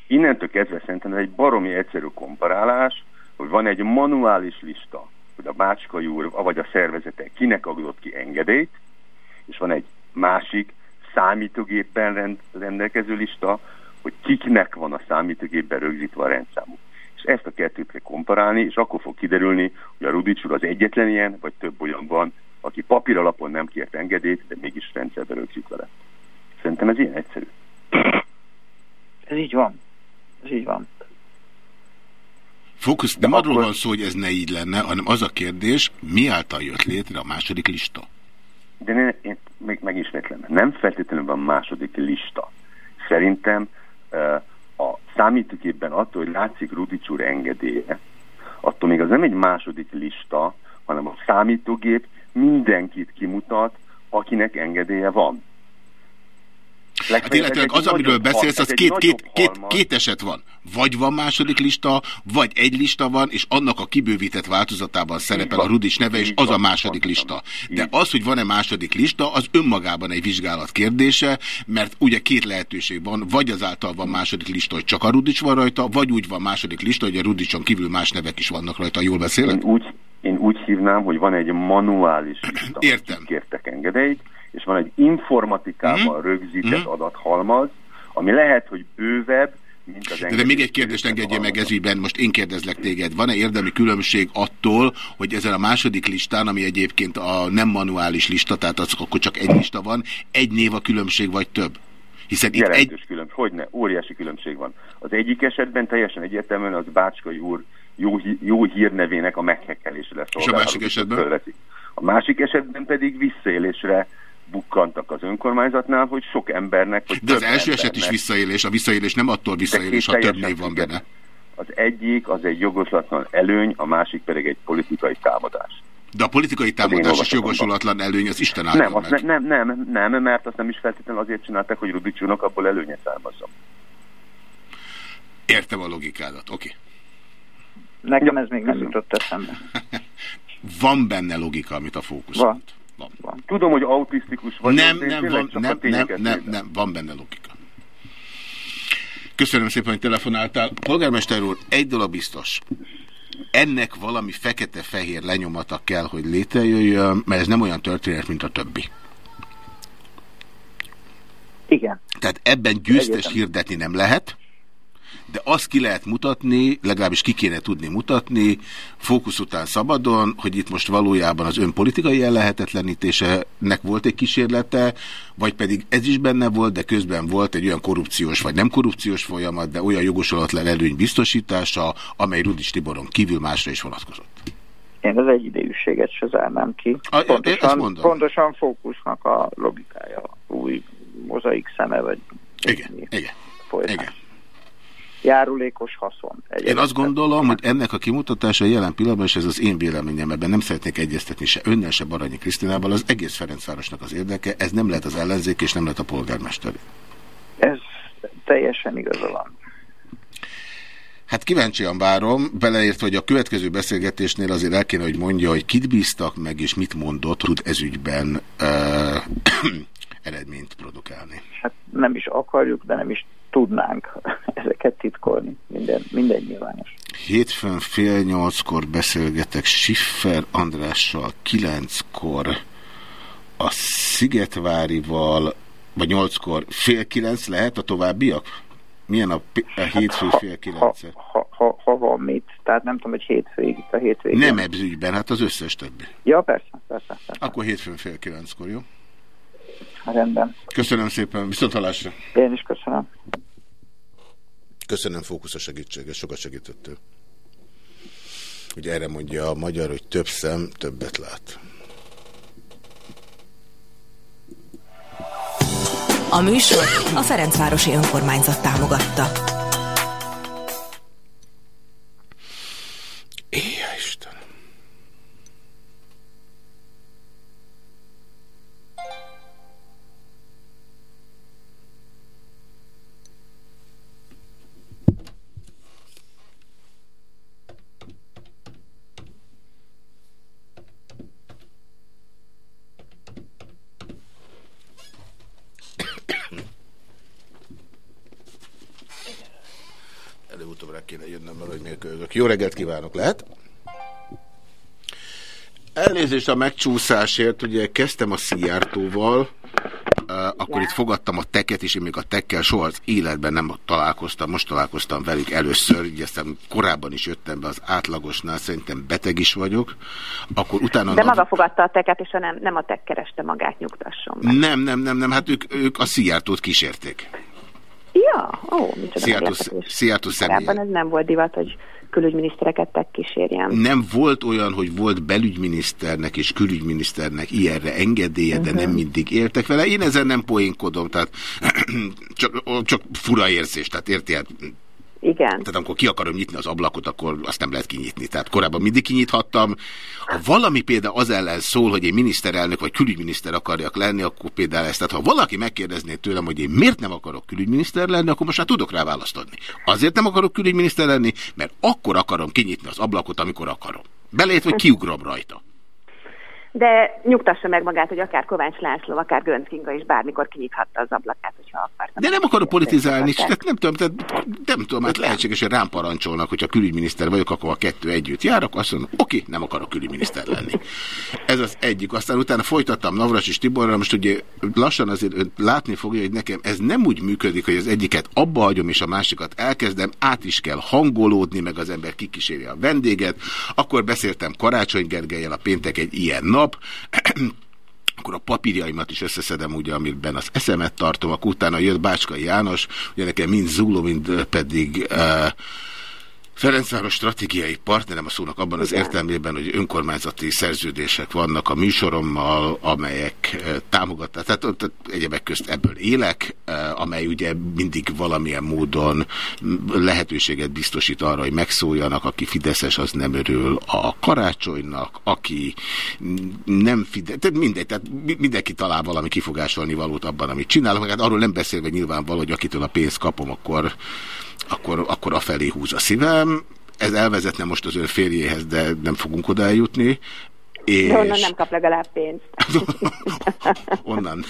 Innentől kezdve szerintem egy baromi egyszerű komparálás, hogy van egy manuális lista, hogy a Bácskai úr, vagy a szervezete kinek adott ki engedélyt, és van egy másik számítógépben rend, rendelkező lista, hogy kiknek van a számítógépben rögzítve a rendszámuk. És ezt a kettőt kell komparálni, és akkor fog kiderülni, hogy a Rudics úr az egyetlen ilyen, vagy több olyan van, aki papír alapon nem kért engedélyt, de mégis rendszerbe rögzítve lett. Szerintem ez ilyen egyszerű. Ez így van. Ez így van. Fókusz, nem arról van szó, hogy ez ne így lenne, hanem az a kérdés, mi által jött létre a második lista? De ne, én még megismétlem, nem feltétlenül van második lista. Szerintem a számítógépben attól, hogy látszik Rudics úr engedélye, attól még az nem egy második lista, hanem a számítógép mindenkit kimutat, akinek engedélye van. Hát illetőleg az, amiről beszélsz, az két, két, két, két eset van. Vagy van második lista, vagy egy lista van, és annak a kibővített változatában szerepel a Rudics neve, és az a második lista. De az, hogy van-e második lista, az önmagában egy vizsgálat kérdése, mert ugye két lehetőség van, vagy azáltal van második lista, hogy csak a Rudics van rajta, vagy úgy van második lista, hogy a Rudicson kívül más nevek is vannak rajta. Jól beszélek? Én úgy, én úgy hívnám, hogy van egy manuális lista, Értem. kértek engedélyt, és van egy informatikában Mhm. rögzített adathalmaz, ami lehet, hogy bővebb, mint az De, de még egy kérdést engedje meg ez ügyben, most én kérdezlek téged. Van-e érdemi különbség attól, hogy ezen a második listán, ami egyébként a nem manuális lista, tehát az, akkor csak egy lista van, egy név a különbség, vagy több? Hiszen itt egy... Jelentős különbség, hogyne, óriási különbség van. Az egyik esetben teljesen egyértelműen az Bácskai úr jó, jó hírnevének a meghekkelésre És a másik esetben? A másik esetben pedig visszaélésre bukkantak az önkormányzatnál, hogy sok embernek... Vagy De az első eset is embernek- visszaélés, a visszaélés nem attól visszaélés, ha több név van benne. Az egyik az egy jogoslatlan előny, a másik pedig egy politikai támadás. De a politikai támadás és olvasatomban. jogosulatlan előny, az Isten által Nem, azt meg. ne, nem, nem, nem, mert azt nem is feltétlenül azért csinálták, hogy úrnak abból előnye származzon. Értem a logikádat, oké. Nekem ez még nem jutott eszembe. Van benne logika, amit a fókusz Van. mond. Van. Tudom, hogy autisztikus vagy. Nem, de nem, tényleg van, nem, nem, nem, nem, van benne logika. Köszönöm szépen, hogy telefonáltál. Polgármester úr, egy dolog biztos. Ennek valami fekete-fehér lenyomata kell, hogy létrejöjjön, mert ez nem olyan történet, mint a többi. Igen. Tehát ebben győztes Egyetem. hirdetni nem lehet. De azt ki lehet mutatni, legalábbis ki kéne tudni mutatni, fókusz után szabadon, hogy itt most valójában az önpolitikai ellehetetlenítésenek volt egy kísérlete, vagy pedig ez is benne volt, de közben volt egy olyan korrupciós vagy nem korrupciós folyamat, de olyan jogosulatlan előny biztosítása, amely Rudis Tiboron kívül másra is vonatkozott. Én az egyidejűséget se zárnám ki. A, pontosan, pontosan fókusznak a logikája, új mozaik szeme, vagy Igen, igen. folytás. Járulékos haszon. Én azt gondolom, hogy ennek a kimutatása jelen pillanatban, és ez az én véleményem, ebben nem szeretnék egyeztetni se önnel, se Baranyi Krisztinával, az egész Ferencvárosnak az érdeke, ez nem lehet az ellenzék, és nem lehet a polgármester. Ez teljesen igaza van. Hát kíváncsian várom, beleért, hogy a következő beszélgetésnél azért el kéne, hogy mondja, hogy kit bíztak meg, és mit mondott, tud ezügyben uh, eredményt produkálni. Hát nem is akarjuk, de nem is tudnánk ezeket titkolni. Minden, minden nyilvános. Hétfőn fél nyolckor beszélgetek Schiffer Andrással, kilenckor a Szigetvárival, vagy nyolckor fél kilenc lehet a továbbiak? Milyen a, a hétfő fél kilenc? Ha, ha, ha van mit, tehát nem tudom, hogy hétfőig itt a hétvégén. Nem ebzügyben, hát az összes többi. Ja, persze, persze. persze. Akkor hétfőn fél kilenckor, jó? Rendben. Köszönöm szépen, viszont hallásra. Én is köszönöm. Köszönöm Fókusz a segítséget, sokat segítettél. Ugye erre mondja a magyar, hogy több szem többet lát. A műsor a Ferencvárosi Önkormányzat támogatta. Éjjel Isten. Jó reggelt kívánok, lehet? Elnézést a megcsúszásért, ugye kezdtem a Szijjártóval, uh, akkor itt fogadtam a teket, és én még a tekkel soha az életben nem találkoztam, most találkoztam velük először, így aztán korábban is jöttem be az átlagosnál, szerintem beteg is vagyok, akkor utána... De maga fogadta a teket, és a nem, nem a tek kereste magát, nyugtasson meg. Nem, nem, nem, nem, hát ők, ők a Szijjártót kísérték. Ja, ó, micsoda Szijjártó. Szijjártó személye. Ez nem volt divat, hogy külügyminisztereket tek kísérjem. Nem volt olyan, hogy volt belügyminiszternek és külügyminiszternek ilyenre engedélye, uh -huh. de nem mindig éltek vele. Én ezen nem poénkodom, tehát csak, csak fura érzés, tehát érti, hát Igen. Tehát amikor ki akarom nyitni az ablakot, akkor azt nem lehet kinyitni. Tehát korábban mindig kinyithattam. Ha valami például az ellen szól, hogy én miniszterelnök vagy külügyminiszter akarjak lenni, akkor például ezt. Tehát ha valaki megkérdezné tőlem, hogy én miért nem akarok külügyminiszter lenni, akkor most már tudok rá választ adni. Azért nem akarok külügyminiszter lenni, mert akkor akarom kinyitni az ablakot, amikor akarom. Belét, hogy kiugrom rajta. De nyugtassa meg magát, hogy akár Kovács László, akár Gönc Kinga is bármikor kinyithatta az ablakát, hogyha akarta. De nem akarok politizálni, tehát nem tudom, tehát nem tudom, hát lehetséges, hogy rám parancsolnak, hogyha külügyminiszter vagyok, akkor a kettő együtt jár, akkor azt mondom, oké, nem akarok külügyminiszter lenni. Ez az egyik. Aztán utána folytattam Navras és Tiborra, most ugye lassan azért látni fogja, hogy nekem ez nem úgy működik, hogy az egyiket abba hagyom, és a másikat elkezdem, át is kell hangolódni, meg az ember kikíséri a vendéget. Akkor beszéltem Karácsony Gergelyel, a péntek egy ilyen nap, akkor a papírjaimat is összeszedem, ugye, amiben az eszemet tartom, akkor utána jött Bácskai János, ugye nekem mind Zugló, mind pedig uh, Ferencváros stratégiai partnerem a szónak abban az értelmében, hogy önkormányzati szerződések vannak a műsorommal, amelyek támogatták, tehát, tehát egyebek közt ebből élek, amely ugye mindig valamilyen módon lehetőséget biztosít arra, hogy megszóljanak, aki fideszes, az nem örül a karácsonynak, aki nem fidesz, tehát mindegy, tehát mindenki talál valami kifogásolni valót abban, amit csinálok, hát arról nem beszélve nyilvánvaló, hogy akitől a pénzt kapom, akkor akkor, akkor afelé húz a szívem. Ez elvezetne most az ön férjéhez, de nem fogunk oda eljutni. És... De onnan nem kap legalább pénzt. onnan,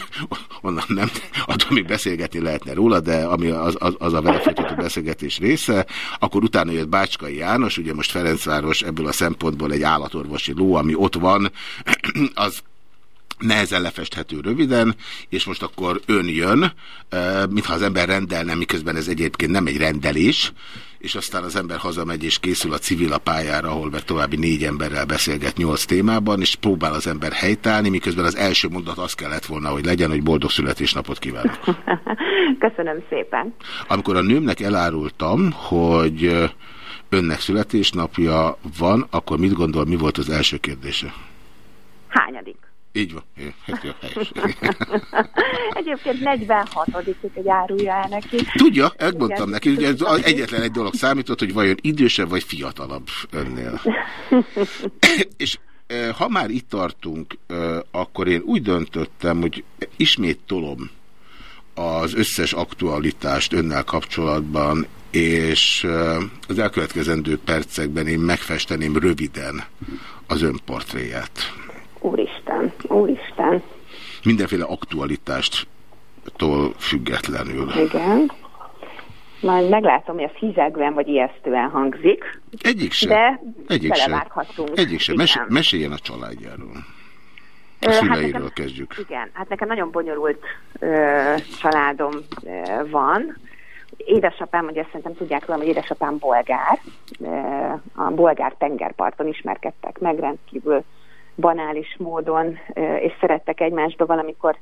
onnan nem. Attól még beszélgetni lehetne róla, de ami az, az, az a vele folytatott beszélgetés része. Akkor utána jött Bácskai János, ugye most Ferencváros ebből a szempontból egy állatorvosi ló, ami ott van, az nehezen lefesthető röviden, és most akkor ön jön, mintha az ember rendelne, miközben ez egyébként nem egy rendelés, és aztán az ember hazamegy és készül a civil a pályára, ahol meg további négy emberrel beszélget nyolc témában, és próbál az ember helytállni, miközben az első mondat az kellett volna, hogy legyen, hogy boldog születésnapot kívánok. Köszönöm szépen. Amikor a nőmnek elárultam, hogy önnek születésnapja van, akkor mit gondol, mi volt az első kérdése? Hányadik? Így van. Hát jó, helyes. Egyébként 46 hogy árulja el neki. Tudja, megmondtam Igen. neki, ugye az egyetlen egy dolog számított, hogy vajon idősebb vagy fiatalabb önnél. És ha már itt tartunk, akkor én úgy döntöttem, hogy ismét tolom az összes aktualitást önnel kapcsolatban, és az elkövetkezendő percekben én megfesteném röviden az ön portréját. Úristen, úristen. Mindenféle aktualitástól függetlenül. Igen. Majd meglátom, hogy ez hízegően vagy ijesztően hangzik. Egyik sem. De Egyik sem. Egyik sem. Mes meséljen a családjáról. A hát szüleiről nekem- kezdjük. Igen, hát nekem nagyon bonyolult ö, családom ö, van. Édesapám, ugye szerintem tudják rólam, hogy édesapám bolgár. Ö, a bolgár tengerparton ismerkedtek meg rendkívül banális módon, és szerettek egymásba valamikor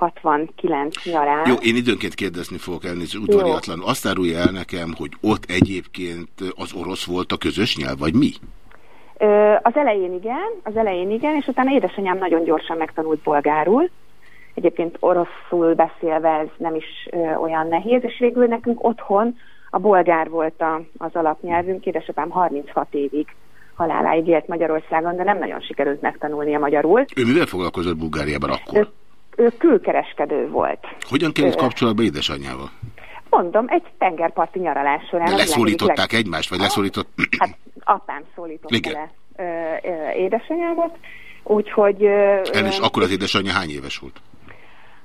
69 nyarán. Jó, én időnként kérdezni fogok elnézni udvariatlanul. Azt árulja el nekem, hogy ott egyébként az orosz volt a közös nyelv, vagy mi? Az elején igen, az elején igen, és utána édesanyám nagyon gyorsan megtanult bolgárul. Egyébként oroszul beszélve ez nem is olyan nehéz, és végül nekünk otthon a bolgár volt a, az alapnyelvünk. Édesapám 36 évig haláláig élt Magyarországon, de nem nagyon sikerült megtanulnia magyarul. Ő mivel foglalkozott Bulgáriában akkor? Ő, ő külkereskedő volt. Hogyan került kapcsolatba édesanyjával? Mondom, egy tengerparti nyaralás során. De a leszólították egyik egymást, vagy leszólított... Hát apám szólított Igen. le édesanyámat, úgyhogy El is akkor az édesanyja hány éves volt?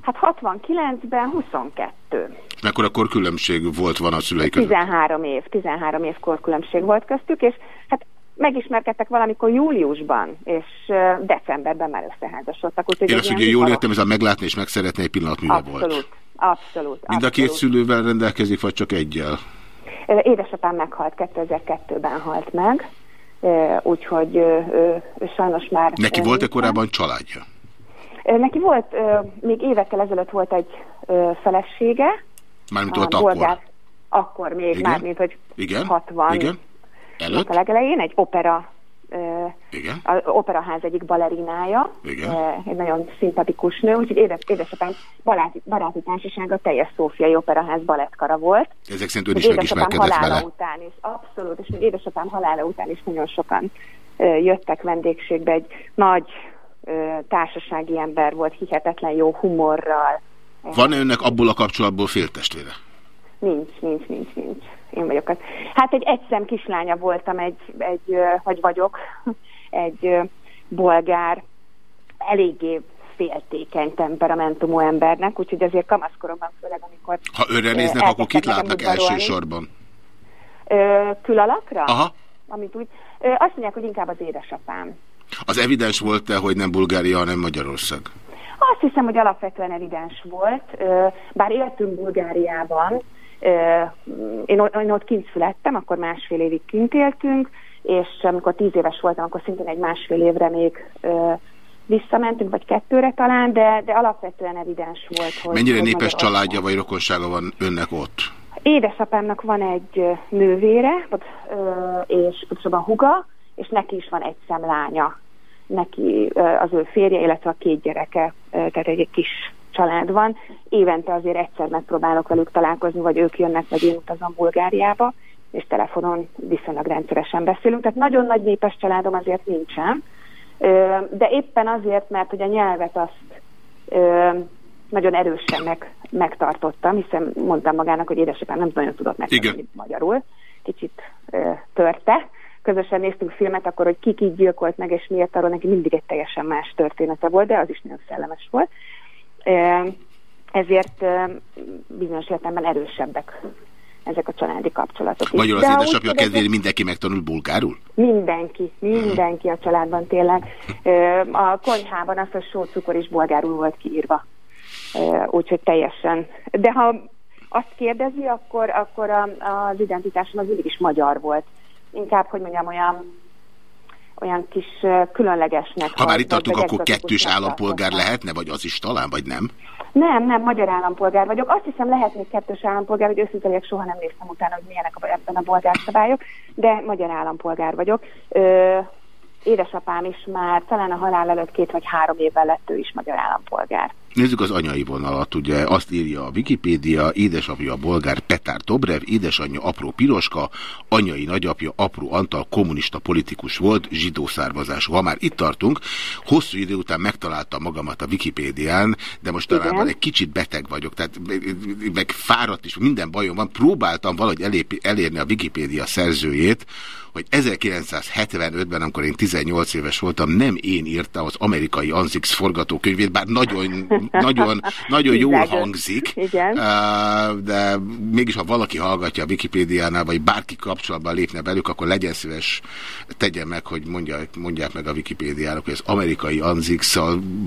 hát 69-ben 22. És mekkora korkülönbség volt van a szülei között? 13 év, 13 év korkülönbség volt köztük, és hát megismerkedtek valamikor júliusban, és decemberben már összeházasodtak. Úgyhogy Én azt ugye jól értem, ez a meglátni és megszeretni egy pillanat műve volt. Abszolút, abszolút. Mind a két abszolút. szülővel rendelkezik, vagy csak egyel? Édesapám meghalt, 2002-ben halt meg, úgyhogy ő sajnos már... Neki volt-e korábban családja? Neki volt, még évekkel ezelőtt volt egy felesége. Mármint a ott akkor? Akkor még, Igen? már mint hogy Igen? 60 Igen? Előtt? a legelején, egy opera Igen? az operaház egyik balerinája, Igen. egy nagyon szimpatikus nő, úgyhogy édes, édesapám baráti, baráti társasága teljes Szófiai Operaház balettkara volt. Ezek szerint ön is megismerkedett halála vele. után is, abszolút, és még édesapám halála után is nagyon sokan jöttek vendégségbe, egy nagy társasági ember volt, hihetetlen jó humorral. Van önnek abból a kapcsolatból féltestvére? Nincs, nincs, nincs, nincs. Én vagyok az. Hát egy egyszem kislánya voltam, egy, egy vagy vagyok, egy bolgár, eléggé féltékeny temperamentumú embernek, úgyhogy azért kamaszkoromban, főleg amikor Ha ö, néznek, akkor kit látnak elsősorban? Külalakra? Aha. Amit úgy, ö, azt mondják, hogy inkább az édesapám. Az evidens volt-e, hogy nem Bulgária, hanem Magyarország? Azt hiszem, hogy alapvetően evidens volt, ö, bár éltünk Bulgáriában, én, én ott kint születtem, akkor másfél évig kint éltünk, és amikor tíz éves voltam, akkor szintén egy másfél évre még visszamentünk, vagy kettőre talán, de, de alapvetően evidens volt, hogy... Mennyire hogy népes családja vagy rokonsága van önnek ott? Édesapámnak van egy nővére, ö, és pontosabban huga, és neki is van egy szemlánya. Neki az ő férje, illetve a két gyereke, tehát egy kis család van. Évente azért egyszer megpróbálok velük találkozni, vagy ők jönnek, vagy én utazom Bulgáriába, és telefonon viszonylag rendszeresen beszélünk. Tehát nagyon nagy népes családom azért nincsen, de éppen azért, mert hogy a nyelvet azt nagyon erősen meg, megtartottam, hiszen mondtam magának, hogy édesapám nem nagyon tudott megtanulni magyarul. Kicsit törte. Közösen néztünk filmet, akkor, hogy ki ki gyilkolt meg, és miért arról neki mindig egy teljesen más története volt, de az is nagyon szellemes volt. Ezért bizonyos értelemben erősebbek ezek a családi kapcsolatok. is. Magyarul az édesapja kedvéért mindenki megtanul bulgárul? Mindenki, mindenki a családban tényleg. Ö, A konyhában az, hogy só, cukor és bolgárul volt kiírva. Úgyhogy teljesen. De ha azt kérdezi, akkor, akkor a, az identitásom az mindig is magyar volt. Inkább, hogy mondjam, olyan olyan kis különlegesnek. Ha már itt tartunk, akkor kettős állampolgár lehetne, vagy az is talán, vagy nem? Nem, nem, magyar állampolgár vagyok. Azt hiszem lehet még kettős állampolgár, hogy legyek, soha nem néztem utána, hogy milyenek a- ebben a bolgár szabályok, de magyar állampolgár vagyok. Ö, édesapám is már talán a halál előtt két vagy három évvel lett ő is magyar állampolgár. Nézzük az anyai vonalat, ugye azt írja a Wikipédia, édesapja a bolgár Petár Dobrev, édesanyja apró Piroska, anyai nagyapja apró Antal kommunista politikus volt, zsidó származású. Ha már itt tartunk, hosszú idő után megtaláltam magamat a Wikipédián, de mostanában Igen. egy kicsit beteg vagyok, tehát meg fáradt is, minden bajom van. Próbáltam valahogy elérni a Wikipédia szerzőjét, hogy 1975-ben, amikor én 18 éves voltam, nem én írtam az amerikai Anzix forgatókönyvét, bár nagyon, nagyon, nagyon jól hangzik, Igen. De mégis, ha valaki hallgatja a Wikipédiánál, vagy bárki kapcsolatban lépne velük, akkor legyen szíves, tegye meg, hogy mondja, mondják meg a Wikipédiának, hogy az amerikai anzix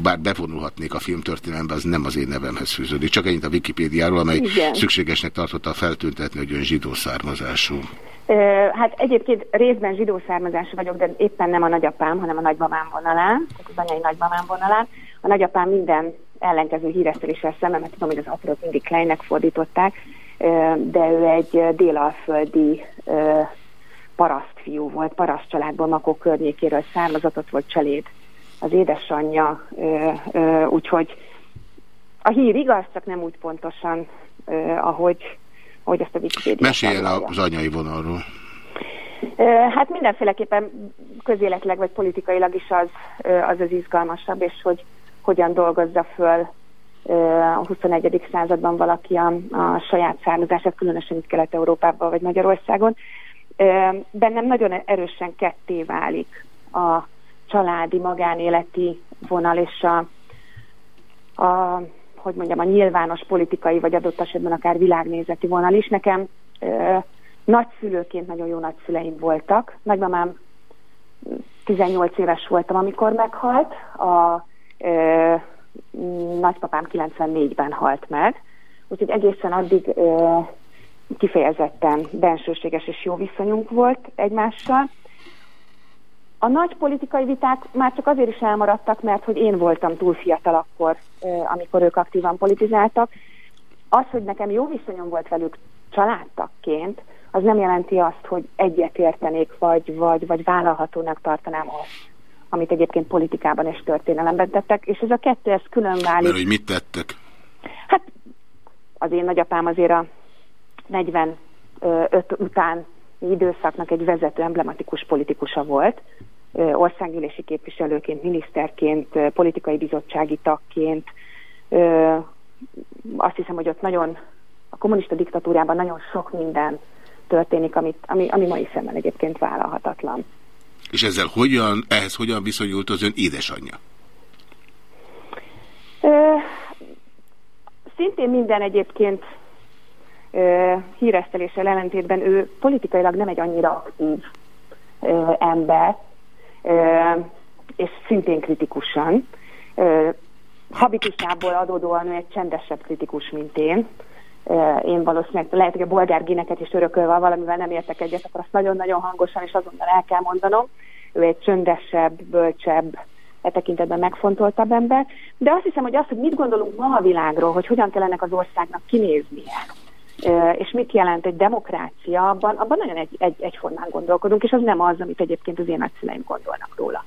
bár bevonulhatnék a filmtörténelembe, az nem az én nevemhez fűződik. Csak ennyit a Wikipédiáról, amely Igen. szükségesnek tartotta feltüntetni, hogy ön zsidó származású. Hát egyébként részben zsidó származású vagyok, de éppen nem a nagyapám, hanem a nagymamám vonalán, tehát az anyai nagymamám vonalán. A nagyapám minden ellenkező híreszteléssel szemben, mert tudom, hogy az aprót mindig Kleinnek fordították, de ő egy délalföldi parasztfiú volt, paraszt családból, Makó környékéről származatot volt csaléd az édesanyja, úgyhogy a hír igaz, csak nem úgy pontosan, ahogy, ahogy ezt a Wikipedia Meséljen taglalja. az anyai vonalról. Hát mindenféleképpen közéletileg vagy politikailag is az az, az izgalmasabb, és hogy hogyan dolgozza föl a 21. században valaki a, a saját származását, különösen itt Kelet-Európában vagy Magyarországon. Bennem nagyon erősen ketté válik a családi, magánéleti vonal és a, a hogy mondjam, a nyilvános politikai, vagy adott esetben akár világnézeti vonal is. Nekem ö, nagyszülőként nagyon jó nagyszüleim voltak. Nagymamám 18 éves voltam, amikor meghalt. A ö, nagypapám 94-ben halt meg. Úgyhogy egészen addig ö, kifejezetten bensőséges és jó viszonyunk volt egymással. A nagy politikai viták már csak azért is elmaradtak, mert hogy én voltam túl fiatal akkor, amikor ők aktívan politizáltak. Az, hogy nekem jó viszonyom volt velük családtagként, az nem jelenti azt, hogy egyetértenék, vagy, vagy, vagy vállalhatónak tartanám azt, amit egyébként politikában és történelemben tettek, és ez a kettő, ez külön válik. Mert hogy mit tettek? Az én nagyapám azért a 45 után időszaknak egy vezető, emblematikus politikusa volt, országgyűlési képviselőként, miniszterként, politikai bizottsági tagként. Azt hiszem, hogy ott nagyon, a kommunista diktatúrában nagyon sok minden történik, amit, ami, ami mai szemmel egyébként vállalhatatlan. És ezzel hogyan, ehhez hogyan viszonyult az ön édesanyja? Ö, szintén minden egyébként híreszteléssel ellentétben ő politikailag nem egy annyira aktív ember, és szintén kritikusan. Habitusából adódóan ő egy csendesebb kritikus, mint én. Én valószínűleg lehet, hogy a bolgár géneket is örökölve, valamivel nem értek egyet, akkor azt nagyon-nagyon hangosan és azonnal el kell mondanom. Ő egy csöndesebb, bölcsebb, e tekintetben megfontoltabb ember. De azt hiszem, hogy az, hogy mit gondolunk ma a világról, hogy hogyan kell ennek az országnak kinéznie, és mit jelent egy demokrácia, abban, abban nagyon egy, egy, egyformán gondolkodunk, és az nem az, amit egyébként az én nagyszüleim gondolnak róla.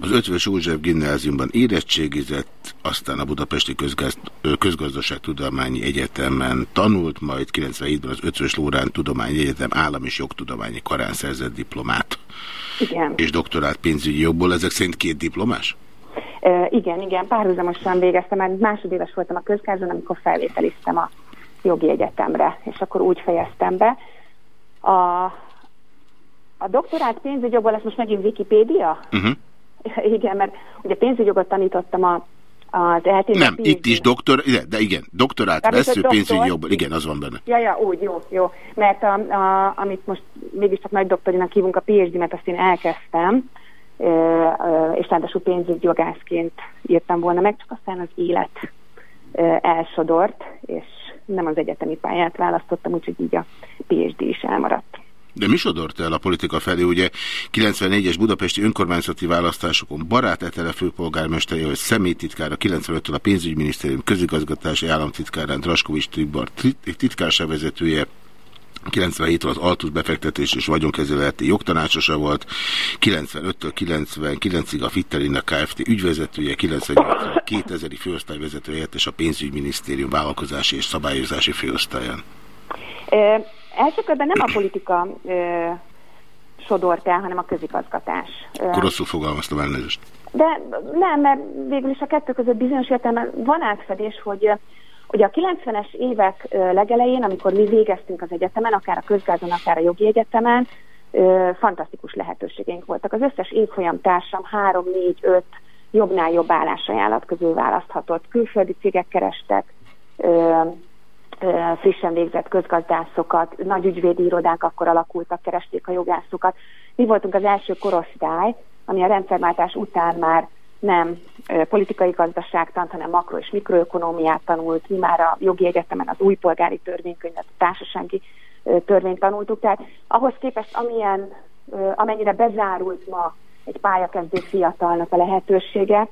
Az Ötvös József gimnáziumban érettségizett, aztán a Budapesti Közgaz, Közgazdaságtudományi Egyetemen tanult, majd 97-ben az Ötvös Lórán Tudományi Egyetem állam és jogtudományi karán szerzett diplomát. Igen. És doktorát pénzügyi jogból, ezek szerint két diplomás? Ö, igen, igen, párhuzamosan végeztem, már másodéves voltam a közgázon, amikor felvételiztem a jogi egyetemre, és akkor úgy fejeztem be. A, a doktorát pénzügyjogból, ez most megint Wikipédia? Uh -huh. Igen, mert ugye pénzügyjogot tanítottam a, Az LT Nem, itt is doktor, de, igen, doktorát Amit vesző doktor- pénzügyi jobban, igen, az van benne. Ja, ja, úgy, jó, jó. Mert a, a, amit most mégiscsak nagy doktorinak hívunk, a PhD, mert azt én elkezdtem, és ráadásul pénzügyjogászként írtam volna meg, csak aztán az élet elsodort, és nem az egyetemi pályát választottam, úgyhogy így a PhD is elmaradt. De mi sodort el a politika felé? Ugye 94-es budapesti önkormányzati választásokon Barát Etele főpolgármestere, hogy személytitkára 95-től a pénzügyminisztérium közigazgatási államtitkárán Draskovics Tibor tit- titkárság vezetője, 97-től az Altus befektetés és vagyonkezeleti jogtanácsosa volt, 95-től 99-ig a Fitterina Kft. ügyvezetője, 98-től 2000-i főosztályvezetője és a pénzügyminisztérium vállalkozási és szabályozási főosztályán. Ö, első körben nem a politika ö, sodort el, hanem a közigazgatás. Akkor rosszul fogalmaztam elnézést. De nem, mert végül is a kettő között bizonyos értelemben van átfedés, hogy ugye a 90-es évek legelején, amikor mi végeztünk az egyetemen, akár a közgázon, akár a jogi egyetemen, fantasztikus lehetőségeink voltak. Az összes évfolyam társam 3, 4, 5 jobbnál jobb állásajánlat közül választhatott. Külföldi cégek kerestek, frissen végzett közgazdászokat, nagy ügyvédi irodák akkor alakultak, keresték a jogászokat. Mi voltunk az első korosztály, ami a rendszerváltás után már nem politikai gazdaságtant, hanem makro- és mikroökonómiát tanult. Mi már a jogi egyetemen az új polgári törvénykönyvet, a társasági törvényt tanultuk. Tehát ahhoz képest, amilyen, amennyire bezárult ma egy pályakezdő fiatalnak a lehetősége,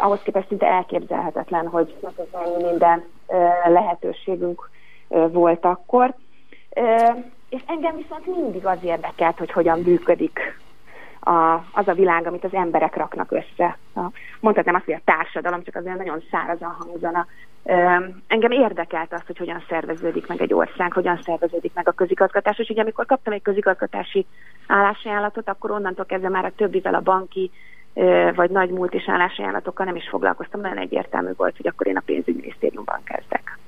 ahhoz képest szinte elképzelhetetlen, hogy mennyi minden lehetőségünk volt akkor. És engem viszont mindig az érdekelt, hogy hogyan működik a, az a világ, amit az emberek raknak össze. Mondhatnám azt, hogy a társadalom, csak azért nagyon szárazan hangzana. Engem érdekelt az, hogy hogyan szerveződik meg egy ország, hogyan szerveződik meg a közigazgatás, és ugye amikor kaptam egy közigazgatási állásajánlatot, akkor onnantól kezdve már a többivel a banki vagy nagy multis állásajánlatokkal nem is foglalkoztam, nagyon egyértelmű volt, hogy akkor én a pénzügyminisztériumban kezdek.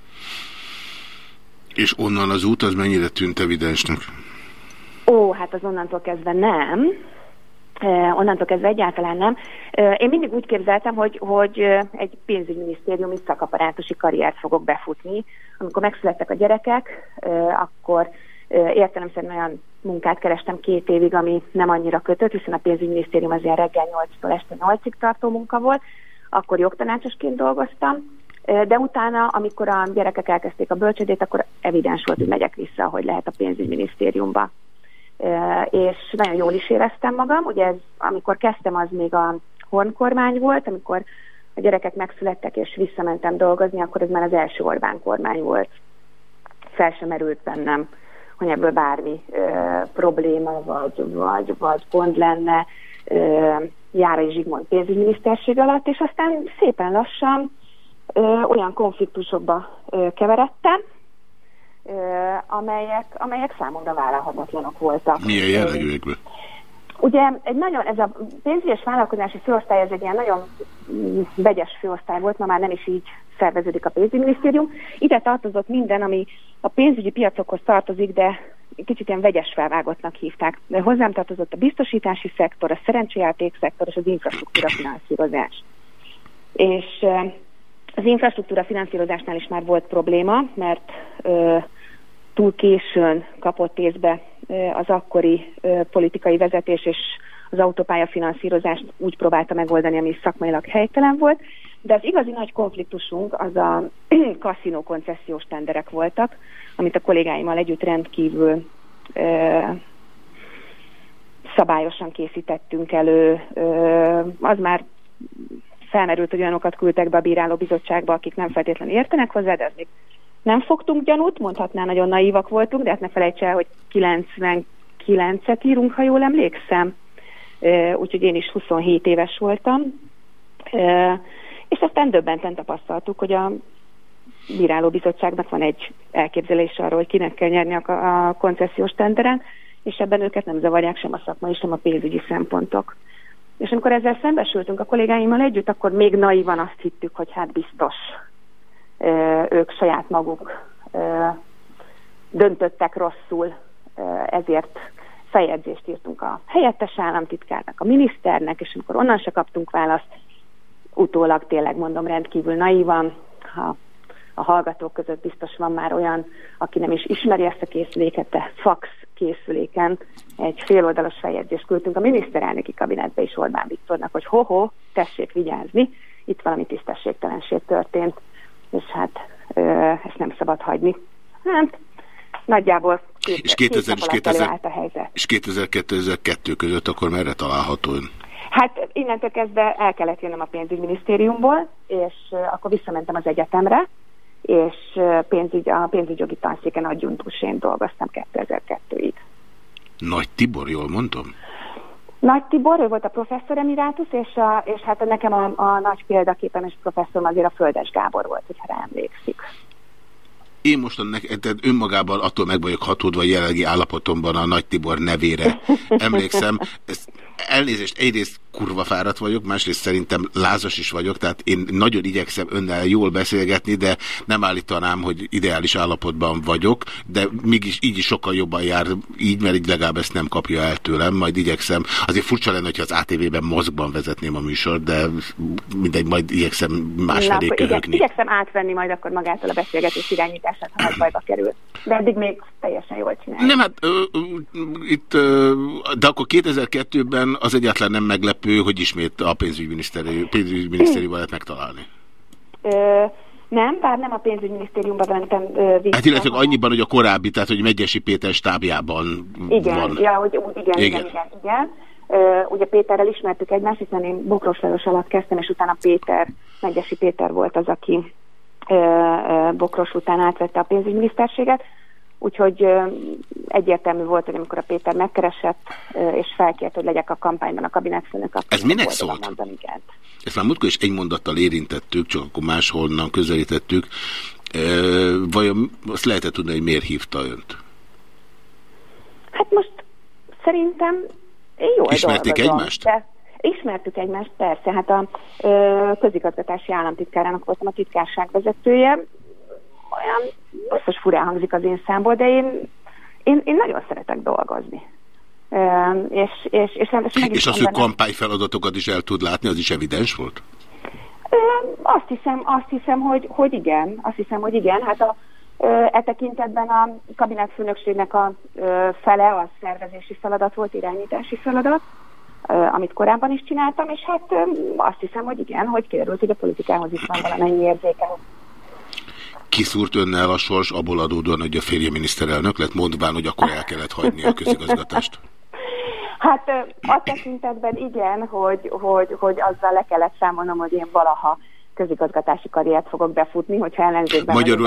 És onnan az út az mennyire tűnt evidensnek? Ó, hát az onnantól kezdve nem. Eh, onnantól kezdve egyáltalán nem. Eh, Én mindig úgy képzeltem, hogy, hogy eh, egy pénzügyminisztériumi szakaparátusi karriert fogok befutni. Amikor megszülettek a gyerekek, akkor értelemszerűen olyan munkát kerestem két évig, ami nem annyira kötött, hiszen a pénzügyminisztérium az ilyen reggel 8-tól este 8-ig tartó munka volt. Akkor jogtanácsosként dolgoztam, de utána, amikor a gyerekek elkezdték a bölcsödét, akkor evidens volt, hogy megyek vissza, hogy lehet a pénzügyminisztériumba. És nagyon jól is éreztem magam. Ugye ez, amikor kezdtem, az még a Horn kormány volt, amikor a gyerekek megszülettek és visszamentem dolgozni, akkor ez már az első Orbán kormány volt. Fel sem merült bennem, hogy ebből bármi ö, probléma vagy, vagy, vagy gond lenne ö, Járai Zsigmond pénzügyminiszterség alatt, és aztán szépen lassan ö, olyan konfliktusokba ö, keveredtem, amelyek, amelyek számomra vállalhatatlanok voltak. Milyen jellegűekből? Ugye egy nagyon, ez a pénzügyi és vállalkozási főosztály, ez egy ilyen nagyon vegyes főosztály volt, ma már nem is így szerveződik a pénzügyminisztérium. Ide tartozott minden, ami a pénzügyi piacokhoz tartozik, de kicsit ilyen vegyes felvágottnak hívták. De hozzám tartozott a biztosítási szektor, a szerencsejáték szektor és az infrastruktúra finanszírozás. És az infrastruktúra finanszírozásnál is már volt probléma, mert ö, túl későn kapott észbe az akkori politikai vezetés, és az autópálya finanszírozást úgy próbálta megoldani, ami szakmailag helytelen volt. De az igazi nagy konfliktusunk az a kaszinó koncesziós tenderek voltak, amit a kollégáimmal együtt rendkívül ö, szabályosan készítettünk elő. Ö, az már felmerült, hogy olyanokat küldtek be a bíráló bizottságba, akik nem feltétlenül értenek hozzá, de az még nem fogtunk gyanút, mondhatná, nagyon naívak voltunk, de hát ne felejts el, hogy 99-et írunk, ha jól emlékszem. Úgyhogy én is 27 éves voltam. És aztán döbbenten tapasztaltuk, hogy a bíráló bizottságnak van egy elképzelése arról, hogy kinek kell nyerni a, koncesziós tenderen, és ebben őket nem zavarják sem a szakmai, sem a pénzügyi szempontok. És amikor ezzel szembesültünk a kollégáimmal együtt, akkor még naivan azt hittük, hogy hát biztos ők saját maguk döntöttek rosszul, ezért feljegyzést írtunk a helyettes államtitkárnak, a miniszternek, és amikor onnan se kaptunk választ, utólag tényleg mondom rendkívül naívan, ha a hallgatók között biztos van már olyan, aki nem is ismeri ezt a készüléket, de fax készüléken egy féloldalas feljegyzést küldtünk a miniszterelnöki kabinetbe is Orbán Viktornak, hogy ho-ho, tessék vigyázni, itt valami tisztességtelenség történt, és hát ö, ezt nem szabad hagyni. Hát, nagyjából két, És 2000 és két alatt 2000 előállt a helyzet. És 2000-2002 között akkor merre található ön? Hát innentől kezdve el kellett jönnöm a pénzügyminisztériumból, és akkor visszamentem az egyetemre, és pénzügy, a pénzügyjogi tanszéken adjuntusként dolgoztam 2002-ig. Nagy Tibor, jól mondom? Nagy Tibor, ő volt a professzor emirátus, és, a, és hát nekem a, a nagy példaképem és professzorom azért a Földes Gábor volt, hogyha rá emlékszik. Én most annak, tehát önmagában attól meg vagyok hatódva a jelenlegi állapotomban a Nagy Tibor nevére. Emlékszem, ezt elnézést, egyrészt kurva fáradt vagyok, másrészt szerintem lázas is vagyok, tehát én nagyon igyekszem önnel jól beszélgetni, de nem állítanám, hogy ideális állapotban vagyok, de mégis így is sokkal jobban jár így, mert így legalább ezt nem kapja el tőlem, majd igyekszem. Azért furcsa lenne, hogyha az ATV-ben mozgban vezetném a műsort, de mindegy, majd igyekszem másfelé köhögni. igyekszem átvenni majd akkor magától a beszélgetés irányítását, ha nagy bajba kerül. De eddig még teljesen jól csinálja. Nem, hát ö, ö, itt, ö, de akkor 2002-ben az egyáltalán nem meglepő, hogy ismét a pénzügyminiszteri, pénzügyminisztériumban lehet megtalálni. Ö, nem, bár nem a pénzügyminisztériumba mentem vissza. Hát illetve annyiban, hogy a korábbi, tehát hogy Megyesi Péter stábjában Igen, van. ja, hogy igen, Igen. igen, igen. igen. Ö, ugye Péterrel ismertük egymást, hiszen én Bokros Lajos alatt kezdtem, és utána Péter, Megyesi Péter volt az, aki ö, ö, Bokros után átvette a pénzügyminiszterséget. Úgyhogy egyértelmű volt, hogy amikor a Péter megkeresett, és felkért, hogy legyek a kampányban a kabinetfőnök, akkor Ez minek szólt? mondtam igent. Ezt már múltkor is egy mondattal érintettük, csak akkor máshonnan közelítettük. Vajon azt lehetett tudni, hogy miért hívta önt? Hát most szerintem jól Ismerték egymást? De ismertük egymást, persze. Hát a ö, közigazgatási államtitkárának voltam a titkárság vezetője. Olyan biztos furán hangzik az én számból, de én, én, én nagyon szeretek dolgozni. És, és, és, és, És az ő mondanám- kampányfeladatokat is el tud látni, az is evidens volt? Azt hiszem, azt hiszem, hogy, hogy igen. Azt hiszem, hogy igen. Hát a, e tekintetben a kabinetfőnökségnek a fele az szervezési feladat volt, irányítási feladat, amit korábban is csináltam, és hát azt hiszem, hogy igen, hogy kiderült, hogy a politikához is van valamennyi érzéke. Kiszúrt önnel a sors abból adódóan, hogy a férje miniszterelnök lett, mondván, hogy akkor el kellett hagyni a közigazgatást. Hát a tekintetben igen, hogy, hogy, hogy azzal le kellett számolnom, hogy én valaha közigazgatási karriert fogok befutni, hogyha ellenzékben Magyarul,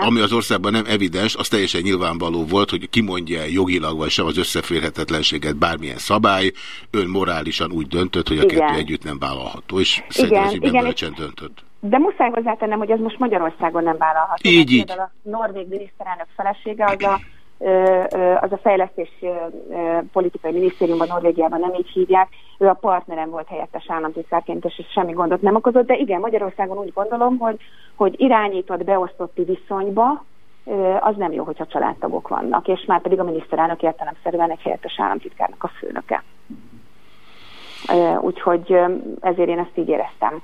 ami az országban nem evidens, az teljesen nyilvánvaló volt, hogy kimondja jogilag vagy sem az összeférhetetlenséget bármilyen szabály, ön morálisan úgy döntött, hogy a Igen. kettő együtt nem vállalható, és szerintem az ügyben igen, bölcsen döntött. De muszáj hozzátennem, hogy ez most Magyarországon nem vállalható. Így, így. A norvég miniszterelnök felesége az a, az a fejlesztés politikai minisztériumban, Norvégiában nem így hívják. Ő a partnerem volt helyettes államtitkárként, és semmi gondot nem okozott. De igen, Magyarországon úgy gondolom, hogy, hogy irányított, beosztotti viszonyba az nem jó, hogyha családtagok vannak, és már pedig a miniszterelnök értelemszerűen egy helyettes államtitkárnak a főnöke. Úgyhogy ezért én ezt így éreztem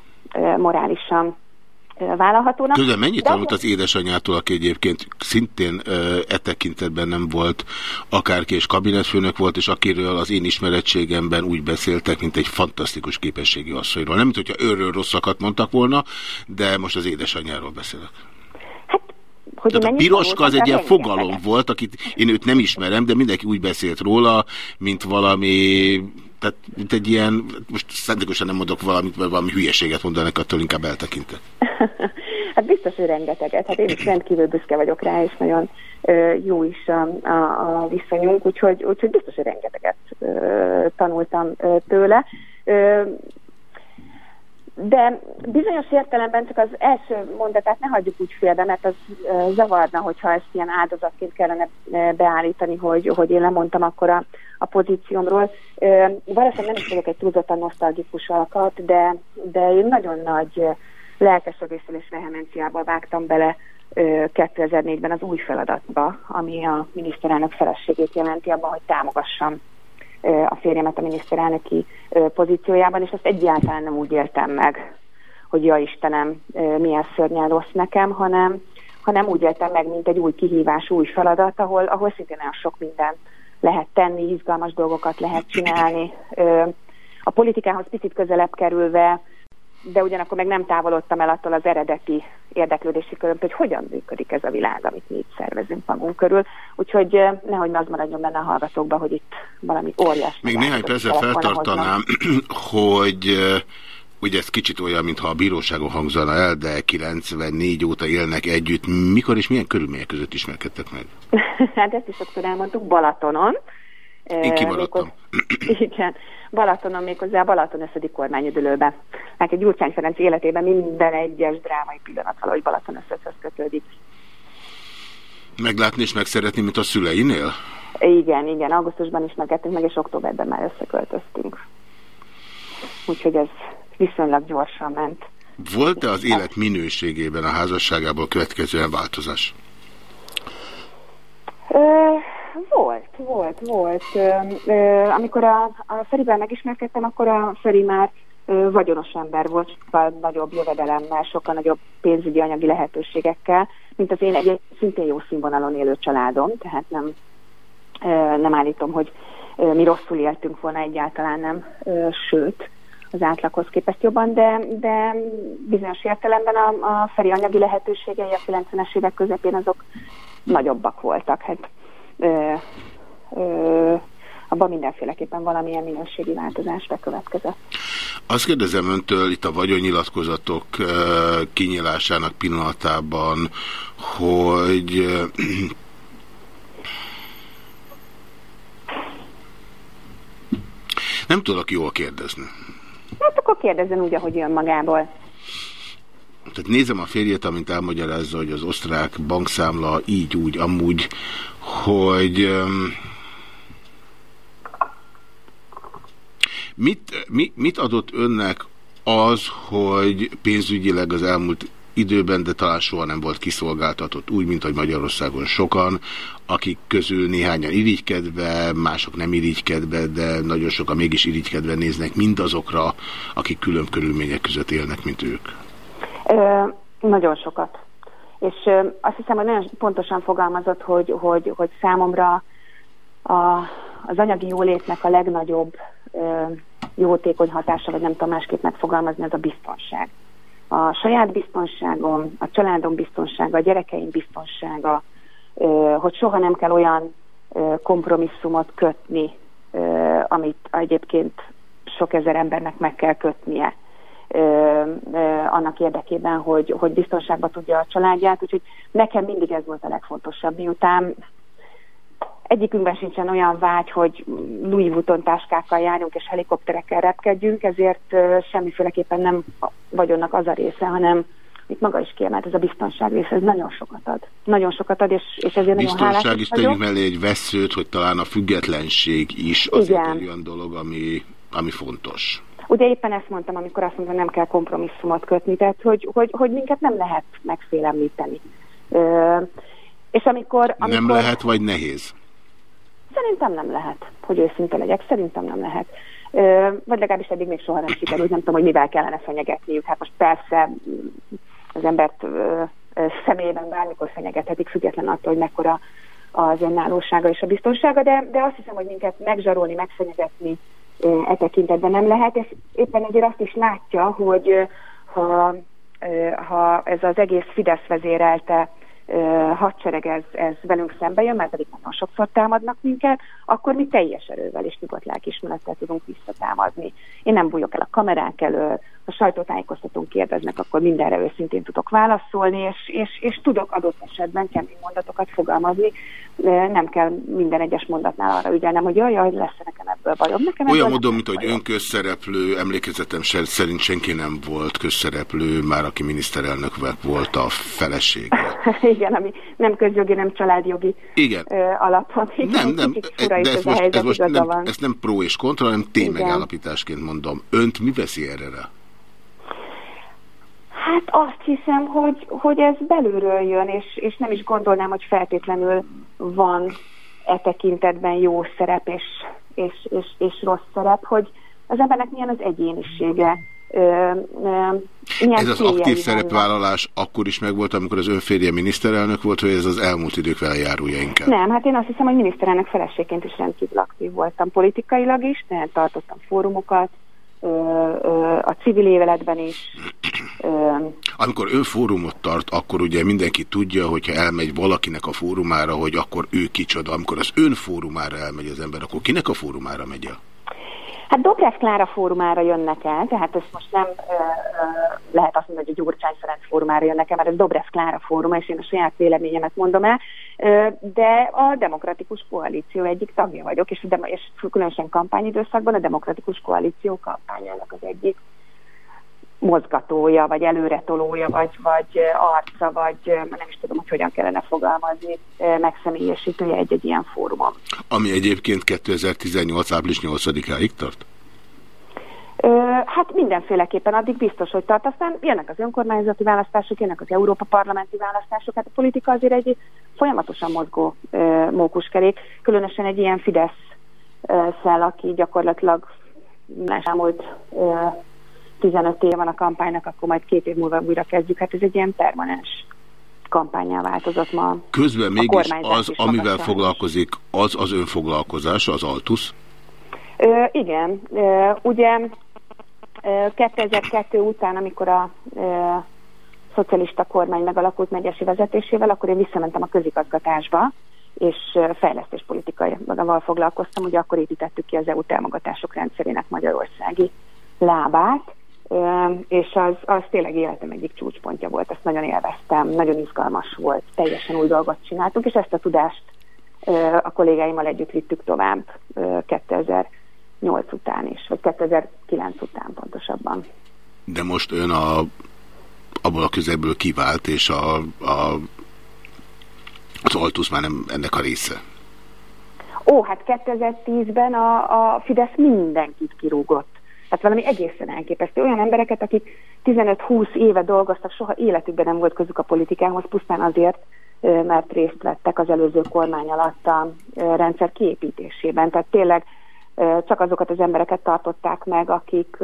morálisan vállalhatónak. Közben mennyit tanult az édesanyjától, aki egyébként szintén e tekintetben nem volt akárki és kabinetfőnök volt, és akiről az én ismerettségemben úgy beszéltek, mint egy fantasztikus képességű asszonyról. Nem, mint hogyha őről rosszakat mondtak volna, de most az édesanyjáról beszélek. hogy Tehát a piroska az egy ilyen fogalom volt, akit én őt nem ismerem, de mindenki úgy beszélt róla, mint valami, tehát mint egy ilyen, most szándékosan nem mondok valamit, mert valami hülyeséget mondanak, attól inkább eltekintek. Hát biztos, hogy rengeteget. Hát én is rendkívül büszke vagyok rá, és nagyon ö, jó is a, a, a viszonyunk, úgyhogy, úgyhogy biztos, hogy rengeteget ö, tanultam ö, tőle. Ö, de bizonyos értelemben csak az első mondatát ne hagyjuk úgy félbe, mert az zavarna, hogyha ezt ilyen áldozatként kellene beállítani, hogy, hogy én lemondtam akkor a, a pozíciómról. Valószínűleg nem is vagyok egy túlzottan nosztalgikus alkat, de, de én nagyon nagy lelkesedéssel és vehemenciával vágtam bele ö, 2004-ben az új feladatba, ami a miniszterelnök feleségét jelenti abban, hogy támogassam a férjemet a miniszterelnöki pozíciójában, és azt egyáltalán nem úgy éltem meg, hogy ja Istenem, milyen szörnyen rossz nekem, hanem, hanem úgy éltem meg, mint egy új kihívás, új feladat, ahol, ahol szintén olyan sok minden lehet tenni, izgalmas dolgokat lehet csinálni. A politikához picit közelebb kerülve, de ugyanakkor meg nem távolodtam el attól az eredeti érdeklődési körömtől, hogy hogyan működik ez a világ, amit mi itt szervezünk magunk körül. Úgyhogy nehogy az maradjon benne a hallgatókban, hogy itt valami óriás. Még néhány percet feltartanám, hogy ugye ez kicsit olyan, mintha a bíróságon hangzana el, de 94 óta élnek együtt. Mikor és milyen körülmények között ismerkedtek meg? hát ezt is sokszor elmondtuk, Balatonon. Én Ö, kimaradtam. méghozzá- Igen, Balatonon méghozzá Balaton összedi kormányüdülőbe. Hát egy Gyurcsány Ferenc életében minden egyes drámai pillanat valahogy Balaton összehöz kötődik. Meglátni és megszeretni, mint a szüleinél? Igen, igen, augusztusban ismerkedtünk meg, és októberben már összeköltöztünk. Úgyhogy ez viszonylag gyorsan ment. Volt-e az élet minőségében a házasságából következően változás? Ö, volt, volt, volt. Amikor a, a Ferivel megismerkedtem, akkor a Feri már vagyonos ember volt, sokkal nagyobb jövedelemmel, sokkal nagyobb pénzügyi anyagi lehetőségekkel, mint az én egy szintén jó színvonalon élő családom, tehát nem, nem állítom, hogy mi rosszul éltünk volna egyáltalán nem, sőt, az átlaghoz képest jobban, de, de bizonyos értelemben a, a Feri anyagi lehetőségei a 90-es évek közepén azok nagyobbak voltak. Hát, ö, ö, abban mindenféleképpen valamilyen minőségi változás bekövetkezett. Azt kérdezem öntől itt a vagyonnyilatkozatok kinyilásának pillanatában, hogy nem tudok jól kérdezni. Hát akkor kérdezzen úgy, ahogy jön magából. Tehát nézem a férjét, amint elmagyarázza, hogy az osztrák bankszámla így, úgy, amúgy, hogy mit, mi, mit adott önnek az, hogy pénzügyileg az elmúlt időben, de talán soha nem volt kiszolgáltatott úgy, mint hogy Magyarországon sokan, akik közül néhányan irigykedve, mások nem irigykedve, de nagyon sokan mégis irigykedve néznek mindazokra, akik külön körülmények között élnek, mint ők. Ö, nagyon sokat. És azt hiszem, hogy nagyon pontosan fogalmazott, hogy, hogy, hogy számomra a, az anyagi jólétnek a legnagyobb ö, jótékony hatása, vagy nem tudom másképp megfogalmazni, az a biztonság. A saját biztonságom, a családom biztonsága, a gyerekeim biztonsága, ö, hogy soha nem kell olyan ö, kompromisszumot kötni, ö, amit egyébként sok ezer embernek meg kell kötnie annak érdekében, hogy, hogy biztonságba tudja a családját, úgyhogy nekem mindig ez volt a legfontosabb, miután egyikünkben sincsen olyan vágy, hogy Louis Vuitton táskákkal járjunk és helikopterekkel repkedjünk, ezért semmiféleképpen nem vagyonnak az a része, hanem itt maga is kiemelt, ez a biztonság része, ez nagyon sokat ad. Nagyon sokat ad, és, és ezért nagyon hálás Biztonság is tegyünk mellé egy veszőt, hogy talán a függetlenség is Igen. egy olyan dolog, ami, ami fontos. Ugye éppen ezt mondtam, amikor azt mondtam, nem kell kompromisszumot kötni, tehát hogy, hogy, hogy minket nem lehet megfélemlíteni. Ö, és amikor, amikor... Nem lehet, vagy nehéz? Szerintem nem lehet, hogy őszinte legyek, szerintem nem lehet. Ö, vagy legalábbis eddig még soha nem sikerült, nem tudom, hogy mivel kellene fenyegetniük. Hát most persze mm, az embert ö, ö, személyében bármikor fenyegethetik, független attól, hogy mekkora az önállósága és a biztonsága, de, de azt hiszem, hogy minket megzsarolni, megfenyegetni e tekintetben nem lehet, és éppen ezért azt is látja, hogy ha, ha ez az egész Fidesz vezérelte hadsereg ez, ez velünk szembe jön, mert pedig nagyon sokszor támadnak minket, akkor mi teljes erővel és nyugodt lelkismerettel tudunk visszatámadni. Én nem bújok el a kameránk elől, ha sajtótájékoztatón kérdeznek, akkor mindenre őszintén tudok válaszolni, és, és, és tudok adott esetben kemény mondatokat fogalmazni. Nem kell minden egyes mondatnál arra ügyelnem, hogy jaj, jaj, lesz nekem ebből bajom. Nekem Olyan ebből módon, mint hogy ön közszereplő, emlékezetem szerint senki nem volt közszereplő, már aki miniszterelnök volt a felesége. Igen, ami nem közjogi, nem családjogi Igen. ö, alapon. Igen, Nem, nem, fura de ez a most, ez most nem, van. ezt nem pró és kontra, hanem ténymegállapításként mondom. Önt mi veszi erre rá? Hát azt hiszem, hogy, hogy ez belülről jön, és, és nem is gondolnám, hogy feltétlenül van e tekintetben jó szerep és, és, és, és rossz szerep, hogy az embernek milyen az egyénisége, Ö, ö, Ez az aktív szerepvállalás akkor is megvolt, amikor az önférje miniszterelnök volt, vagy ez az elmúlt idők vele járója inkább? Nem, hát én azt hiszem, hogy miniszterelnök feleségként is rendkívül aktív voltam politikailag is, de tartottam fórumokat, a civil éveletben is. Amikor ön fórumot tart, akkor ugye mindenki tudja, hogyha elmegy valakinek a fórumára, hogy akkor ő kicsoda. Amikor az ön fórumára elmegy az ember, akkor kinek a fórumára megy el? Hát Dobrev Klára fórumára jönnek el, tehát ezt most nem ö, ö, lehet azt mondani, hogy a Gyurcsány Ferenc fórumára jönnek el, mert ez Dobrev Klára fóruma, és én a saját véleményemet mondom el, ö, de a Demokratikus Koalíció egyik tagja vagyok, és, demo- és különösen kampányidőszakban a Demokratikus Koalíció kampányának az egyik mozgatója, vagy előretolója, vagy, vagy arca, vagy nem is tudom, hogy hogyan kellene fogalmazni, megszemélyesítője egy-egy ilyen fórumon. Ami egyébként 2018. április 8-áig tart? Hát mindenféleképpen addig biztos, hogy tart. Aztán jönnek az önkormányzati választások, jönnek az Európa parlamenti választások. Hát a politika azért egy folyamatosan mozgó mókuskerék, különösen egy ilyen Fidesz szel, aki gyakorlatilag elmúlt ö, 15 év van a kampánynak, akkor majd két év múlva újra kezdjük. Hát ez egy ilyen permanens kampányá változott ma. Közben mégis az, amivel foglalkozik, az az önfoglalkozása, az Altusz. Ö, igen, ö, ugye ö, 2002 után, amikor a ö, szocialista kormány megalakult megyesi vezetésével, akkor én visszamentem a közigazgatásba, és ö, fejlesztéspolitikaival foglalkoztam, ugye akkor építettük ki az EU támogatások rendszerének magyarországi lábát, és az, az tényleg életem egyik csúcspontja volt, ezt nagyon élveztem, nagyon izgalmas volt, teljesen új dolgot csináltunk, és ezt a tudást a kollégáimmal együtt vittük tovább ö, 2008 után is, vagy 2009 után pontosabban. De most ön a, abból a közelből kivált, és a, a, az Altusz már nem ennek a része. Ó, hát 2010-ben a, a Fidesz mindenkit kirúgott. Tehát valami egészen elképesztő. Olyan embereket, akik 15-20 éve dolgoztak, soha életükben nem volt közük a politikához, pusztán azért, mert részt vettek az előző kormány alatt a rendszer kiépítésében. Tehát tényleg csak azokat az embereket tartották meg, akik,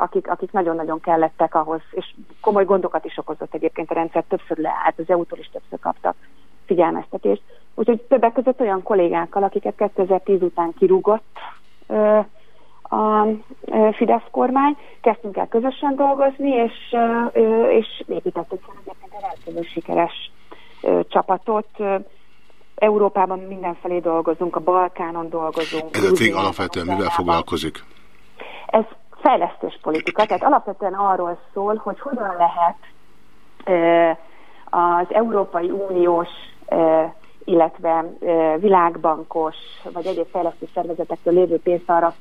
akik, akik nagyon-nagyon kellettek ahhoz, és komoly gondokat is okozott egyébként a rendszer, többször leállt, az EU-tól is többször kaptak figyelmeztetést. Úgyhogy többek között olyan kollégákkal, akiket 2010 után kirúgott a Fidesz kormány, kezdtünk el közösen dolgozni, és, és építettük fel egyébként egy rendkívül sikeres csapatot. Európában mindenfelé dolgozunk, a Balkánon dolgozunk. Ez a cég alapvetően mivel foglalkozik? Ez fejlesztéspolitika, tehát alapvetően arról szól, hogy hogyan lehet az Európai Uniós, illetve világbankos, vagy egyéb fejlesztő szervezetektől lévő pénzt arra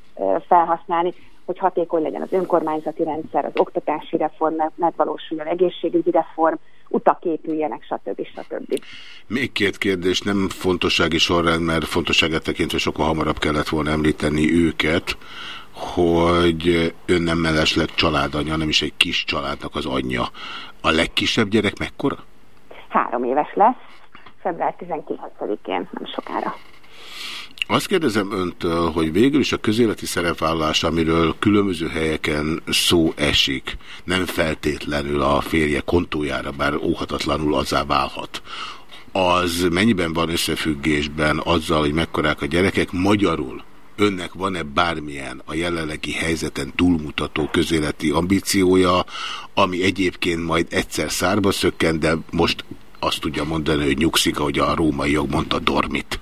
felhasználni, hogy hatékony legyen az önkormányzati rendszer, az oktatási reform, meg- megvalósuljon egészségügyi reform, utak épüljenek, stb. stb. Még két kérdés, nem fontossági sorrend, mert fontosságát tekintve sokkal hamarabb kellett volna említeni őket, hogy ön nem mellesleg családanya, nem is egy kis családnak az anyja. A legkisebb gyerek mekkora? Három éves lesz, február 19-én, nem sokára. Azt kérdezem öntől, hogy végül is a közéleti szerepvállalás, amiről különböző helyeken szó esik, nem feltétlenül a férje kontójára, bár óhatatlanul azzá válhat. Az mennyiben van összefüggésben azzal, hogy mekkorák a gyerekek? Magyarul önnek van-e bármilyen a jelenlegi helyzeten túlmutató közéleti ambíciója, ami egyébként majd egyszer szárba szökken, de most azt tudja mondani, hogy nyugszik, ahogy a római jog mondta, dormit.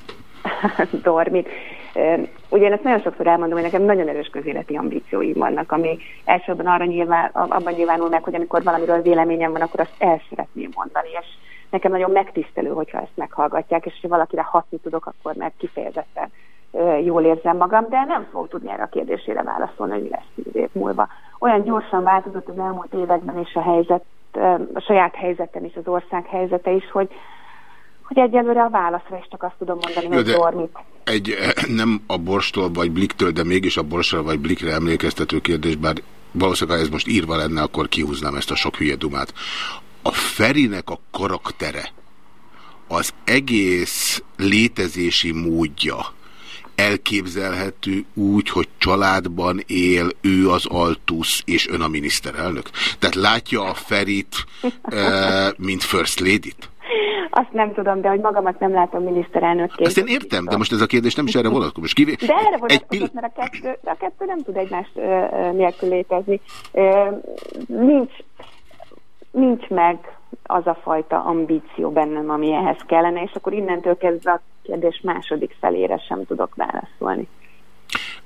Dormit. Ugye én ezt nagyon sokszor elmondom, hogy nekem nagyon erős közéleti ambícióim vannak, ami elsősorban arra nyilván, abban nyilvánul meg, hogy amikor valamiről véleményem van, akkor azt el szeretném mondani, és nekem nagyon megtisztelő, hogyha ezt meghallgatják, és ha valakire hatni tudok, akkor meg kifejezetten jól érzem magam, de nem fogok tudni erre a kérdésére válaszolni, hogy mi lesz tíz év múlva. Olyan gyorsan változott az elmúlt években is a helyzet, a saját helyzetem is, az ország helyzete is, hogy hogy egyelőre a válaszra is csak azt tudom mondani, hogy dormit. Egy nem a borstól vagy bliktől, de mégis a borsra vagy blikre emlékeztető kérdés, bár valószínűleg ha ez most írva lenne, akkor kihúznám ezt a sok hülye dumát. A Ferinek a karaktere, az egész létezési módja elképzelhető úgy, hogy családban él ő az Altusz és ön a miniszterelnök? Tehát látja a Ferit, e, mint First Lady-t? Azt nem tudom, de hogy magamat nem látom miniszterelnökként. Ezt én értem, de most ez a kérdés nem is erre vonatkozik. Kivé... De erre egy vonatkozott, mert a kettő, a kettő nem tud egymást ö, ö, nélkül létezni. Ö, nincs, nincs meg az a fajta ambíció bennem, ami ehhez kellene, és akkor innentől kezdve a kérdés második felére sem tudok válaszolni.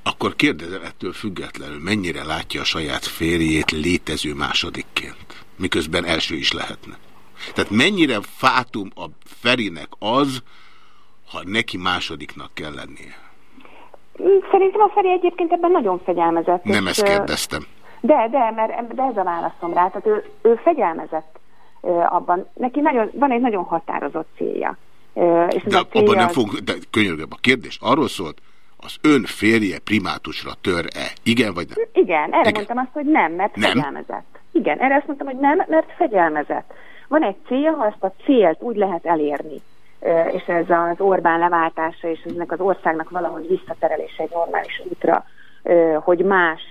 Akkor kérdezem ettől függetlenül, mennyire látja a saját férjét létező másodikként, miközben első is lehetne. Tehát mennyire fátum a Ferinek az, ha neki másodiknak kell lennie? Szerintem a Feri egyébként ebben nagyon fegyelmezett. Nem ezt kérdeztem. De, de, mert de ez a válaszom rá. Tehát ő, ő fegyelmezett abban. Neki nagyon, van egy nagyon határozott célja. És De a célja abban nem fogunk, de könyörgöm, a kérdés arról szólt, az ön férje primátusra tör-e? Igen vagy nem? Igen, erre Igen. mondtam azt, hogy nem, mert Nem? fegyelmezett. Igen, erre azt mondtam, hogy nem, mert fegyelmezett. Van egy célja, ha ezt a célt úgy lehet elérni, és ez az Orbán leváltása, és ennek az országnak valahogy visszaterelése egy normális útra, hogy más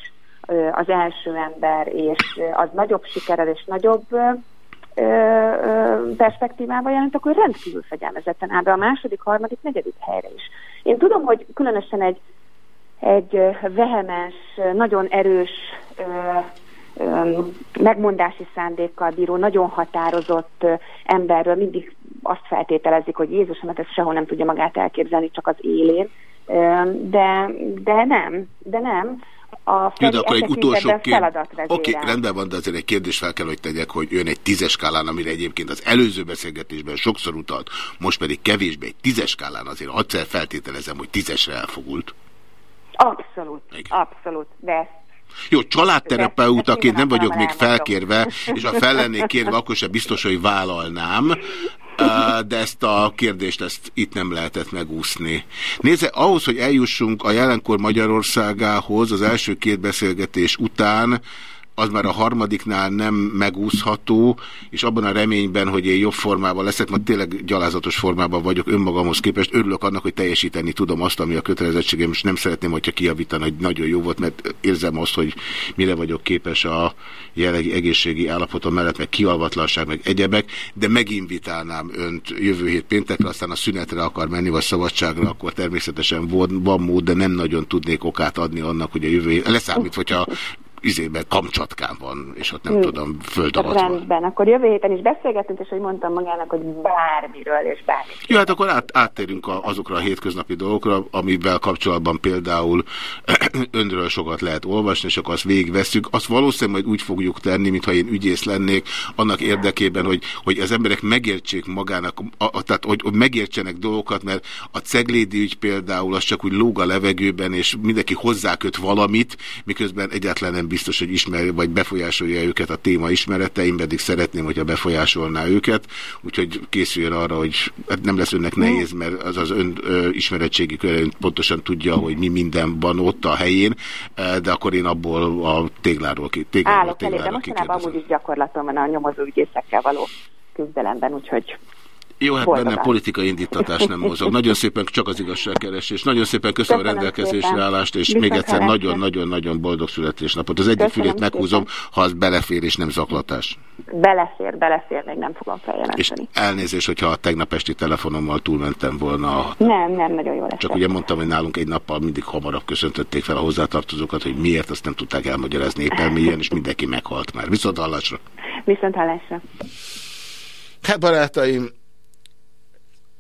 az első ember, és az nagyobb sikerrel és nagyobb perspektívával jelent, akkor rendkívül fegyelmezetten áll be a második, harmadik, negyedik helyre is. Én tudom, hogy különösen egy egy vehemens, nagyon erős megmondási szándékkal bíró, nagyon határozott emberről mindig azt feltételezik, hogy Jézusom, hát ez sehol nem tudja magát elképzelni, csak az élén. De, de nem, de nem. A Jó, de akkor egy utolsó tekintetben kérdés. feladatvezérel. Oké, rendben van, de azért egy kérdést fel kell, hogy tegyek, hogy ön egy tízes skálán, amire egyébként az előző beszélgetésben sokszor utalt, most pedig kevésbé egy tízes skálán azért egyszer feltételezem, hogy tízesre elfogult. Abszolút, abszolút, de ezt Jó, családterapeutaként nem vagyok még elmondom. felkérve, és ha fel lennék kérve, akkor sem biztos, hogy vállalnám, de ezt a kérdést ezt itt nem lehetett megúszni. Nézze, ahhoz, hogy eljussunk a jelenkor Magyarországához az első két beszélgetés után, az már a harmadiknál nem megúszható, és abban a reményben, hogy én jobb formában leszek, mert tényleg gyalázatos formában vagyok önmagamhoz képest, örülök annak, hogy teljesíteni tudom azt, ami a kötelezettségem, és nem szeretném, hogyha kijavítani, hogy nagyon jó volt, mert érzem azt, hogy mire vagyok képes a jelenlegi egészségi állapotom mellett, meg kialvatlanság, meg egyebek, de meginvitálnám önt jövő hét péntekre, aztán a szünetre akar menni, vagy szabadságra, akkor természetesen van, van mód, de nem nagyon tudnék okát adni annak, hogy a jövő hét, leszámít, hogyha izében Kamcsatkán van, és ott nem Hmm. tudom, föld alatt van. rendben. Akkor jövő héten is beszélgetünk, és hogy mondtam magának, hogy bármiről és bármit. Jó, hát akkor át, áttérünk a, azokra a hétköznapi dolgokra, amivel kapcsolatban például önről sokat lehet olvasni, és akkor azt végigveszünk. Azt valószínűleg majd úgy fogjuk tenni, mintha én ügyész lennék, annak érdekében, hogy, hogy az emberek megértsék magának, a, a, tehát hogy, hogy megértsenek dolgokat, mert a ceglédi ügy például az csak úgy lóg a levegőben, és mindenki hozzáköt valamit, miközben egyáltalán nem biztos, hogy ismer, vagy befolyásolja őket a téma ismerete, én pedig szeretném, hogyha befolyásolná őket, úgyhogy készüljön arra, hogy hát nem lesz önnek nehéz, mert az az ön ö, ismeretségi köre ön pontosan tudja, hogy mi minden van ott a helyén, de akkor én abból a tégláról, ki- tégláról, Állok elé, de mostanában amúgy is gyakorlatom van a nyomozó ügyészekkel való küzdelemben, úgyhogy Jó, hát bennem politikai indítatás nem mozog. Nagyon szépen csak az igazságkeresés. Nagyon szépen köszönöm, a Köszönöm rendelkezésre szépen. állást, és Viszont még egyszer nagyon-nagyon-nagyon boldog születésnapot. Az egyik Köszönöm fülét meghúzom, szépen. ha az belefér és nem zaklatás. belefér, belefér, még nem fogom És feljelenteni. elnézést, hogyha a tegnap esti telefonommal túlmentem volna. a- Nem, nem, nagyon jó lesz. Csak ugye mondtam, hogy nálunk egy nappal mindig hamarabb köszöntötték fel a hozzátartozókat, hogy miért, azt nem tudták elmagyarázni éppen milyen, és mindenki meghalt már. Viszont hallásra. Viszont hallásra. Hát barátaim,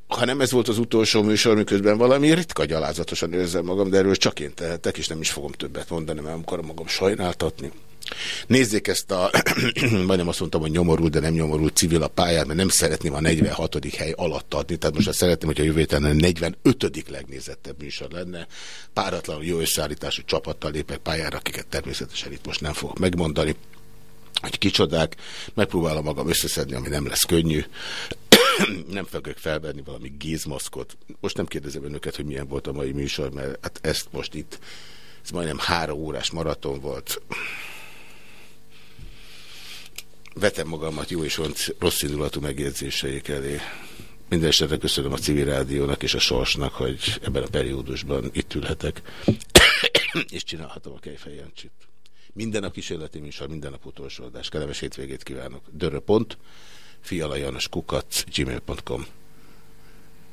ha nem ez volt az utolsó műsor, miközben valami ritka gyalázatosan érzem magam, de erről csak én tehetek, és nem is fogom többet mondani, mert nem akarom magam sajnáltatni. Nézzék ezt a, majdnem azt mondtam, hogy nyomorult, de nem nyomorult civil a pályát, mert nem szeretném a 46. hely alatt adni, tehát most azt szeretném, hogy a jövő héten a 45. legnézettebb műsor lenne. Páratlanul jó összeállítású csapattal lépek pályára, akiket természetesen itt most nem fogok megmondani hogy kicsodák, megpróbálom magam összeszedni, ami nem lesz könnyű. nem fogok felvenni valami gézmaszkot. Most nem kérdezem önöket, hogy milyen volt a mai műsor, mert hát ezt most itt, ez majdnem három órás maraton volt. Vetem magamat jó és rossz- indulatú megjegyzéseik elé. Minden esetre köszönöm a civil rádiónak és a sorsnak, hogy ebben a periódusban itt ülhetek, és csinálhatom a Kejfej Jancsit. Minden nap kísérleti műsor, minden nap utolsó adás. Kellemes hétvégét kívánok. Dörö.pont, fialajanoskukac, gmail.com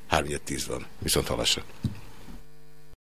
3 van. Viszont hallasra.